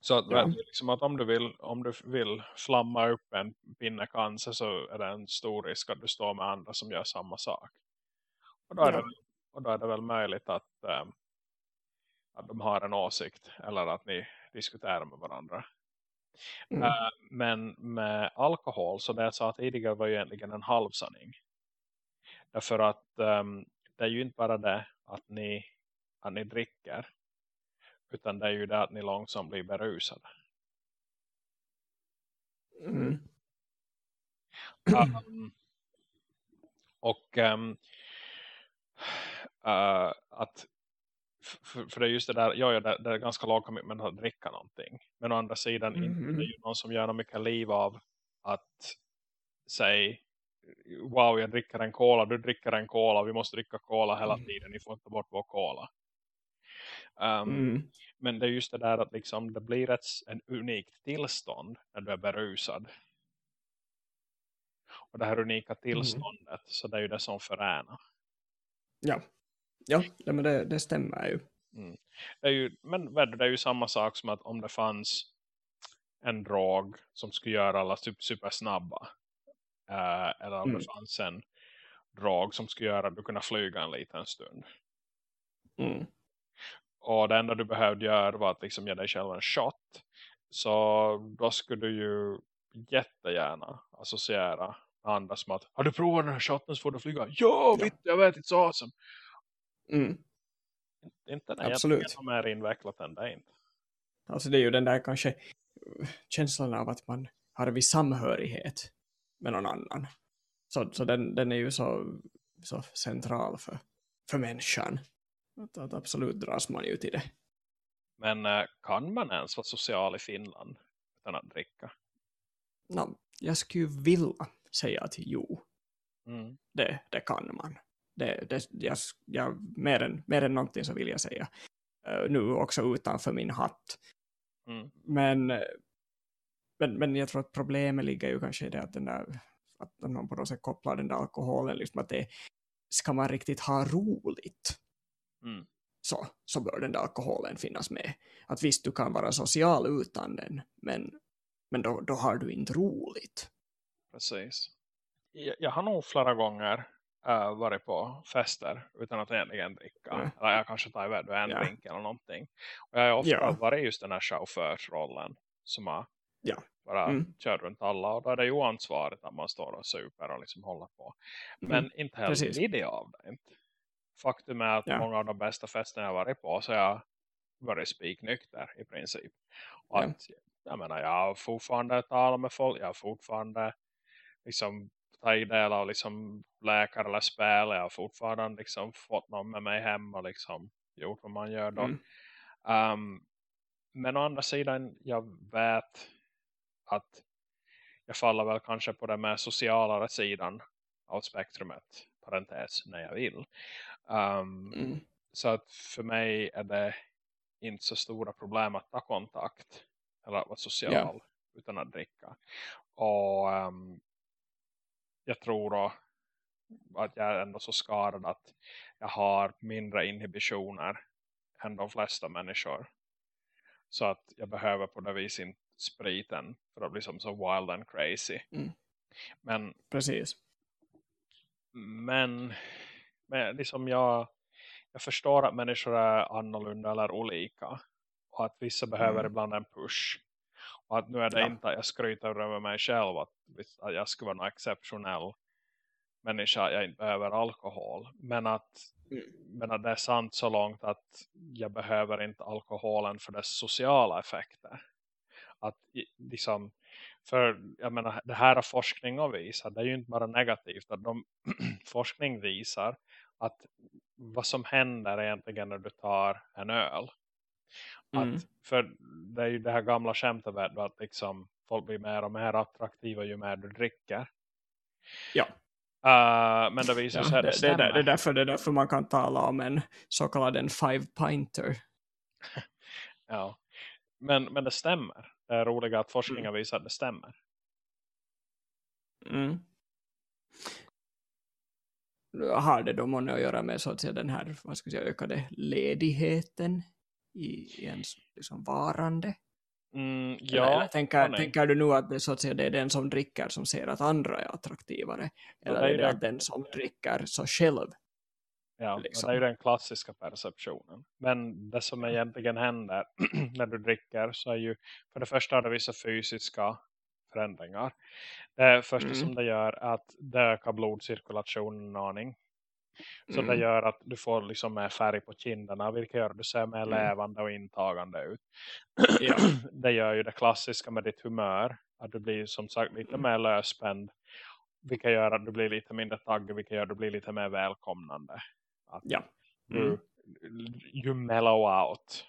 så att, ja. liksom att om du vill om du vill flamma upp en pinnecancer så är det en stor risk att du står med andra som gör samma sak. Och då är, ja. det, och då är det väl möjligt att, um, att de har en åsikt eller att ni diskuterar med varandra. Mm. Uh, men med alkohol så det jag sa tidigare var ju egentligen en halvsanning. Därför att um, det är ju inte bara det att ni, att ni dricker utan det är ju det att ni långsamt blir berusade. Mm. Um, och um, uh, att för, för, det är just det där, ja, ja det, det är ganska låg commitment att dricka någonting. Men å andra sidan mm. inte det är ju någon som gör mycket liv av att säga wow jag dricker en cola, du dricker en cola, vi måste dricka cola hela mm. tiden, ni får inte bort vår cola. Um, mm. Men det är just det där att liksom, det blir ett en unikt tillstånd när du är berusad. Och det här unika mm. tillståndet, mm. så det är ju det som föränar. Ja, ja men det, det stämmer ju. Mm. Det är ju. Men det är ju samma sak som att om det fanns en drog som skulle göra alla typ supersnabba. Uh, eller om mm. det fanns en drog som skulle göra att du kunde flyga en liten stund. Mm. Och det enda du behövde göra var att liksom ge dig själv en shot. Så då skulle du ju jättegärna associera andra som att har du provat den här shotten så får du flyga. Ja, ja. Vitt, jag vet, it's awesome. Mm. Inte det Absolut. som är invecklat än det inte. Alltså det är ju den där kanske känslan av att man har en viss samhörighet med någon annan. Så, så den, den är ju så, så central för, för människan. Att, absolut dras man ju till det. Men äh, kan man ens vara social i Finland utan att dricka? No, jag skulle vilja säga att jo. Mm. Det, det kan man. Det, det, jag, jag, mer, än, mer än någonting så vill jag säga. Uh, nu också utanför min hatt. Mm. Men, men, men jag tror att problemet ligger ju kanske i det att, den där, att man på något sätt kopplar den där alkoholen. Liksom att det, ska man riktigt ha roligt Mm. Så, så bör den där alkoholen finnas med. Att visst, du kan vara social utan den, men, men då, då har du inte roligt. Precis. Jag, jag har nog flera gånger äh, varit på fester utan att egentligen dricka. Mm. Eller jag kanske tar iväg en ja. drink eller någonting. Och jag har ofta ja. varit just den här chaufförsrollen som har ja. bara mm. kör runt alla. Och då är det ju oansvarigt att man står och super och liksom håller på. Men mm. inte heller video av det. Inte faktum är att ja. många av de bästa festerna jag varit på så jag varit spiknykter i princip. Och ja. att, jag menar, jag har fortfarande talat med folk, jag har fortfarande liksom tagit del av liksom läkare eller spel, jag har fortfarande liksom fått någon med mig hem och liksom gjort vad man gör då. Mm. Um, men å andra sidan, jag vet att jag faller väl kanske på den mer socialare sidan av spektrumet, parentes, när jag vill. Um, mm. Så att för mig är det inte så stora problem att ta kontakt eller att vara social yeah. utan att dricka. Och um, jag tror då att jag är ändå så skadad att jag har mindre inhibitioner än de flesta människor. Så att jag behöver på det viset inte spriten för att bli som så wild and crazy. Mm. Men, Precis. men, men liksom jag, jag förstår att människor är annorlunda eller olika. Och att vissa behöver Mm. ibland en push. Och att nu är det Ja. inte att jag skryter över mig själv att, att jag skulle vara en exceptionell människa. Jag inte behöver alkohol. Men att, Mm. men att det är sant så långt att jag behöver inte alkoholen för dess sociala effekter. Att liksom, för jag menar, det här har forskning att visa. Det är ju inte bara negativt. Att de, forskning visar att vad som händer egentligen när du tar en öl. Mm. Att, för det är ju det här gamla skämtet att liksom, folk blir mer och mer attraktiva ju mer du dricker. Ja. Uh, men det visar Ja, sig att det, det, det, det, är därför, det är därför man kan tala om en så kallad en five pinter. Ja. Men, men det stämmer. Det är roliga att forskningen visar att det stämmer. Mm. Har det då månne att göra med så att säga, den här vad ska jag säga, ökade ledigheten i, i ens liksom, varande? Mm, Eller, ja, eller tänker, nej. tänker du nu att det, så att säga, det är den som dricker som ser att andra är attraktivare? Eller det är är det. att den som dricker så själv? Ja, liksom. det är ju den klassiska perceptionen. Men det som egentligen händer när du dricker så är ju för det första är det vissa fysiska förändringar. Det första Mm. som det gör är att det ökar blodcirkulationen en aning. Så Mm. det gör att du får liksom mer färg på kinderna vilket gör att du ser mer Mm. levande och intagande ut. Ja. det gör ju det klassiska med ditt humör. Att du blir som sagt lite Mm. mer lösspänd. Vilket gör att du blir lite mindre taggig. Vilket gör att du blir lite mer välkomnande. Att Ja. Mm. you mellow out.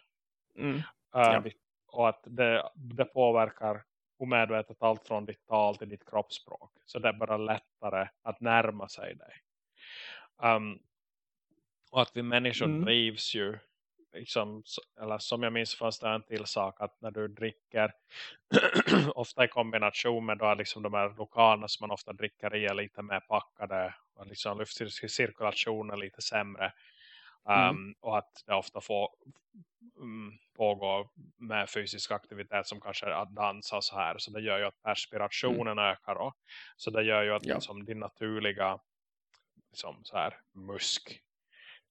Mm. Uh, Ja. Och att det, det påverkar omedvetet allt från ditt tal till ditt kroppsspråk. Så det är bara lättare att närma sig dig. Um, och att vi människor Mm. drivs ju liksom, eller som jag minns fanns det en till sak att när du dricker ofta i kombination med då liksom de här lokalerna som man ofta dricker i är lite mer packade och liksom luftcirkulationen lite sämre um, Mm. och att det ofta får mm, pågå med fysisk aktivitet som kanske att dansa och så här så det gör ju att perspirationen ökar då. så det gör ju att Ja. liksom, din naturliga liksom så här musk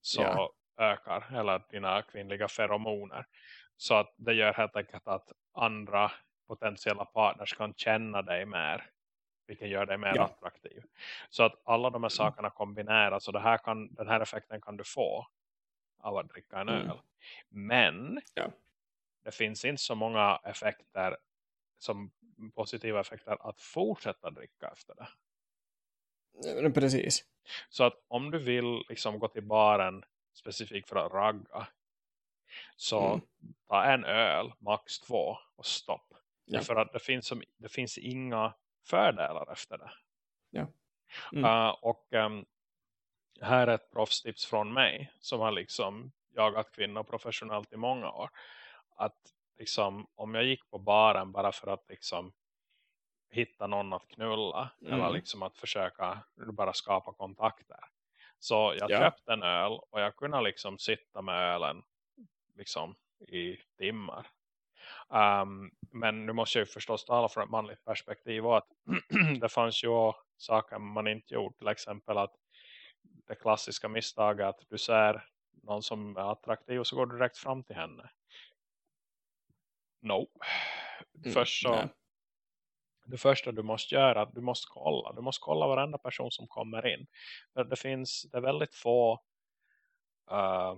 så Ja. Ökar eller dina kvinnliga feromoner så att det gör helt enkelt att andra potentiella partners kan känna dig mer vilket gör dig mer Ja. attraktiv så att alla de här sakerna kombineras och det här kan, den här effekten kan du få av att dricka en Mm. öl men Ja. det finns inte så många effekter som positiva effekter att fortsätta dricka efter det Precis. Så att om du vill liksom gå till baren specifikt för att ragga. Så Mm. ta en öl, max två och stopp. Ja. För att det finns, som, det finns inga fördelar efter det. Ja. Mm. Uh, och um, här är ett proffstips från mig som har liksom jagat kvinnor professionellt i många år. Att liksom om jag gick på baren bara för att liksom hitta någon att knulla Mm. eller liksom att försöka bara skapa kontakter. Så jag Ja. köpte en öl och jag kunde liksom sitta med ölen liksom i timmar. Um, men nu måste jag ju förstås tala från ett manligt perspektiv och att det fanns ju saker man inte gjort. Till exempel att det klassiska misstaget att du ser någon som är attraktiv och så går du direkt fram till henne. No. Mm, Först så nej. Det första du måste göra är att du måste kolla. Du måste kolla varenda person som kommer in. För det finns, det är väldigt få uh,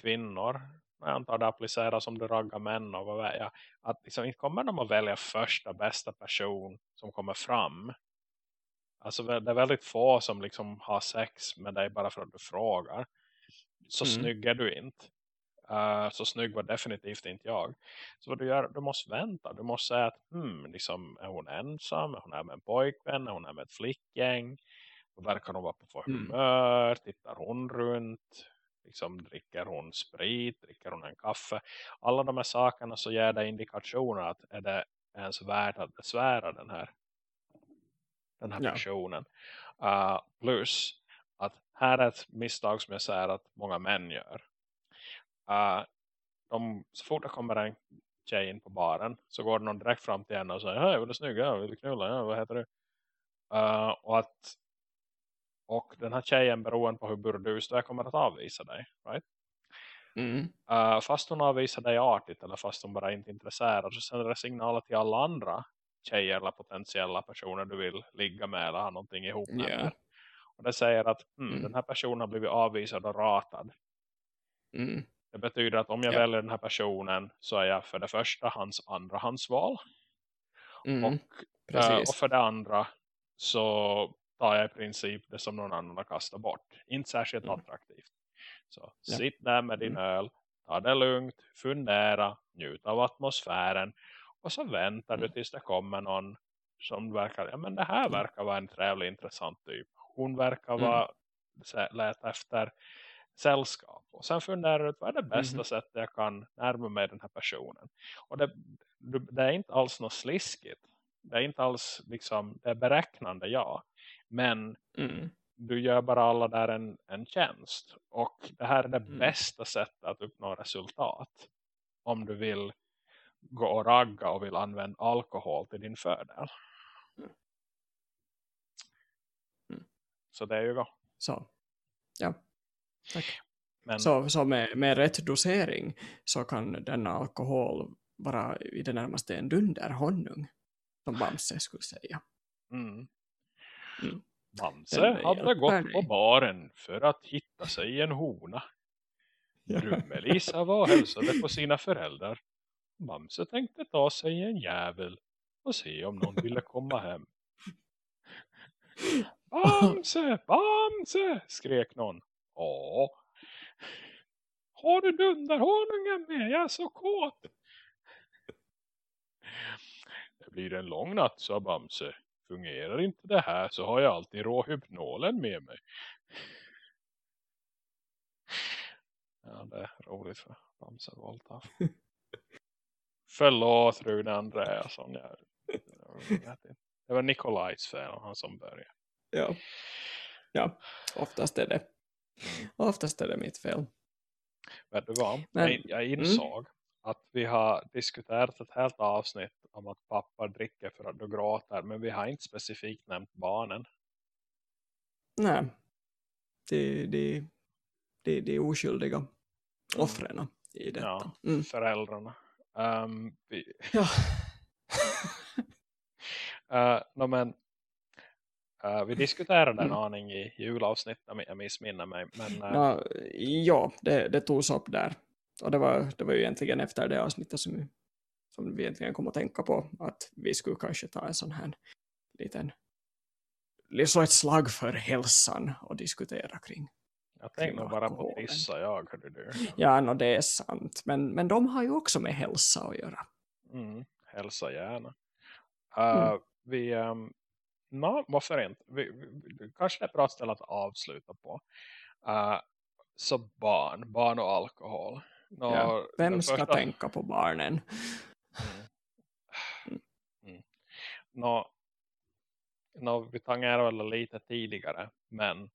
kvinnor. Jag antar det appliceras som du raggar män och vad vet jag. Att liksom, inte kommer de att välja första bästa person som kommer fram. Alltså det är väldigt få som liksom har sex med dig bara för att du frågar. Så Mm. snygg är du inte. Uh, så snygg var definitivt inte jag. Så vad du gör, du måste vänta. Du måste säga att hmm, liksom, är hon ensam? Är hon här med en pojkvän? Är hon här med ett flickgäng? Verkar hon vara på för Mm. humör? Tittar hon runt? Liksom, dricker hon sprit? Dricker hon en kaffe? Alla de här sakerna så ger det indikationer att är det ens värt att besvära den här den här Ja. personen. Uh, plus att här är ett misstag som jag säger att många män gör. Uh, de, så fort det kommer en tjej in på baren så går någon direkt fram till henne och säger Hej, vill du snygga? Ja, vill du knulla? Ja, vad heter det? Uh, och att och den här tjejen beroende på hur burdus du är kommer att avvisa dig. Right? Mm. Uh, fast hon avvisar dig artigt eller fast hon bara inte är intresserad så sänder det signaler till alla andra tjejer eller potentiella personer du vill ligga med eller ha någonting ihop med. Ja. Och det säger att hmm, Mm. den här personen har blivit avvisad och ratad. Mm. Det betyder att om jag Ja. väljer den här personen så är jag för det första hans andra hans val. Mm. Och, eh, och för det andra så tar jag i princip det som någon annan har kastat bort. Inte särskilt Mm. attraktivt. Så Ja. sitt där med din öl, ta det lugnt, fundera, njut av atmosfären och så väntar du Mm. tills det kommer någon som verkar, ja men det här Mm. verkar vara en trevlig intressant typ. Hon verkar Mm. vara sä- leta efter sällskap. Och sen funderar du ut vad är det bästa Mhm. sättet jag kan närma mig den här personen. Och det, det är inte alls något sliskigt. Det är inte alls liksom, det är beräknande ja. Men Mm. du gör bara alla där en, en tjänst. Och det här är det Mm. bästa sättet att uppnå resultat. Om du vill gå och ragga och vill använda alkohol till din fördel. Mm. Så det är ju bra. Så. Ja. Tack. Men Så, så med, med rätt dosering så kan denna alkohol vara i det närmaste en dunderhonung. Som Bamse skulle säga. Mm. Mm. Bamse hade gått på dig. baren för att hitta sig en hona. Ja. Brumme-Lisa var och hälsade på sina föräldrar. Bamse tänkte ta sig en jävel och se om någon ville komma hem. Bamse, Bamse, skrek någon. Ja. Har du dunderhonungen med? Jag är så kåt. Det blir en lång natt, sa Bamse. Fungerar inte det här så har jag alltid råhypnolen med mig. Ja, det är roligt för Bamse Voltav. Förlåt Rune Andreasson. Jag. Det var Nikolajs fel, han som började. Ja. ja, oftast är det. Oftast är det mitt fel. Vet du vad? Men- jag, jag insåg att vi har diskuterat ett helt avsnitt om att pappa dricker för att du gråter. Men vi har inte specifikt nämnt barnen. Nej. De, de, de, de oskyldiga offren i detta. Ja, Mm. föräldrarna. Um, vi, Ja. uh, no, men, uh, vi diskuterade en Mm. aning i julavsnittet om jag missminner mig. Men uh, Nå, ja, det, det togs upp där. Och det var, det var ju egentligen efter det avsnittet som, som vi egentligen kom att tänka på att vi skulle kanske ta en sån här liten slå ett slag för hälsan och diskutera kring. jag tänkte bara på pissa jag. Du. Ja, no, det är sant. Men, men de har ju också med hälsa att göra. Mm, hälsa gärna. Uh, Mm. Vi, um, no, varför inte? Vi, vi, kanske det är bra ställe att avsluta på. Uh, så barn, barn och alkohol. Nå, Ja, Vem ska första- tänka på barnen? Mm. Mm. Nå, nå, vi tangerade väl lite tidigare, men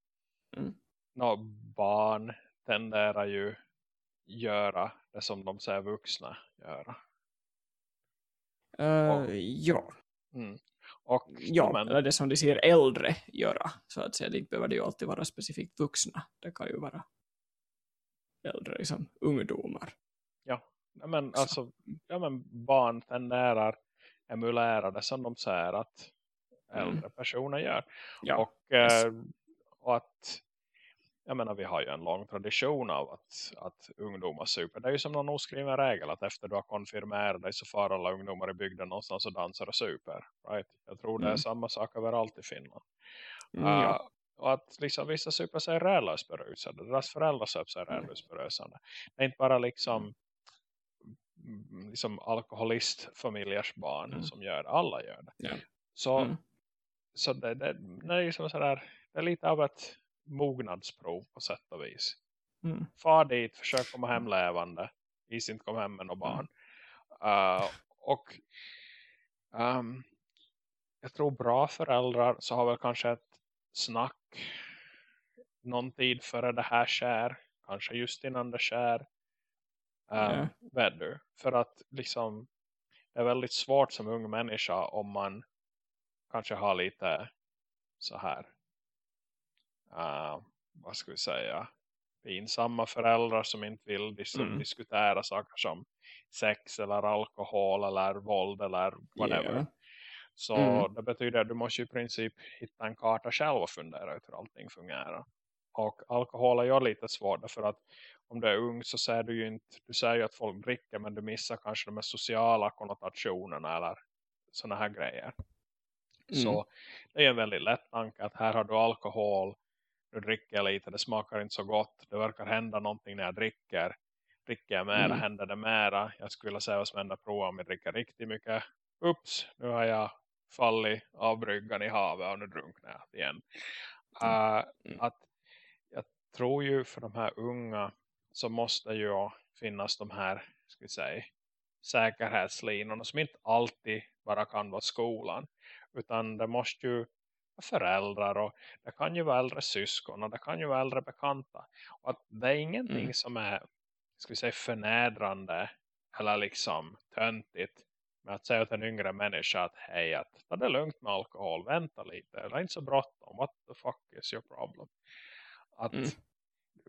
Mm. nå, barn tenderar ju göra det som de säger vuxna göra. Uh, ja, Mm. Och ja men, eller det som de ser äldre göra. Så att säga, det behöver det ju alltid vara specifikt vuxna. Det kan ju vara äldre, liksom ungdomar. Ja, men Så. alltså ja, men barn tenderar emulera det som de säger att äldre personer gör. Mm. Ja, och, yes. eh, och att jag menar vi har ju en lång tradition av att, att ungdomar super. Det är ju som någon oskriven regel att efter du har konfirmerat dig så far alla ungdomar i bygden någonstans och dansar och super. Right? Jag tror det är Mm. samma sak överallt i Finland. Mm, ja. Uh, och att liksom vissa super sig rädlöst berusade. Deras föräldrar söp sig Mm. rädlöst berusade. Det är inte bara liksom, mm, liksom alkoholistfamiljers barn Mm. som gör. Alla gör det. Ja. Så, Mm. så det, det, det, är liksom sådär, det är lite av ett mognadsprov på sätt och vis. Mm. Far dit, försök komma hem levande. Is inte komma hem med några barn. Uh, och um, jag tror bra föräldrar så har väl kanske ett snack någon tid före det här skär. Kanske just innan det skär. Um, du? För att liksom det är väldigt svårt som ung människa om man kanske har lite så här uh, vad ska vi säga pinsamma föräldrar som inte vill dis Mm. diskutera saker som sex eller alkohol eller våld eller whatever. Ja. Så Mm. det betyder att du måste i princip hitta en karta själv och fundera ut hur allting fungerar. Och alkohol är ju lite svårt därför att om du är ung så säger du ju inte, du säger ju att folk dricker men du missar kanske de sociala konnotationerna eller sådana här grejer. Mm. Så det är en väldigt lätt tanke att här har du alkohol, du dricker lite, det smakar inte så gott, det verkar hända någonting när jag dricker. Dricker jag mera, Mm. händer det mera. Jag skulle vilja säga vad som händer prova om jag dricker riktigt mycket. Ups, nu har jag fallit av bryggan i havet och nu drunknar jag igen. Uh, Mm. att jag tror ju för de här unga så måste ju finnas de här, ska vi säga, säkerhetslinorna som inte alltid bara kan vara skolan. Utan det måste ju föräldrar och det kan ju vara äldre syskon och det kan ju vara äldre bekanta. Och att det är ingenting Mm. som är, ska vi säga, förnedrande eller liksom töntigt med att säga till en yngre människa att hej, att ta det lugnt med alkohol, vänta lite, det är inte så bråttom, what the fuck is your problem? Att, Mm.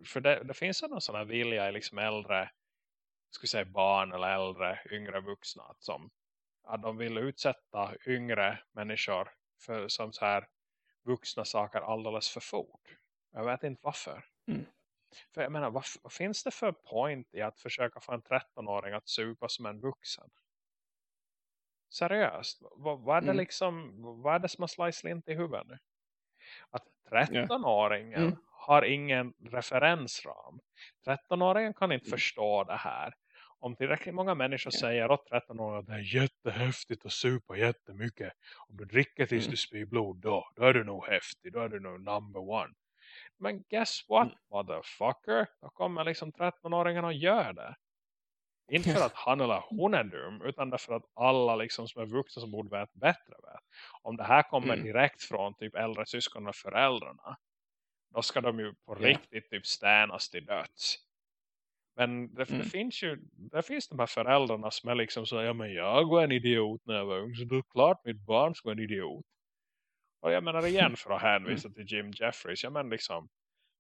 För det, det finns en sån här vilja i liksom äldre, ska vi säga barn eller äldre, yngre vuxna, att, som, att de vill utsätta yngre människor för som så här vuxna saker alldeles för fort. Jag vet inte varför. Mm. För jag menar, vad, vad finns det för point i att försöka få en 13-åring att supa som en vuxen? Seriöst, vad, vad är det Mm. liksom, vad är det som har slice lint i huvudet nu? Att 13-åringen Mm. har ingen referensram. 13-åringen kan inte Mm. förstå det här. Om tillräckligt många människor Ja. säger åt 13-åringar att det är jättehäftigt att supa jättemycket. Om du dricker tills Mm. du spyr blod då, då är du nog häftig. Då är du nog number one. Men guess what, Mm. motherfucker? Då kommer liksom 13-åringen och gör det. Inte för att han eller hon är dum, utan därför att alla liksom som är vuxna som borde veta bättre vet. Om det här kommer Mm. direkt från typ äldre syskon och föräldrarna, då ska de ju på Ja. riktigt typ stänas till döds. Men det, Mm. det finns ju, det finns de här föräldrarna som är liksom så, ja men jag var en idiot när jag var ung, så det är klart mitt barn ska vara en idiot. Och jag menar igen för att hänvisa till Jim Jeffries, jag menar liksom,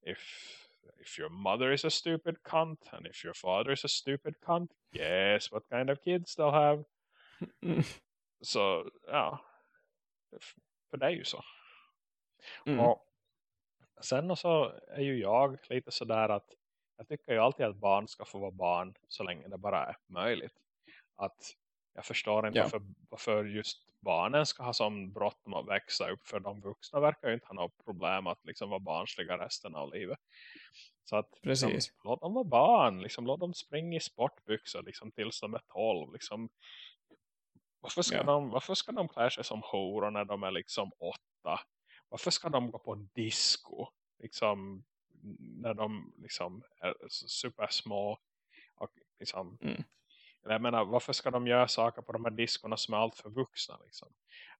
if if your mother is a stupid cunt and if your father is a stupid cunt, guess what kind of kids they'll have. Mm. Så ja, för det är ju så. Mm. Och sen så är ju jag lite sådär att jag tycker ju alltid att barn ska få vara barn så länge det bara är möjligt. Att jag förstår inte Ja. varför, varför just barnen ska ha som bråttom att växa upp. För de vuxna verkar ju inte ha något problem att liksom vara barnsliga resten av livet. Så att liksom, låt dem vara barn. Liksom, låt dem springa i sportbyxor liksom, tills de är 12. Liksom. Varför, ska Ja. de, varför ska de klä sig som horor när de är liksom åtta? Varför ska de gå på disco? Liksom, när de liksom är supersmå. Och liksom, Mm. jag menar, varför ska de göra saker på de här diskorna som är allt för vuxna? Liksom?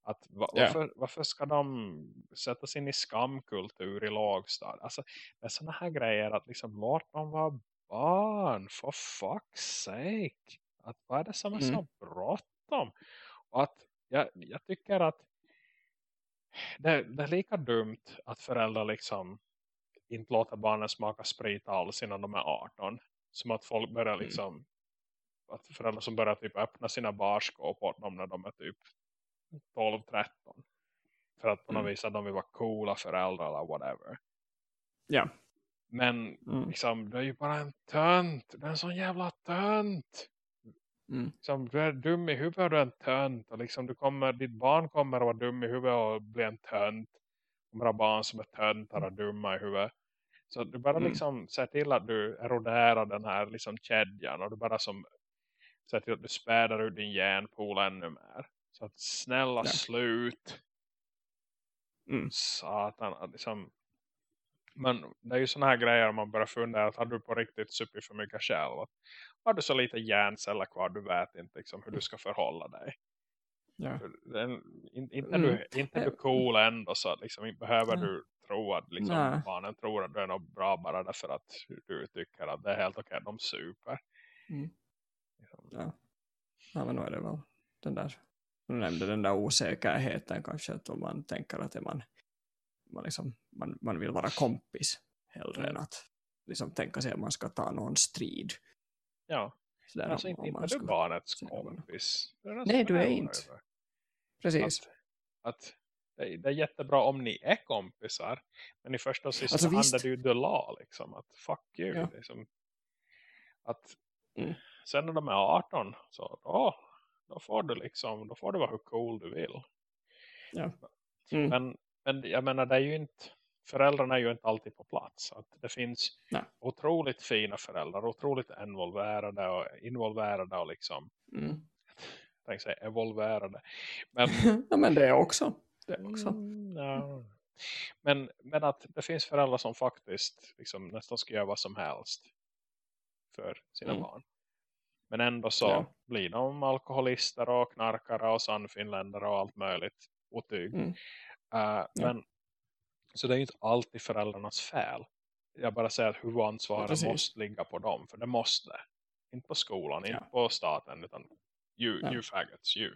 Att, va, Ja. varför, varför ska de sätta sig in i skamkultur i lågstad? Alltså, det är sådana här grejer att liksom, låt dem vara barn, for fuck's sake. Att, vad är det som är Mm. så bråttom? Och att jag, jag tycker att det, det är lika dumt att föräldrar liksom inte låter barnen smaka sprit alls innan de är 18. Som att folk börjar Mm. liksom att föräldrar som börjar typ öppna sina barskåp åt dem när de är typ 12-13. För att på något Mm. vis att de vill vara coola föräldrar eller whatever. Ja. Men Mm. liksom, du är ju bara en tönt. Du är en sån jävla tönt. Mm. Liksom, du är dum i huvudet och du är en tönt. Och liksom, du kommer, ditt barn kommer att vara dum i huvudet och bli en tönt. Har barn som är töntar och dumma i huvudet. Så du bara Mm. liksom ser till att du eroderar den här liksom kedjan. Och du bara som ser till att du spädar ut din genpool ännu mer. Så att snälla Ja. slut. Mm. Satan. Liksom, men det är ju såna här grejer man börjar fundera att har du på riktigt supit för mycket själv? Har du så lite hjärnceller kvar du vet inte liksom, hur du ska förhålla dig? Ja. Den, in, inte, Mm. du, inte du cool ändå så liksom, inte behöver Nej. du tro att liksom, barnen tror att du är något bra bara därför att du tycker att det är helt okej, de super. Mm. Liksom. Ja. ja, men nu är det väl den där, du nämnde den där osäkerheten kanske, att om man tänker att man, man, liksom, man, man vill vara kompis hellre Mm. än att liksom, tänka sig att man ska ta någon strid. Ja, Sådär, alltså inte, inte du barnets kompis. Nej, du är inte. över. Precis. Att, att det, är jättebra om ni är kompisar. Men i första och sista Alltså, hand är ju the law. Liksom, att fuck you. Ja. Liksom, att, Mm. Sen när de är 18 så då, då får du liksom då får du vara hur cool du vill. Ja. Mm. Men, men jag menar det är ju inte föräldrarna är ju inte alltid på plats. Att det finns Nej. otroligt fina föräldrar, otroligt involverade och involverade och liksom Mm. Tänkte säga evolverade. Men ja, men det är också. Det är också. Mm, ja. men, men att det finns föräldrar som faktiskt liksom nästan ska göra vad som helst för sina Mm. barn. Men ändå så Ja. blir de alkoholister och knarkare och sannfinländare och allt möjligt otyg. Mm. Uh, men, så det är ju inte alltid föräldrarnas fel. Jag bara säger att Ja, huvudansvaret precis. måste ligga på dem. För det måste. Inte på skolan, Ja. inte på staten utan you, Ja. you faggots, you.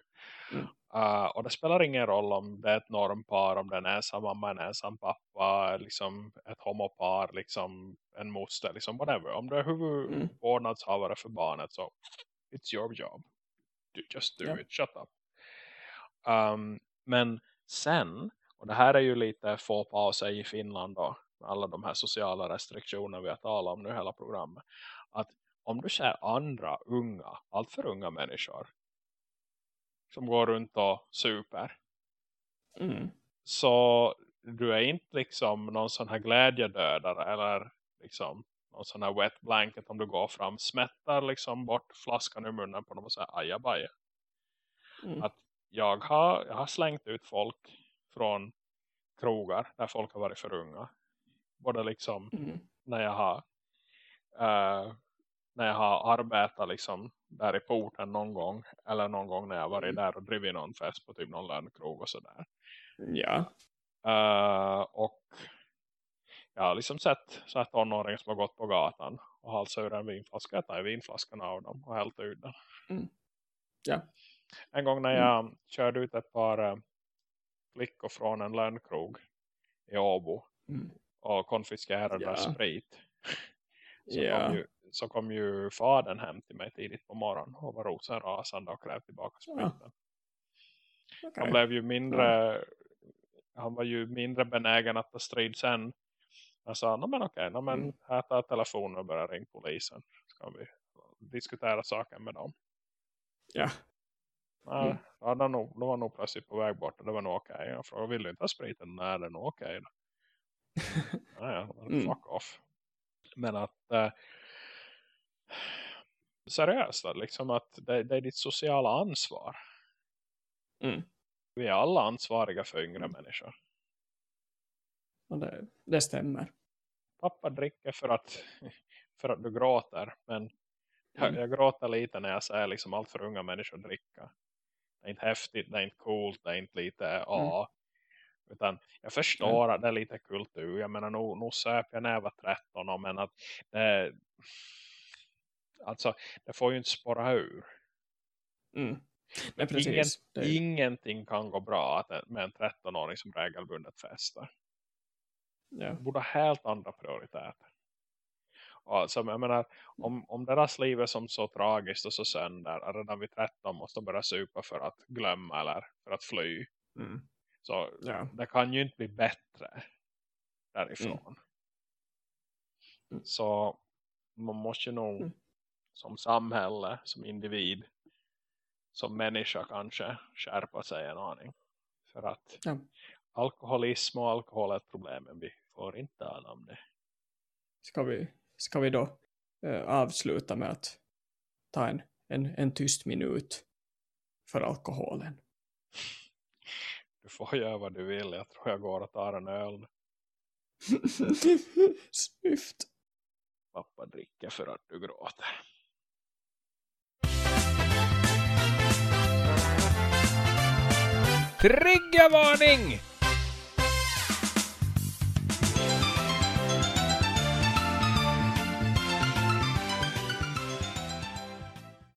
Mm. Uh, och det spelar ingen roll om det är ett normpar, om det är en ensam mamma, en ensam pappa, liksom ett homopar, liksom en moster, liksom whatever. Om du är Mm. huvudvårdnadshavare för barnet så it's your job. Just do Ja. it, shut up. Um, men sen, och det här är ju lite få pauser i Finland då, alla de här sociala restriktionerna vi har talat om nu hela programmet. Att om du ser andra unga, allt för unga människor som går runt och super Mm. så du är inte liksom någon sån här glädjedödare eller liksom någon sån här wet blanket om du går fram smättar liksom bort flaskan ur munnen på dem och säger ajabaja. Mm. Att jag har, jag har slängt ut folk från krogar där folk har varit för unga. Både liksom Mm. när jag har eh, när jag har arbetat liksom där i porten någon gång eller någon gång när jag varit Mm. där och drivit någon fest på typ någon lönnkrog och sådär. Ja. Eh, och jag har liksom sett så här tonåringar som har gått på gatan och halsat ur en vinflaska. Jag tar vinflaskan av dem och hällt ut den. Mm. Ja. En gång när jag körde ut ett par uh, flickor från en lönnkrog i Åbo Mm. och konfiskerade Ja. sprit. Så, Ja. kom ju, så kom ju fadern hem till mig tidigt på morgonen och var rosenrasande och krävde tillbaka spriten. Okej. Han blev ju mindre han var ju mindre benägen att ta strid sen. Han sa, no, men okej, no, men Mm. här tar telefonen och börjar ringa polisen. Så kan vi diskutera saken med dem. Ja. Ja, Mm. ja, de, nog, de var nog plötsligt på väg bort och det var nog okej. Jag frågade, vill du inte ha spriten? Nej, det är nog okej. då. Ja, ja, Mm. fuck off. Men att eh, seriöst, liksom att det, det är ditt sociala ansvar. Mm. Vi är alla ansvariga för yngre Mm. människor. Och det, det stämmer. Pappa dricker för att, för att du gråter. Men jag, Mm. jag gråter lite när jag säger liksom allt för unga människor dricka. Det är inte häftigt, det är inte coolt, det är inte lite A. Utan jag förstår att det är lite kultur. Jag menar, nog, nog söp jag när jag var 13. och Men att det, alltså, det får ju inte spåra ur. Mm. Ingen, precis. Det är- Ingenting kan gå bra med en 13-åring som regelbundet festar. ja. borde ha helt andra prioriteter. Alltså, jag menar, om, om deras liv är som så tragiskt och så sönder redan vid 13 måste de börja supa för att glömma eller för att fly. Mm. Så Ja. det kan ju inte bli bättre därifrån. Mm. Så man måste ju nog Mm. Som samhälle, som individ, som människa kanske skärpa sig en aning. För att Ja. alkoholism och alkohol är ett problem men vi får inte tala om det. Ska, vi, ska vi då eh, avsluta med att ta en, en, en tyst minut för alkoholen? Du får göra vad du vill. Jag tror jag går och tar en öl. Snyft. Pappa dricker för att du gråter. Triggervarning!